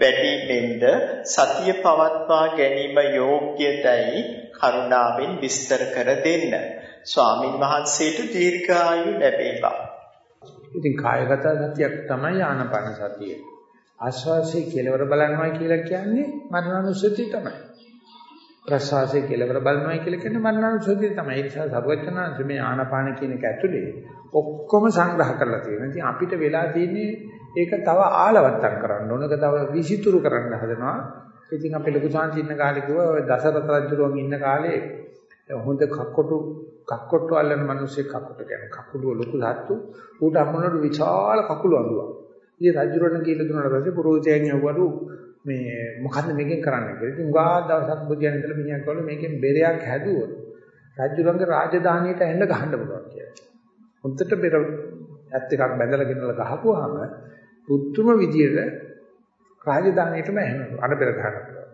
වැඩිමෙන්ද සතිය පවත්වා ගැනීම යෝග්‍යදයි කරුණාවෙන් විස්තර කර දෙන්න. ස්වාමින් වහන්සේට දීර්ඝායු ලැබේවා. ඉතින් කායගත සතියක් තමයි ආනාපාන සතිය. ආශ්වාසයේ කෙලවර බලනවා කියලා කියන්නේ මරණානුස්සතිය තමයි. ප්‍රශ්වාසයේ කෙලවර බලනවා කියලා කියන්නේ මරණානුස්සතිය තමයි. ඒ නිසා සර්වඥාන්ස මේ ආනාපාන කියන එක ඇතුලේ ඔක්කොම සංග්‍රහ කරලා තියෙනවා. ඉතින් අපිට වෙලා තියෙන්නේ ඒක තව ආලවට්ටම් කරන්න ඕනක තව විසිතුරු කරන්න හදනවා. ඉතින් අපේ ලොකු chance ඉන්න කාලේ කිව්වා ඔය දසරත රජුරුවන් ඉන්න කාලේ හොඳ කක්කොටු කක්කොට්ටු අල්ලන මිනිස්සේ කක්කොට්ට කියන්නේ කකුලුව ලොකු සත්තු ඌට අම්මනට විශාල කකුළු අඳුවා. ඉතින් රජුරණ කියලා දුන්නාට පස්සේ පුරෝහිතයන් යවවලු මේ මොකද්ද මේකෙන් කරන්න කියලා. ඉතින් උගා දවසක් බුදියන් ඉඳලා මිනිහා කවල මේකෙන් බෙරයක් හැදුවොත් රාජ්‍යරංග රාජධානියට එන්න ගහන්න පුළුවන් කියලා. හොඳට බෙර ඇත් එකක් බැඳලා ගෙනලා ගහපුවාම පුදුම විදියට රාජධානියටම ඇහෙනවා. අර බෙර ගහන්න පුළුවන්.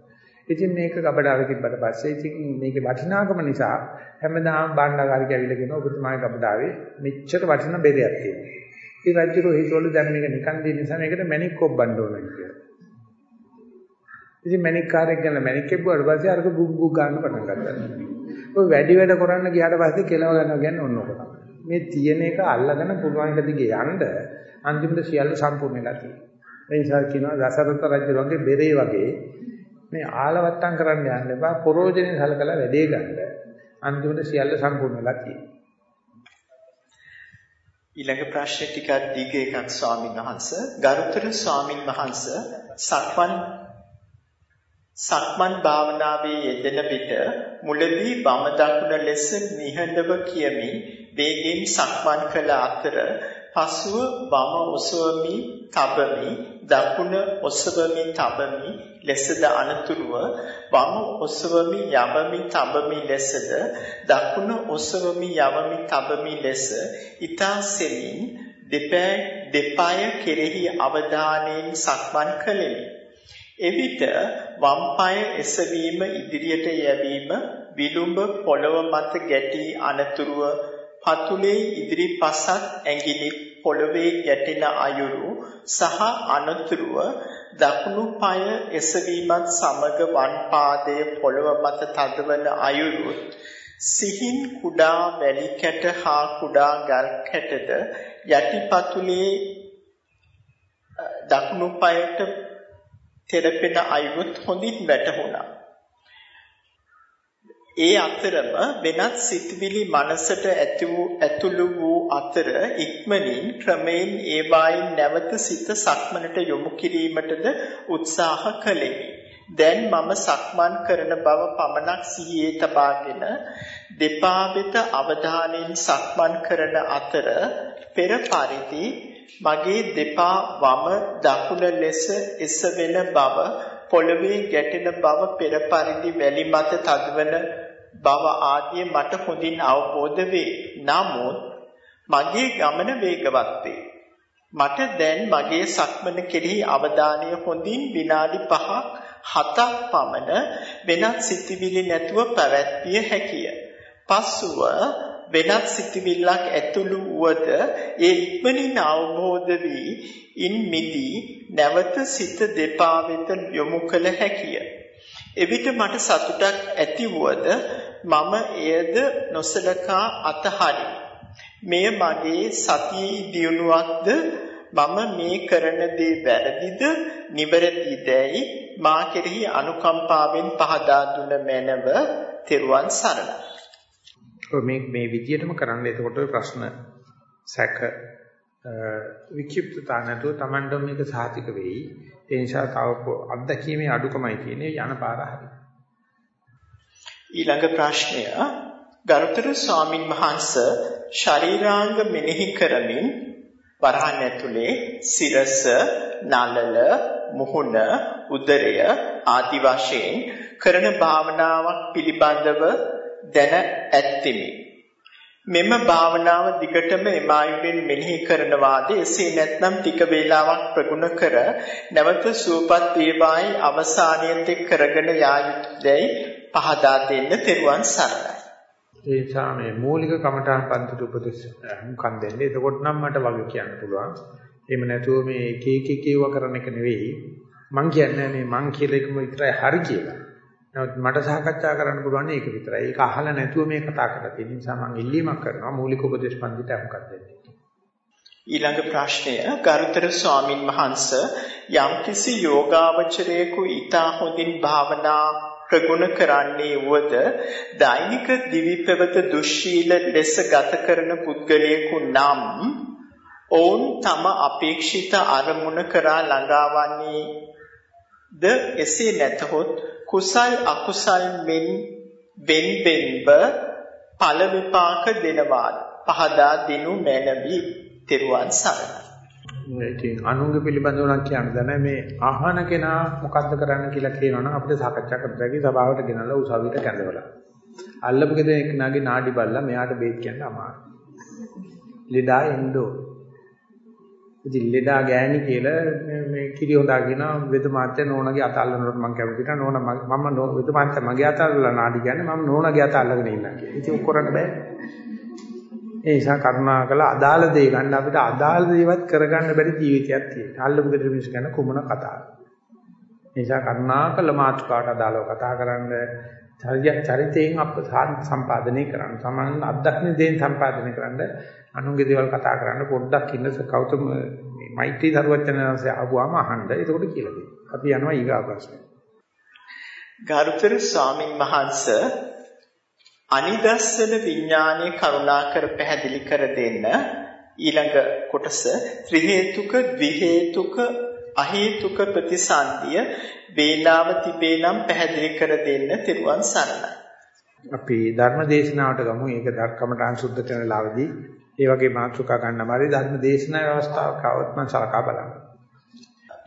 ඉතින් මේක ගබඩාවේ තිබ්බට පස්සේ ඉතින් මේකේ වටිනාකම නිසා හැමදාම බණ්ඩාගාරික ඇවිල්ලා කියනවා ඔබතුමාගේ ගබඩාවේ මෙච්චර වටිනා බෙරයක් තියෙනවා. ඉතින් රජුරෝ හිතවලු දැන් මේක නිකන් දෙන්න නිසා මේකට මැණික් කොබ්බන්න ඕනේ කියලා. ඉතින් මැණික් කාර්යයක් ගන්න මැණික් කෙබ්බුවාට පස්සේ අරක බුක් බුක් ගන්න පටන් ගත්තා. ඔය වැඩි වැඩ කරන්න ගියාට පස්සේ කෙලව ගන්නවා කියන්නේ ඔන්න ඔක තමයි. මේ තියෙන එක අල්ලගෙන පුළුවන් එක දිගේ යන්න අන්තිමට සියල්ල සම්පූර්ණ වෙලා තියෙනවා. ඒ නිසා කියනවා දසරත රජුගේ බෙරේ වගේ මේ ආලවට්ටම් කරන්න යන්න එපා. පරෝජනේ සලකලා වැඩේ ගන්න. අන්තිමට සියල්ල සම්පූර්ණ වෙලා තියෙනවා. ඊළඟ ප්‍රශ්නේ ටිකක් දීග එකක් ස්වාමීන් වහන්සේ ගරුතර ස්වාමින් වහන්සේ සක්මන් සක්මන් භාවනාවේ යෙදෙන විට මුලදී වම දකුණ ලෙස නිහඬව කියමින් වේගෙන් සක්මන් කළ අතර පසුව වම ඔසවමි තබමි දකුණ ඔසවමි තබමි ලෙසද අනතුරුව වම ඔසවමි යවමි තබමි ලෙසද දකුණ ඔසවමි යවමි තබමි ලෙස ඊතා සෙමින් දෙපාය කෙරෙහි අවධානයෙන් සක්මන් කළෙමි. එවිට වම් පාය එසවීම ඉදිරියට යැවීම විලුඹ පොළව මත ගැටි අනතුරුව පතුලේ ඉදිරිපසත් ඇඟිලි පොළවේ ගැටෙන අයුරු සහ අනතුරුව දකුණු පාය එසවීමත් සමග වම් පාදයේ පොළව මත තදවන අයුරු සිහින් කුඩා වැලි කැට හා කුඩා ගල් කැටද යටිපතුලේ දකුණු පායට තෙරපෙන අයුරුත් හොඳින් වැටහුණා. ඒ අතරම වෙනත් සිතුවිලි මනසට ඇතුළු වූ අතර ඉක්මනින් ක්‍රමයෙන් ඒවායින් නැවත සිත සක්මනට යොමු කිරීමටද උත්සාහ කළෙමි. දැන් මම සක්මන් කරන බව පමණක් සිහියේ තබාගෙන දෙපා වෙත අවධානයෙන් සක්මන් කරන අතර පෙර පරිදි මගේ දෙපා වම දකුණ ලෙස එසවෙන බව පොළවේ ගැටෙන බව පෙර පරිදි වැලි මත තදවන බව ආදී මට හොඳින් අවබෝධ වේ. නමුත් මගේ ගමන වේගවත් වේ. මට දැන් මගේ සක්මන කෙරෙහි අවධානය හොඳින් විනාඩි 5ක් 7ක් පමණ වෙනත් සිතිවිලි නැතුව පැවැත්විය හැකිය. පසුව වෙනත් සිතිවිල්ලක් ඇතුළු වුවද ඒ ඉක්මනින් අවබෝධ වී ඉන් මිදී නැවත සිත දෙපා වෙත යොමු කළ හැකිය. එවිට මට සතුටක් ඇති වුවද මම එයද නොසලකා අතහරිමි. මෙය මගේ සතියේ දියුණුවක්ද මම මේ කරන දේ වැරදිද නිවැරදිදයි මා කෙරෙහි අනුකම්පාවෙන් පහදා දුන මැනව තෙරුවන් සරණයි. මේ මේ විදියටම කරන්න එතකොට ප්‍රශ්න සැක වික්ෂිප්තතා නැතුව Tamanට මේක සාතික වෙයි. ඒ නිසා තව අත්දැකීමේ අඩුකමයි කියන්නේ යන පාර හරි. ඊළඟ ප්‍රශ්නය ගරුතර ස්වාමින් වහන්සේ ශරීරාංග මෙනෙහි කරමින් වරහන් ඇතුලේ සිරස නලල මුහුණ උදරය ආදි වශයෙන් කරන භාවනාවක් පිළිබඳව දැන ඇත්තිමි. මෙම භාවනාව දිගටම එමායුරින් මෙනෙහි කරනවාද එසේ නැත්නම් ටික වේලාවක් ප්‍රගුණ කර නැවත සූපත් වේවායි අවසානයේත් කරගෙන යා යුතුයයි පහදා දෙන්න තෙරුවන් සරණයි. ඒ නිසා මේ මූලික කමඨාන් පන්තිට උපදෙස් හුම්කම් දෙන්නේ. එතකොට නම් මට වගේ කියන්න පුළුවන්. එහෙම නැතුව මේ එක එක කීව කරන එක නෙවෙයි. මං කියන්නේ මේ මං කියලා එකම විතරයි හරි කියලා. නමුත් මට සාකච්ඡා කරන්න පුළුවන් ඒක විතරයි. ඒක අහලා නැතුව මේ කතා කරලා තියෙන නිසා මම ඉල්ලීමක් කරනවා මූලික උපදේශ පන්තිට අහුම්කම් දෙන්න. ඊළඟ ප්‍රශ්නය ගරුතර ස්වාමින් වහන්සේ යම්කිසි යෝගාවචරයෙකු ඊතා හොඳින් භාවනා ප්‍රගුණ කරන්නේ වුවද දෛනික දිවි පෙවත දුස්සීල ලෙස ගත කරන පුද්ගලයෙකු නම් ඔවුන් තම අපේක්ෂිත අරමුණ කරා ළඟාවන්නේ ද එසේ නැතහොත් කුසල් අකුසල් මෙන් වෙන් වෙන්ව ඵල විපාක දෙනවා පහදා දිනු මැනවි තෙරුවන් සරණයි ඉතින් අනුංග පිළිබඳව නම් කියන්න දැන මේ අහන කෙනා මොකද්ද කරන්න කියලා කියනවනම් අපිට සාකච්ඡා කරද්දී සභාවට ගෙනල්ලා උසාවියට කැඳවලා. අල්ලපු ගෙදර එක්කනාගේ නාඩි බල්ලා මෙයාට බේත් කියන්න අමාරුයි. ලෙඩා එන්නෝ. ඉතින් ලෙඩා ගෑණි කියලා මේ කිරි හොදා කියන වෙද මාත්‍ය නෝනගේ අත අල්ලනකොට මම කැමති නැහැ නෝන මම වෙද මාත්‍ය මගේ අත අල්ලලා නාඩි කියන්නේ මම නෝනගේ අත අල්ලගෙන ඉන්නවා කියලා. ඉතින් කරන්න බෑ. ඒ නිසා කරුණාකර අදාළ දේ ගන්න අපිට අදාළ දේවත් කරගන්න බැරි ජීවිතයක් තියෙනවා. අල්ලපු ගෙදර මිනිස්සු ගැන කුමන කතාවක්. ඒ නිසා කරුණාකර මාතෘකාවට අදාළව කතා කරන්න චරිතයෙන් අප සම්පාදනය කරන්න. සමන් අත්දක්න දේන් සම්පාදනය කරන්න අනුන්ගේ දේවල් කතා කරන්න පොඩ්ඩක් ඉන්න කෞතුම මේ මෛත්‍රී දරුවචනanse ආවම අහන්න. එතකොට කියලා දෙන්න. අපි යනවා ඊගා ප්‍රශ්නේ. ගරුතර ස්වාමින් වහන්සේ අනිදස්සන විඥානයේ කරුණාකර පැහැදිලි කර දෙන්න ඊළඟ කොටස ත්‍රි හේතුක ද්වි හේතුක අහේතුක ප්‍රතිසන්දිය වේලාව තිබේ නම් පැහැදිලි කර දෙන්න තිරුවන් සරණයි. අපි ධර්ම දේශනාවට ගමු. ඒක ධර්මකමටහන් සුද්ධ කරන ලාවදී ඒ වගේ මාතෘකා ගන්නමාරි ධර්ම දේශනා අවස්ථාවක් આવත් මම සලකා බලන්න.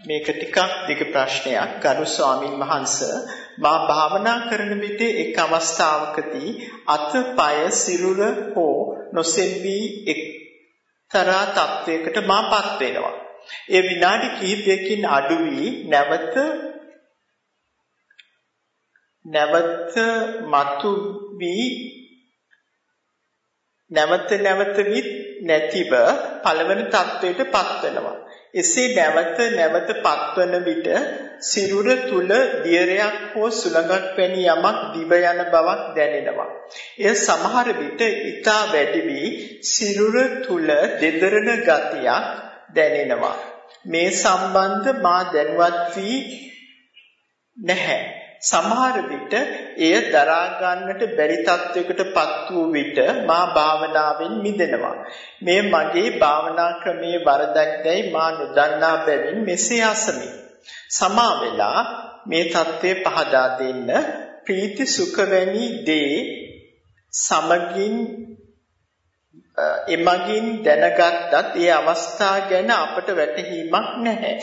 මේක ටිකක් දිග ප්‍රශ්නයක් ගරු ස්වාමින් වහන්සේ මා භාවනා කරන විට එක් අවස්ථාවකදී අත පය සිරුර හෝ නොසෙල්වි එක්තරා තත්වයකට මාපත් වෙනවා. ඒ විනාඩි කිහිපයකින් අඩු වී නැවත නැවත මතු වී නැවත නැවත විත් නැතිව පළවෙනි තත්වයට පත් වෙනවා. එසේ නැවත නැවත පත්වන විට සිරුර තුල දියරයක් හෝ සුළඟක් වැනි යමක් දිව යන බවක් දැනෙනවා. එය සමහර විට ඊටා වැඩි වී සිරුර තුල දෙදරන ගතියක් දැනෙනවා. මේ සම්බන්ධ මා දැනුවත් වී නැහැ. සමහර විට එය දරා ගන්නට බැරි තත්වයකටපත් වූ විට මා භාවනාවෙන් මිදෙනවා. මේ මගේ භාවනා ක්‍රමයේ වරදක්දයි මා නොදන්නා බැවින් මෙසේ අසමි. සමා වෙලා මේ தત્ත්වය පහදා දෙන්න ප්‍රීති සුඛ වැනි දේ සමගින් එමගින් දැනගත්තත් ඒ අවස්ථා ගැන අපට වැටහීමක් නැහැ.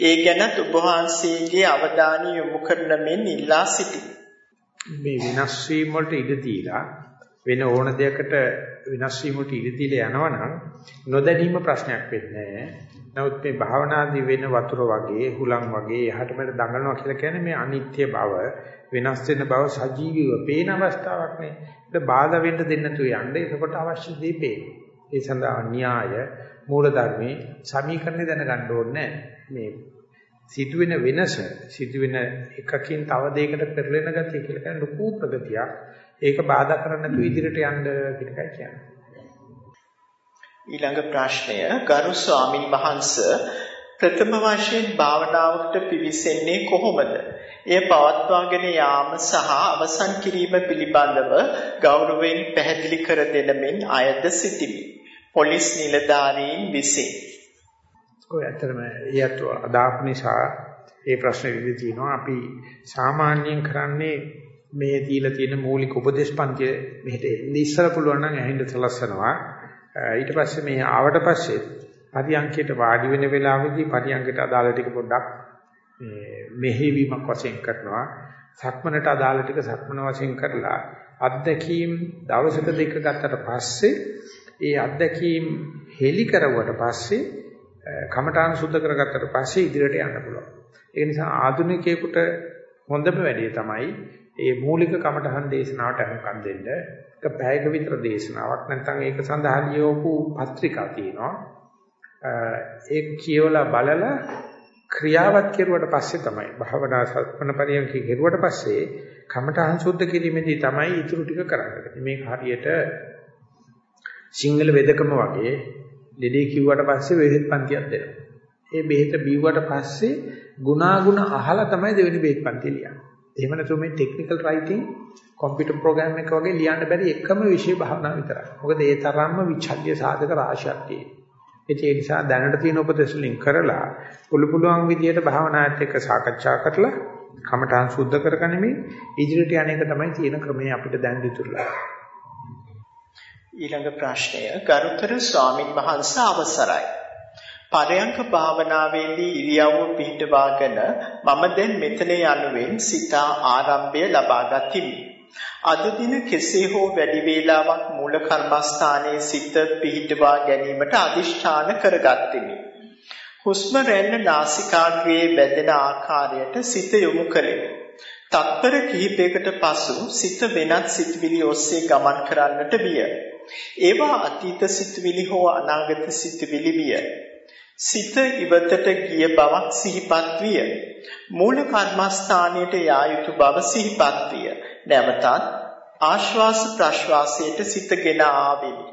ඒ ගැනත් ඔබ වහන්සේගේ අවධානය යොමු කරන මෙන් ඉල්ලා සිටිමි. මේ විනාශ වීම වලට ඉඩ දීලා වෙන ඕන දෙයකට විනාශ වීම වලට ඉඩ දීලා යනවනම් නොදැනීම ප්‍රශ්නයක් වෙන්නේ නැහැ. නමුත් මේ භාවනාදී වෙන වතුර වගේ හුලං වගේ එහාට මෙහාට දඟලනවා කියලා කියන්නේ මේ අනිත්‍ය බව වෙනස් වෙන බව සජීවීව පේන අවස්ථාවක් නේ. ඒක බාධා වෙන්න දෙන්න තු යන්න. එතකොට අවශ්‍ය දේ පේනවා. ඒ සඳහා න්‍යාය මූලධර්මයේ සමීකරණය දැනගන්න ඕනේ මේ සිදුවෙන වෙනස සිදුවෙන එකකින් තව දෙයකට පෙරලෙන ගතිය කියලා කියන ලොකු ප්‍රගතියක්. ඒක බාධා කරන්න නැතුව ඉදිරියට යන්න කියන එකයි කියන්නේ. ඊළඟ ප්‍රශ්නය ගරු ස්වාමින් වහන්සේ ප්‍රථම වශයෙන් භාවනාවකට පිවිසෙන්නේ කොහොමද? එය පවත්වාගෙන යාම සහ අවසන් කිරීම පිළිබඳව ගෞරවයෙන් පැහැදිලි කර දෙන මෙන් අයද සිටිමි. පොලිස් නිලධාරීන් විසින්. ඔය ඇත්තටම ඊයත් අදාප නිසා ඒ ප්‍රශ්නේ විදි තිනවා අපි සාමාන්‍යයෙන් කරන්නේ මේ දීලා තියෙන මූලික උපදේශ පන්තිය මෙහෙට එන්නේ ඉස්සර පුළුවන් නම් ඇහිඳ සලස්සනවා ඊට පස්සේ මේ ආවට පස්සේ පරියන්කයට වාඩි වෙන වෙලාවෙදී පරියන්කයට අදාළ ටික පොඩ්ඩක් මෙහෙවීමක් වශයෙන් කරනවා සක්මනට අදාළ ටික සක්මන වශයෙන් කරලා අත්දැකීම් දවසක දෙක ගත්තට පස්සේ ඒ අත්දැකීම් හෙලි කරුවට පස්සේ කමඨාන සුද්ධ කරගත්තට පස්සේ ඉදිරියට යන්න පුළුවන්. ඒ නිසා ආධුනිකයෙකුට හොඳම වැඩේ තමයි මේ මූලික කමඨහන් දේශනාවට අනුකම් දෙන්න. එක පැයක විතර දේශනාවක් නැත්නම් ඒක සඳහා ලියවපු පත්‍රිකා තියෙනවා. ඒක කියවලා බලලා ක්‍රියාවත් කෙරුවට පස්සේ තමයි භාවනා සත්පන පරියන්කේ කෙරුවට පස්සේ කමඨහන් සුද්ධ කිරීමේදී තමයි ඊටු ටික කරන්නේ. මේක හරියට සිංහල වෙදකම වගේ ලෙඩේ කිව්වට පස්සේ බෙහෙත් පන්තියක් දෙනවා. ඒ බෙහෙත බීව්වට පස්සේ ගුණාගුණ අහලා තමයි දෙවෙනි බෙහෙත් පන්තිය ලියන්නේ. එහෙම නැතුව මේ ටෙක්නිකල් රයිටින් කම්පියුටර් ප්‍රෝග්‍රෑම් එක වගේ ලියන්න බැරි එකම විෂය භාවනාව විතරයි. මොකද ඒ තරම්ම විචල්්‍ය සාධක රාශියක් තියෙනවා. ඒ නිසා දැනට තියෙන උපදේශ වලින් කරලා පුළු පුළුවන් විදියට භාවනාවත් එක්ක සාකච්ඡා කරලා කමඨාන් සුද්ධ කරගනිමින් ඉදිරියට යන එක තමයි තියෙන ක්‍රමය අපිට දැන් දිතුරලා. ඊළඟ ප්‍රශ්නය ගරුතර ස්වාමින් වහන්සේ අවසරයි. පරයන්ක භාවනාවේදී ඉරියව්ව පිහිටවාගෙන මම දැන් මෙතන යනුවෙන් සිතා ආරම්භය ලබා ගතිමි. අද දින කෙසේ හෝ වැඩි වේලාවක් මූල කර්මස්ථානයේ සිත පිහිටවා ගැනීමට අදිෂ්ඨාන කරගත්ෙමි. හුස්ම රැල්ල නාසිකාග්‍රයේ බැඳෙන ආකාරයට සිත යොමු කෙරෙමි. තත්පර කිහිපයකට පසු සිත වෙනත් සිතුවිලි ඔස්සේ ගමන් කරන්නට විය. ඒවා අතීත සිතුවිලි හෝ අනාගත සිතුවිලි විය. සිත ඉවතට ගිය බවක් සිහිපත් විය. මූල කර්මස්ථානයට යා යුතු බව සිහිපත් විය. නැවතත් ආශ්වාස ප්‍රශ්වාසයට සිතගෙන ආවෙමි.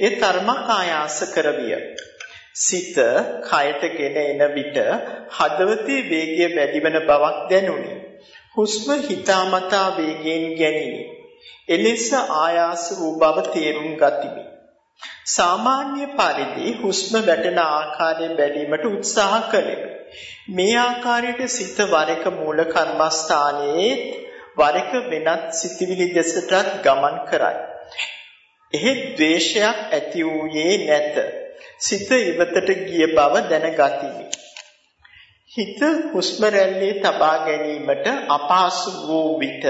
ඒ තරමක් ආයාස කරවිය. සිත කයටගෙන එන විට හදවතේ වේගය වැඩිවන බවක් දැනුනි. හුස්ම හිතාමතා වේගයෙන් ගැනිනි. එලෙස ආයාස වූ බව තේරුම් ගතිමි. සාමාන්‍ය පරිදි හුස්ම වැටෙන ආකාරය බැලීමට උත්සාහ කළෙමි. මේ ආකාරයට සිත වරක මූල කර්මස්ථානයේ වරක වෙනත් සිතිවිලි දෙසටත් ගමන් කරයි. එහෙත් ද්වේෂයක් ඇති වූයේ නැත. සිත ඉවතට ගිය බව දැනගතිමි. හිත හුස්ම රැල්ලේ තබා ගැනීමට අපහසු වූ විට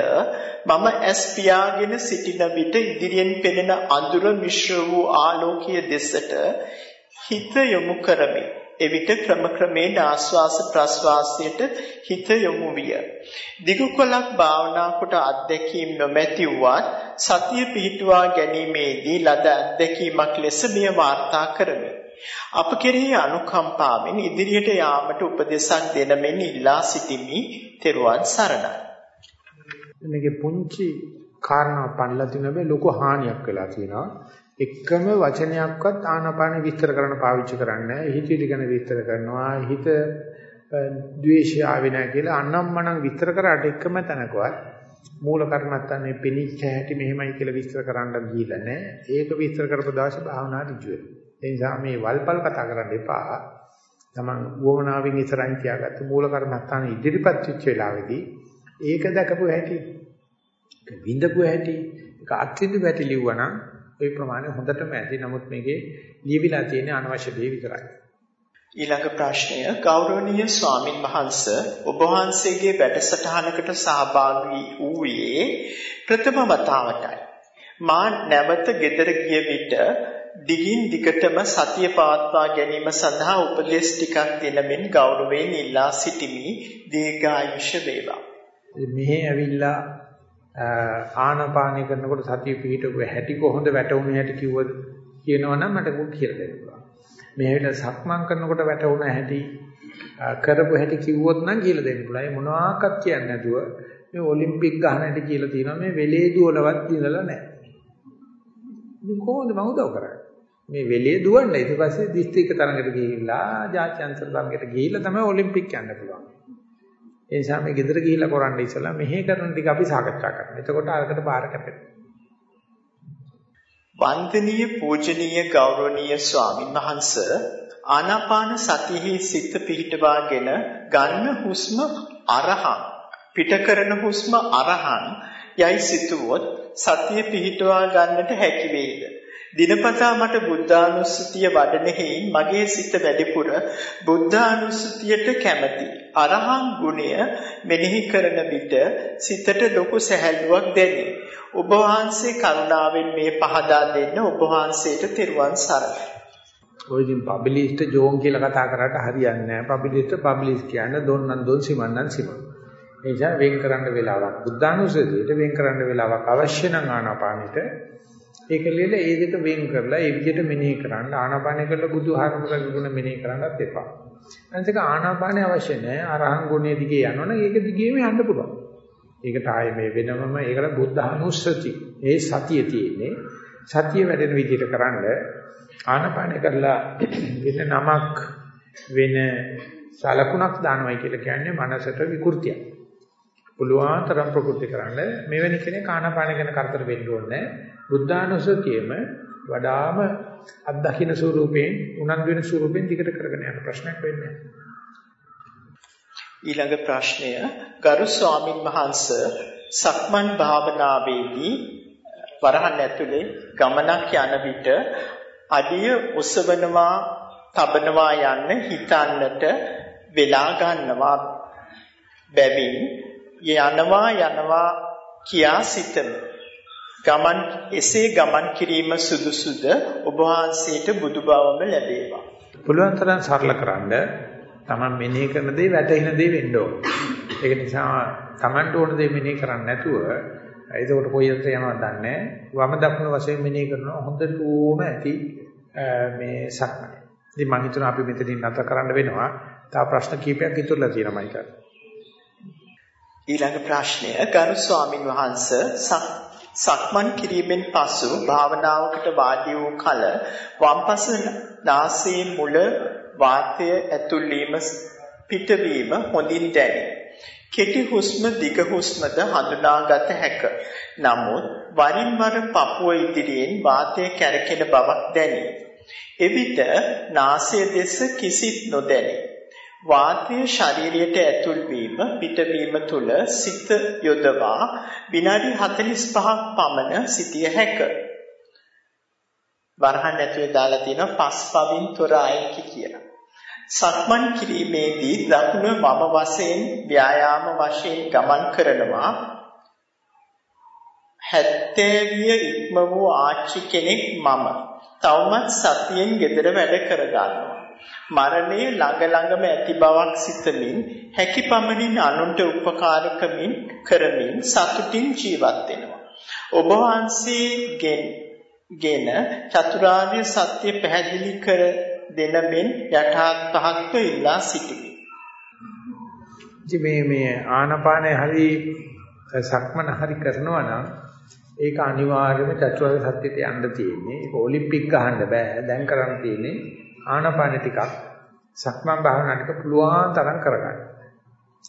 මම ඇස් පියාගෙන සිටින විට ඉදිරියෙන් පෙනෙන අඳුර මිශ්‍ර වූ ආලෝකීය දෙසට හිත යොමු කරමි. එවිට ක්‍රම ක්‍රමයෙන් ආස්වාස ප්‍රස්වාසයට හිත යොමු විය. දිගුකලක් භාවනා කොට අත්දැකීම් නොමැති වුවත් සතිය පිහිටුවා ගැනීමේදී ලද අත්දැකීමක් ලෙස මෙය වාර්තා කරමි. අප කෙරෙහි අනුකම්පාවෙන් ඉදිරියට යාමට උපදෙසක් දෙන මෙන් ඉල්ලා සිටිමි. තෙරුවන් සරණයි. මේකේ පුංචි කාරණා පන්නලා තියෙන ලොකු හානියක් වෙලා තියෙනවා. එකම වචනයක්වත් ආනාපාන විස්තර කරන්න පාවිච්චි කරන්නේ නැහැ. හිතවිලි ගැන විස්තර කරනවා. හිත ද්වේෂය ආවේ නැහැ කියලා අනම්මනම් විස්තර කරාට එකම තැනකවත් මූල කර්මත්තන්නේ පිනිච්ච හැටි මෙහෙමයි කියලා විස්තර කරන්න ගිහිල්ලා නැහැ. ඒක විස්තර කරපු දවසේ භාවනා ඍජු වෙනවා. ඒ නිසා මේ වල්පල් කතා කරන්න එපා. තමන් වුවමනාවෙන් ඉස්සරහින් තියාගත්ත මූල කර්මස්ථාන ඉදිරිපත් වෙච්ච වෙලාවේදී ඒක දැකපු හැටි ඒක විඳපු හැටි ඒක අත්විඳ පැටි ලිව්වනම් ওই ප්‍රමාණය හොඳටම ඇති. නමුත් මේකේ ලියවිලා තියෙන අනවශ්‍ය දේ විතරයි. ඊළඟ ප්‍රශ්නය ගෞරවනීය ස්වාමින් වහන්සේ ඔබ වහන්සේගේ වැඩසටහනකට සහභාගී වූයේ ප්‍රථම වතාවටයි. මා නැවත ගෙදර ගිය විට දිගින් දිගටම සතිය පවත්වා ගැනීම සඳහා උපදෙස් ටිකක් දෙනමින් ගෞරවයෙන් ඉල්ලා සිටිමි දීර්ඝායුෂ වේවා. මෙහි ඇවිල්ලා ආනාපානය කරනකොට සතිය පිහිටුව හැටි කොහොමද වැටුනේ හැටි කිව්වද කියනවනම් මට මොකක් කියලා දෙන්න පුළුවන්. මෙහෙට සක්මන් කරනකොට වැටුණ හැටි කරපු හැටි කිව්වොත් නම් කියලා දෙන්න පුළුවන්. ඒ මොනවාක්වත් කියන්නේ නැතුව මේ ඔලිම්පික් ගහන හැටි කියලා තියෙනවා මේ වෙලේ දුවලවත් ඉඳලා නැහැ. ඉතින් කොහොමද මම උදව් කරන්නේ? මේ වෙලේ දුවන්න ඊට පස්සේ දිස්ත්‍රික්ක තරඟට ගිහිල්ලා ජාත්‍යන්තර තරඟට ගිහිල්ලා තමයි ඔලිම්පික් යන්න පුළුවන්. ඒ නිසා මේ ගෙදර ගිහිල්ලා කරන්න ඉස්සලා මෙහෙ කරන ටික අපි සාකච්ඡා කරමු. එතකොට අරකට බාර කැපෙනවා. වන්දනීය පූජනීය ගෞරවනීය ස්වාමින් වහන්සේ ආනාපාන සතියෙහි සිත පිහිටවාගෙන ගන්න හුස්ම අරහං පිට කරන හුස්ම අරහං යයි සිතුවොත් සතිය පිහිටවා ගන්නට හැකි වේද දිනපතා මට බුද්ධානුස්සතිය වඩන හේයින් මගේ සිත වැඩිපුර බුද්ධානුස්සතියට කැමැති. අරහං ගුණය මෙනෙහි කරන විට සිතට ලොකු සැහැල්ලුවක් දැනේ. ඔබ වහන්සේ කරුණාවෙන් මේ පහදා දෙන්න ඔබ වහන්සේට තෙරුවන් සරණයි. ඔය ඉතින් පබ්ලිෂ්ට ජෝන් කියලා කතා කරාට හරියන්නේ නැහැ. පබ්ලිෂ්ට පබ්ලිෂ් කියන්නේ දොන්නන් දොන් සිමන්නන් සිමන්. ඒ නිසා වෙන් කරන්න වෙලාවක් බුද්ධානුස්සතියට වෙන් කරන්න වෙලාවක් අවශ්‍ය නම් ආනාපානෙට ඒක ලියලා ඒ දෙක වෙන් කරලා ඒ විදිහට මෙනෙහි කරන්න ආනාපානය කරලා බුදුහාමුදුරගේ ගුණ මෙනෙහි කරන්නත් එපා. අනිත් ආනාපානය අවශ්‍ය නැහැ. අරහං ගුණයේ දිගේ යනවනම් ඒක දිගේම යන්න පුළුවන්. ඒකට ආයේ මේ වෙනමම ඒකට බුද්ධානුස්සති. ඒ සතිය තියෙන්නේ. සතිය වැඩෙන විදිහට කරන්න ආනාපානය කරලා [clears throat] වෙන නමක් වෙන සලකුණක් දානවයි කියලා කියන්නේ මනසට විකෘතියක්. පුළුවන් තරම් ප්‍රකෘති කරන්න මෙවැනි කෙනෙක් ආනාපාන ගැන කරදර වෙන්න ඕනේ බුද්ධානුස්සතියෙම වඩාම අත්දකින්න ස්වරූපයෙන් උනන්දු වෙන ස්වරූපයෙන් දිගට කරගෙන යන ප්‍රශ්නයක් වෙන්නේ ඊළඟ ප්‍රශ්නය ගරු ස්වාමින් වහන්සේ සක්මන් භාවනාවේදී වරහන් ඇතුලේ ගමනක් යන විට අඩිය ඔසවනවා තබනවා යන්න හිතන්නට වෙලා ගන්නවා බැවින් යනවා යනවා කියා සිතමි. ගමන් එසේ ගමන් කිරීම සුදුසුද ඔබ වහන්සේට බුදුබවම ලැබේවා. පුළුවන් තරම් සරලකරනද Taman මෙනෙහි කරන දේ වැටෙන දේ වෙන්න ඕන. ඒක නිසා Tamanට ඕන දේ මෙනෙහි කරන්නේ නැතුව එතකොට කොයින්ද යනවද දන්නේ වම දකුණු වශයෙන් මෙනෙහි කරනවා හොඳටම ඇති මේ සක්මන. ඉතින් මම හිතනවා අපි මෙතනින් නැතර කරන්න වෙනවා. තව ප්‍රශ්න කීපයක් ඉතුරුලා තියෙනවා මයිකල්. ඊළඟ ප්‍රශ්නය ගරු ස්වාමින් වහන්සේ සක්මන් කිරීමෙන් පසු භාවනාවකට වාඩි වූ කල වම්පස නාසයේ මුල වාතය ඇතුල් වීම පිටවීම හොඳින් දැනේ. කෙටි හුස්ම දිග හුස්මද හඳුනාගත හැක. නමුත් වරින් වර පපුව ඉදිරියෙන් වාතය කැරකෙන බවක් දැනේ. එවිට නාසය දෙස කිසිත් නොදැනේ. වාතය ශරීරයට ඇතුල් වීම පිටවීම තුල සිත යොදවා විනාඩි 45ක් පමණ සිටිය හැක. වරහන් ඇතුලේ දාලා තියෙනවා පස්පවින් තොර අයකි කියලා. සක්මන් කිරීමේදී දකුණ වම වශයෙන් ව්‍යායාම වශයෙන් ගමන් කරනවා. හැත්තෑවිය ඉක්ම වූ ආච්චි කෙනෙක් මම. තවමත් සතියෙන් gedara වැඩ කර ගන්නවා. මරණය ළඟ ළඟම ඇති බවක් සිතමින් හැකි පමණින් අනුන්ට උපකාර කරමින් සතුටින් ජීවත් වෙනවා. ඔබ වහන්සේගෙන් ගෙන චතුරාර්ය සත්‍ය පැහැදිලි කර දෙන මෙන් යටහත් පහක්ව ඉල්ලා සිටිමි. මේ මේ ආනපානේ හරි සක්මන හරි කරනවා නම් ඒක අනිවාර්යයෙන්ම චතුරාර්ය සත්‍යයට යන්න තියෙන්නේ. ඒක ඔලිම්පික් ගහන්න බෑ. දැන් කරන්න තියෙන්නේ ආනපාන ටිකක් සක්මන් භාවනා ටික පුළුවන් තරම් කරගන්න.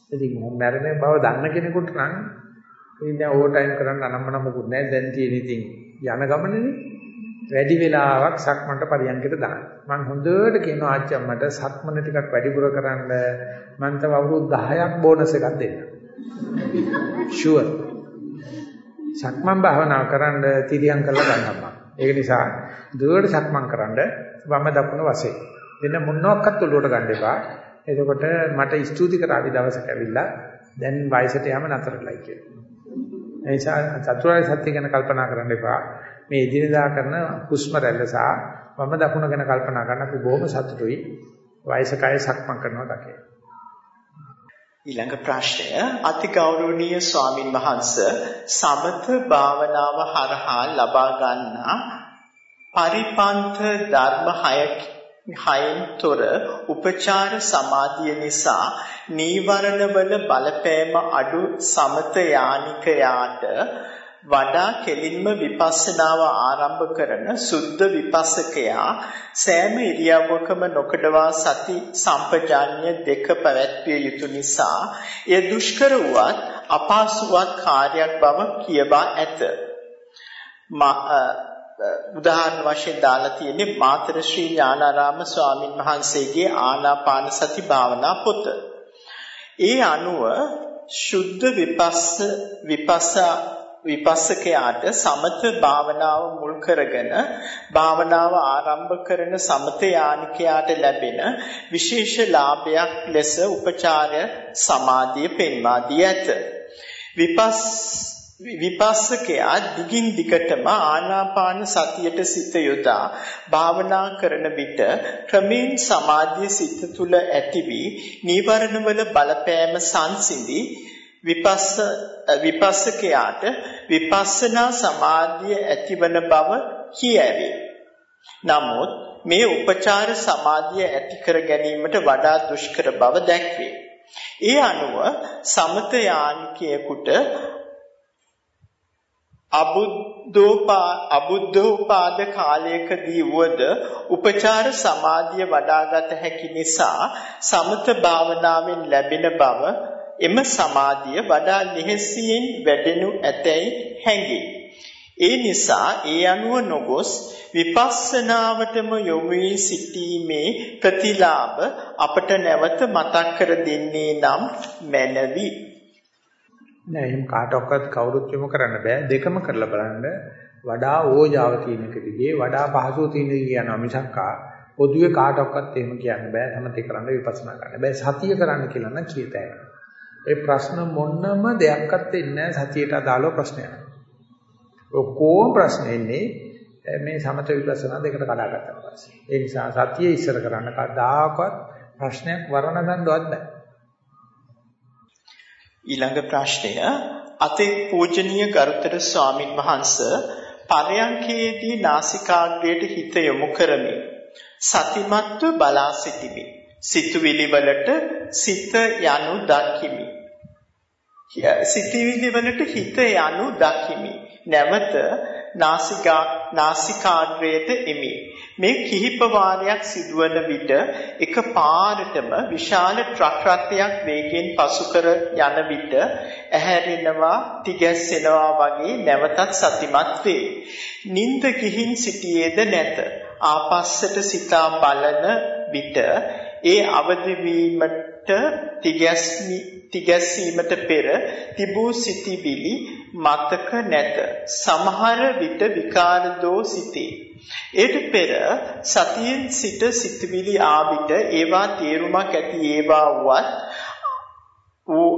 ඉතින් මරණ බව දන්න කෙනෙකුට නම් ඉතින් දැන් ඕවර් ටයිම් කරන්න අනම්මන මොකුත් නැහැ. දැන් තියෙන ඉතින් යන ගමනනේ වැඩි වෙලාවක් සක්මන්ට පරියන්කට දාන්න. මම හොඳට කියනවා ආච්චම්මට සක්මන ටිකක් වැඩිපුර කරන්න මම තව අවුරුදු 10ක් බෝනස් එකක් දෙන්න. ෂුවර්. සක්මන් භාවනා කරන්න තිරියම් කරලා ගන්නවා. ඒක නිසා දුවට සක්මන් කරන්න වම දකුණ වශයෙන්. වෙන මොනවාක්වත් ඔලුවට ගන්න එපා. එතකොට මට ස්තුති කරાવી දවසක ඇවිල්ලා දැන් වයසට යම නතරලයි කියලා. ඒ නිසා චතුරාර්ය සත්‍ය ගැන කල්පනා කරන්න එපා. මේ ඉදිරියදා කරන හුස්ම රැල්ල සහ වම දකුණ ගැන කල්පනා කරන අපි බොහොම සතුටුයි. වයසකයි සක්මන් කරනවා දකේ. ඊළඟ ප්‍රශ්නය අතිගෞරවනීය ස්වාමින් වහන්සේ සමත භාවනාව හරහා ලබා ගන්නා පරිපන්ත ධර්ම හයෙන් තොර උපචාර සමාධිය නිසා නීවරණවල බලපෑම අඩු සමත යානිකයාට වඩා කෙලින්ම විපස්සනාව ආරම්භ කරන සුද්ධ විපස්සකයා සෑම ඉරියව්වකම නොකඩවා සති සම්පජාන්‍ය දෙක පැවැත්විය යුතු නිසා එය දුෂ්කර වුවත් අපහසුවත් කාර්යයක් බව කියවා ඇත. උදාහරණ වශයෙන් දාලා තියෙන්නේ මාතර ශ්‍රී ඥානාරාම ස්වාමින් වහන්සේගේ ආනාපාන සති භාවනා පොත. ඒ අනුව සුද්ධ විපස්ස විපස්ස විපස්සකයාට සමත භාවනාව මුල් කරගෙන භාවනාව ආරම්භ කරන සමත යානිකයාට ලැබෙන විශේෂ ලාභයක් ලෙස උපචාර සමාධිය පෙන්වා දී ඇත. විපස් විපස්සකයා දිගින් දිගටම ආනාපාන සතියට සිත යොදා භාවනා කරන විට ක්‍රමෙන් සමාධිය සිත තුළ ඇති වී නීවරණවල බලපෑම සංසිඳී විපස්ස විපස්සකයාට විපස්සනා සමාධිය ඇතිවන බව කියැවේ. නමුත් මේ උපචාර සමාධිය ඇති කර ගැනීමට වඩා දුෂ්කර බව දැක්වේ. ඒ අනුව සමත යානිකයෙකුට අබුද්ධෝපා අබුද්ධෝපාද කාලයකදී වුවද උපචාර සමාධිය වඩාගත හැකි නිසා සමත භාවනාවෙන් ලැබෙන බව එම සමාධිය වඩා ලිහිසියෙන් වැඩෙනු ඇතැයි හැඟේ. ඒ නිසා ඒ අනුව නොගොස් විපස්සනාවටම යොමු වී සිටීමේ ප්‍රතිලාභ අපට නැවත මතක් කර දෙන්නේ නම් මැනවි. නෑ එහෙනම් කාටවත් කවුරුත් යොමු කරන්න බෑ දෙකම කරලා බලන්න වඩා ඕජාව තියෙන එක දිගේ වඩා පහසුව තියෙන දිගේ යනවා මිසක්කා පොදුවේ කාටවත් එහෙම කියන්න බෑ සමතේ කරන්න විපස්සනා කරන්න බෑ සතිය කරන්න කියලා නම් කීතයි. ඒ ප්‍රශ්න මොන්නම දෙයක්වත් එන්නේ නැහැ සතියට අදාළව ප්‍රශ්නයක්. ඔක්කොම ප්‍රශ්න එන්නේ මේ සමත විපස්සනා දෙකට කඩාගත්තා පස්සේ. ඒ නිසා සතිය ඉස්සර කරන්න කවදාකවත් ප්‍රශ්නයක් වරණ ගන්නවත් බෑ. ඊළඟ ප්‍රශ්නය අතේ පූජනීය ගරුතර ස්වාමින් වහන්සේ පරයන්කේදී නාසිකාග්‍රයට හිත යොමු කරමි. සතිමත්ව බලා සිටිමි. සිතුවිලි වලට සිත යනු දකිමි. සිතුවිලි වලට හිත යනු දකිමි. නැවත නාසිකා නාසිකාග්‍රයට එමි. මේ කිහිප වාරයක් සිදුවන විට එක පාරටම විශාල ට්‍රක් රථයක් වේගයෙන් පසු කර යන විට ඇහැරෙනවා තිගැස්සෙනවා වගේ නැවතත් සතිමත් වේ. නිින්ද ගිහින් සිටියේද නැත. ආපස්සට සිතා බලන විට ඒ අවදි වීමට තිගැස්මි තිගැස්සීමට පෙර තිබූ සිටිවිලි මතක නැත. සමහර විට විකාර දෝ සිටේ. ඒට පෙර සතියෙන් සිට සිටිවිලි ආවිත ඒවා තේරුමක් ඇති ඒවා වුවත් ඌ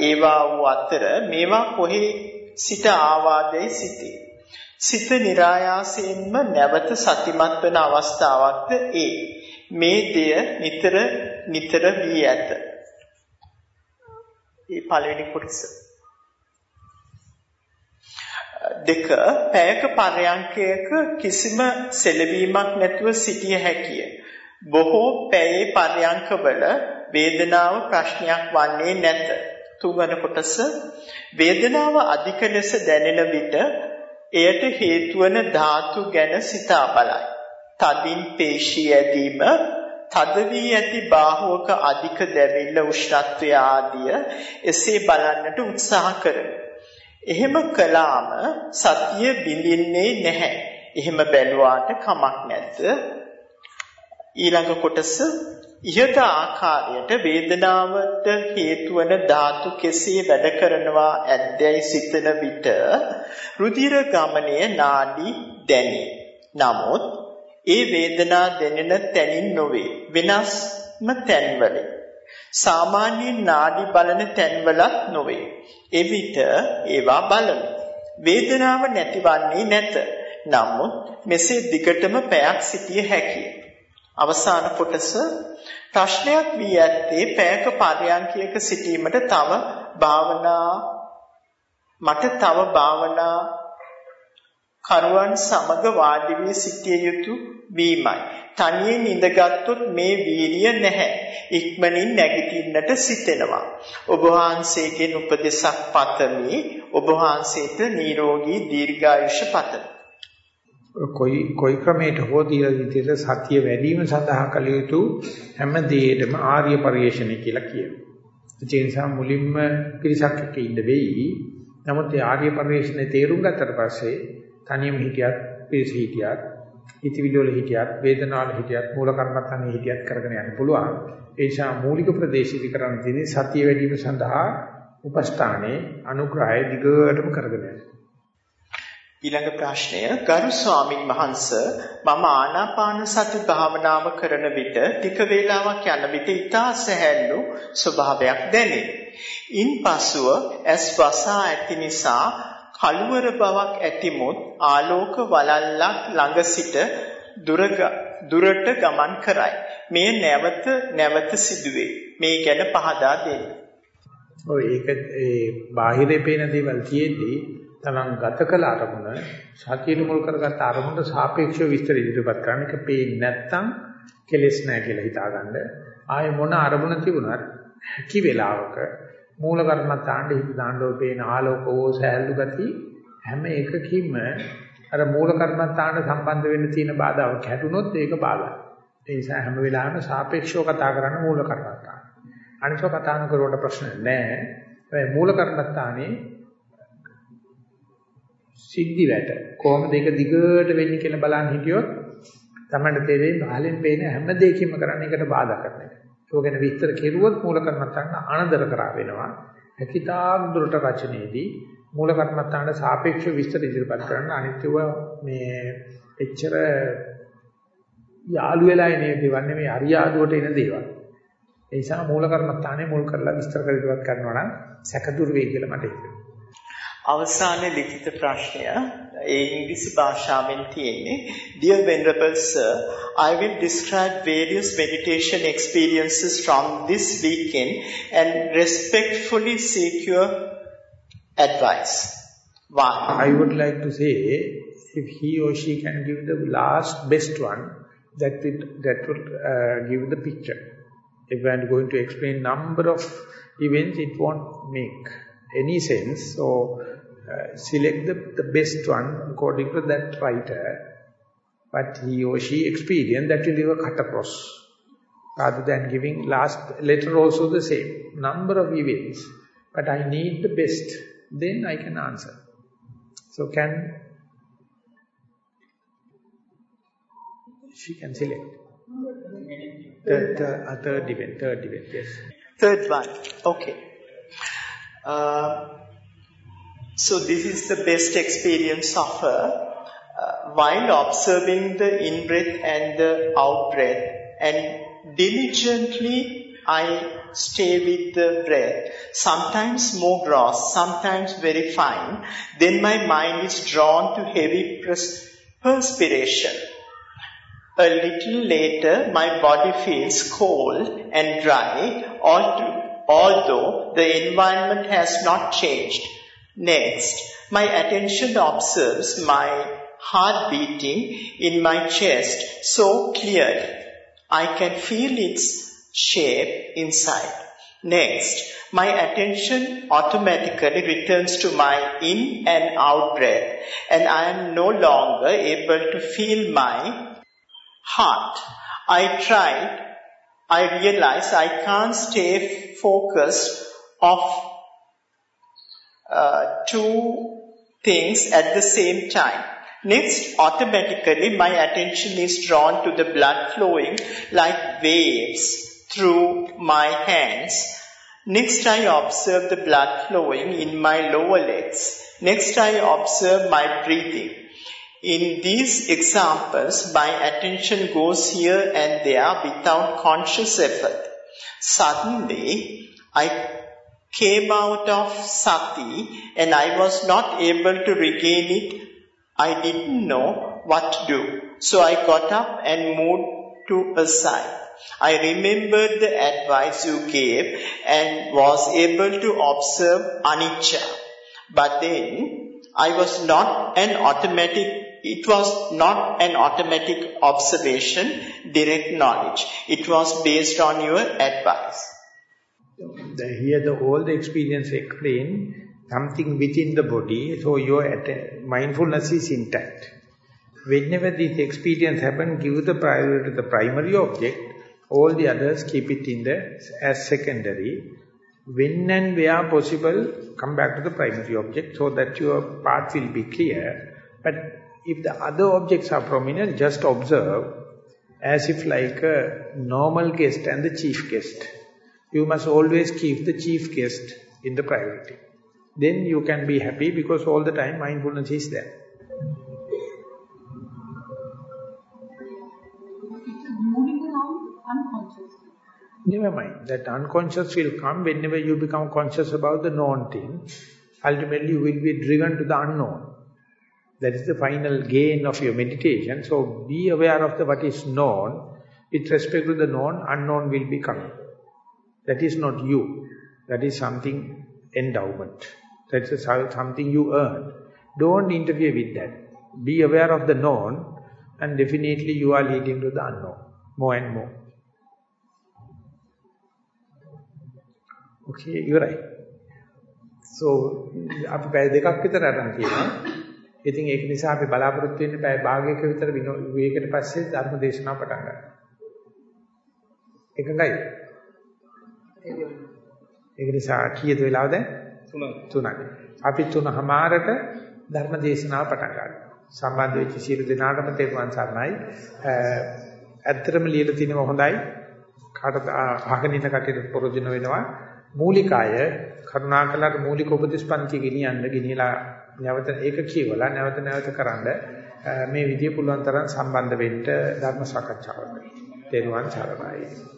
ඒවා වූ අතර මේවා කොහේ සිට ආවාදයි සිටේ. සිත નિરાයාසයෙන්ම නැවත සතිමත් වන අවස්ථාවක්ද ඒ. මේ දෙය නිතර නිතර වී ඇත. මේ පළවෙනි කොටස. දෙක පැයක පරයන්කයක කිසිම සෙලවීමක් නැතුව සිටිය හැකිය. බොහෝ පැයේ පරයන්කවල වේදනාව ප්‍රශ්නයක් වන්නේ නැත. තුන්වන කොටස වේදනාව අධික ලෙස දැනෙන විට එයට හේතු වන ධාතු ගැන සිතා බලයි. තදින් පේශී ඇදීම, තද වී ඇති බාහුවක අධික දැවිල්ල උෂ්ණත්වය ආදිය එසේ බලන්නට උත්සාහ කරමි. එහෙම කළාම සතිය බිඳින්නේ නැහැ. එහෙම බැලුවාට කමක් නැද්ද? ඊළඟ කොටස ඉහත ආකාරයට වේදනාවට හේතු වන ධාතු කෙසේ වැඩ කරනවා ඇද්දැයි සිතන විට රුධිර ගමනය නාඩි දැනේ. නමුත් ඒ වේදනා දැනෙන තැනින් නොවේ වෙනස්ම තැන්වල. සාමාන්‍යයෙන් නාඩි බලන තැන්වලත් නොවේ. එවිට ඒවා බලමි. වේදනාව නැතිවන්නේ නැත. නමුත් මෙසේ දිගටම පැයක් සිටිය හැකිය. අවසාන කොටස ප්‍රශ්නයක් වී ඇත්තේ පැයක පරයන්කයක සිටීමට තව භාවනා මට තව භාවනා කරුවන් සමග වාඩි වී සිටිය යුතු වීමයි. තනියෙන් ඉඳගත්ොත් මේ වීරිය නැහැ. ඉක්මනින් නැගිටින්නට සිතෙනවා. ඔබ වහන්සේගෙන් උපදෙසක් පතමි. ඔබ වහන්සේට නිරෝගී දීර්ඝායුෂ පතමි. කොයි කොයි ක්‍රමයකට හෝ දීලා විදිහට සතිය වැඩි වීම සඳහා කළ යුතු හැම දෙයකම ආර්ය පරිශ්‍රණය කියලා කියනවා. ඒ නිසා මුලින්ම පිරිසක් එක්ක ඉන්න වෙයි. නමුත් ඒ ආර්ය පරිශ්‍රණය තේරුම් ගත්තට පස්සේ තනියම හිටියත් පිරිස හිටියත් හිතවිලි වල හිටියත් වේදනාවල හිටියත් මූල කර්මත්තන්නේ හිටියත් කරගෙන යන්න පුළුවන්. ඒ නිසා මූලික ප්‍රදේශික කරන්න තියෙන්නේ සතිය වැඩි වීම සඳහා උපස්ථානේ අනුග්‍රහය දිගටම කරගෙන යන්න. ඊළඟ ප්‍රශ්නය ගරු ස්වාමින් වහන්ස මම ආනාපාන සති භාවනාව කරන විට ටික වේලාවක් යන විට ඊතා සැහැල්ලු ස්වභාවයක් දැනේ. ඉන්පසුව ඇස් වසා ඇති නිසා කලවර බවක් ඇතිමුත් ආලෝක වලල්ලක් ළඟ සිට දුරට ගමන් කරයි. මේ නැවත නැවත සිදුවේ. මේ ගැන පහදා දෙන්න. ඔය ඒක ඒ බාහිරේ පේන දේවල් තියෙද්දී තමන් ගත කළ අරමුණ සතියට මුල් කරගත්ත අරමුණට සාපේක්ෂව විස්තර ඉදිරිපත් කරන එක පේන්නේ නැත්නම් කෙලෙස් නැහැ කියලා හිතාගන්න. ආයේ මොන අරමුණ තිබුණත් හැකි වෙලාවක මූල කර්මත්තාණ්ඩ හිත දාන්නෝ පේන ආලෝකෝ සෑල්ලු ගති හැම එකකින්ම අර මූල කර්මත්තාණ්ඩ සම්බන්ධ වෙන්න තියෙන බාධාව කැඩුනොත් ඒක බාධායි. ඒ නිසා හැම වෙලාවෙම සාපේක්ෂව කතා කරන්න මූල කර්මත්තාණ. අනිසෝ කතා නොකරුවට ප්‍රශ්න නැහැ. ඒ මූල කර්මත්තානේ සිද්ධි වැට කොහොමද ඒක දිගට වෙන්නේ කියලා බලන්න හිටියොත් තමයි තේරෙන්නේ පහලෙන් පේන හැම දෙයකින්ම කරන්නේ එකට බාධා කරන එක. ඒක ගැන විස්තර කෙරුවොත් මූල කර්මත්තාන අනදර කරා වෙනවා. හැකිතාක් දුරට රචනයේදී මූල කර්මත්තාන සාපේක්ෂව විස්තර ඉදිරිපත් කරන්න අනිත්‍යව මේ එච්චර යාළු වෙලා එන දේවල් නෙමෙයි අරියාදුවට එන දේවල්. ඒ නිසා මූල කර්මස්ථානේ මුල් කරලා විස්තර කරලා කරනවා නම් සැකදුරු වෙයි කියලා මට හිතෙනවා. අවසාන ලිඛිත ප්‍රශ්නය ඒ ඉංග්‍රීසි භාෂාවෙන් තියෙන්නේ Dear Venerable Sir I will describe various meditation experiences from this weekend and respectfully seek your advice. One. I would like to say if he or she can give the last best one that will, that will uh, give the picture. If I am going to explain number of events, it won't make any sense. So uh, select the, the best one according to that writer. But he or she experience that will give a cut across. Rather than giving last letter also the same. Number of events. But I need the best. Then I can answer. So can she can select. Third, uh, third event, third event, yes. Third one. Okay. Uh, so this is the best experience of her. Uh, while observing the in-breath and the out-breath and diligently I stay with the breath, sometimes more gross, sometimes very fine, then my mind is drawn to heavy pers perspiration. A little later, my body feels cold and dry, although the environment has not changed. Next, my attention observes my heart beating in my chest so clearly. I can feel its shape inside. Next, my attention automatically returns to my in and out breath and I am no longer able to feel my heart. I tried, I realize I can't stay focused of uh, two things at the same time. Next, automatically my attention is drawn to the blood flowing like waves through my hands. Next, I observe the blood flowing in my lower legs. Next, I observe my breathing. In these examples, my attention goes here and there without conscious effort. Suddenly, I came out of sati and I was not able to regain it. I didn't know what to do. So I got up and moved to a side. I remembered the advice you gave and was able to observe anicca. But then I was not an automatic it was not an automatic observation, direct knowledge. It was based on your advice. The, here the all the experience explain something within the body, so your mindfulness is intact. Whenever this experience happen, give the priority to the primary object, all the others keep it in the as secondary. When and where possible, come back to the primary object so that your path will be clear. But if the other objects are prominent, just observe as if like a normal guest and the chief guest. You must always keep the chief guest in the priority. Then you can be happy because all the time mindfulness is there. Never mind. That unconscious will come whenever you become conscious about the known thing. Ultimately, you will be driven to the unknown. That is the final gain of your meditation. So, be aware of the what is known. With respect to the known, unknown will be coming. That is not you. That is something endowment. That is something you earn. Don't interfere with that. Be aware of the known and definitely you are leading to the unknown. More and more. Okay, you're right. So, අපි පැය දෙකක් විතර අරන් තියෙනවා. ඉතින් ඒක නිසා අපි බලාපොරොත්තු වෙන්නේ පැය භාගයක විතර විවේකයට පස්සේ ධර්ම දේශනාව පටන් ගන්න. එකඟයි? ඒක නිසා කීයද වෙලාවද? 3යි. 3යි. අපි 3:00මාරට ධර්ම දේශනාව පටන් ගන්නවා. සම්බන්ධ වෙච්ච සියලු දෙනාටම තෙරුවන් සරණයි. ඇත්තටම ලියලා තිනව හොඳයි. කාටද අහගෙන ඉන්න කටියට ප්‍රයෝජන වෙනවා. මූලිකාය කරුණාකරලා මූලික උපදේශ පන්ති ගෙනියන්න ගෙනියලා නැවත ඒක කියවලා නැවත නැවත කරන්න මේ විදිය පුළුවන් තරම් සම්බන්ධ වෙන්න ධර්ම සාකච්ඡාවකට. තෙරුවන් සරණයි.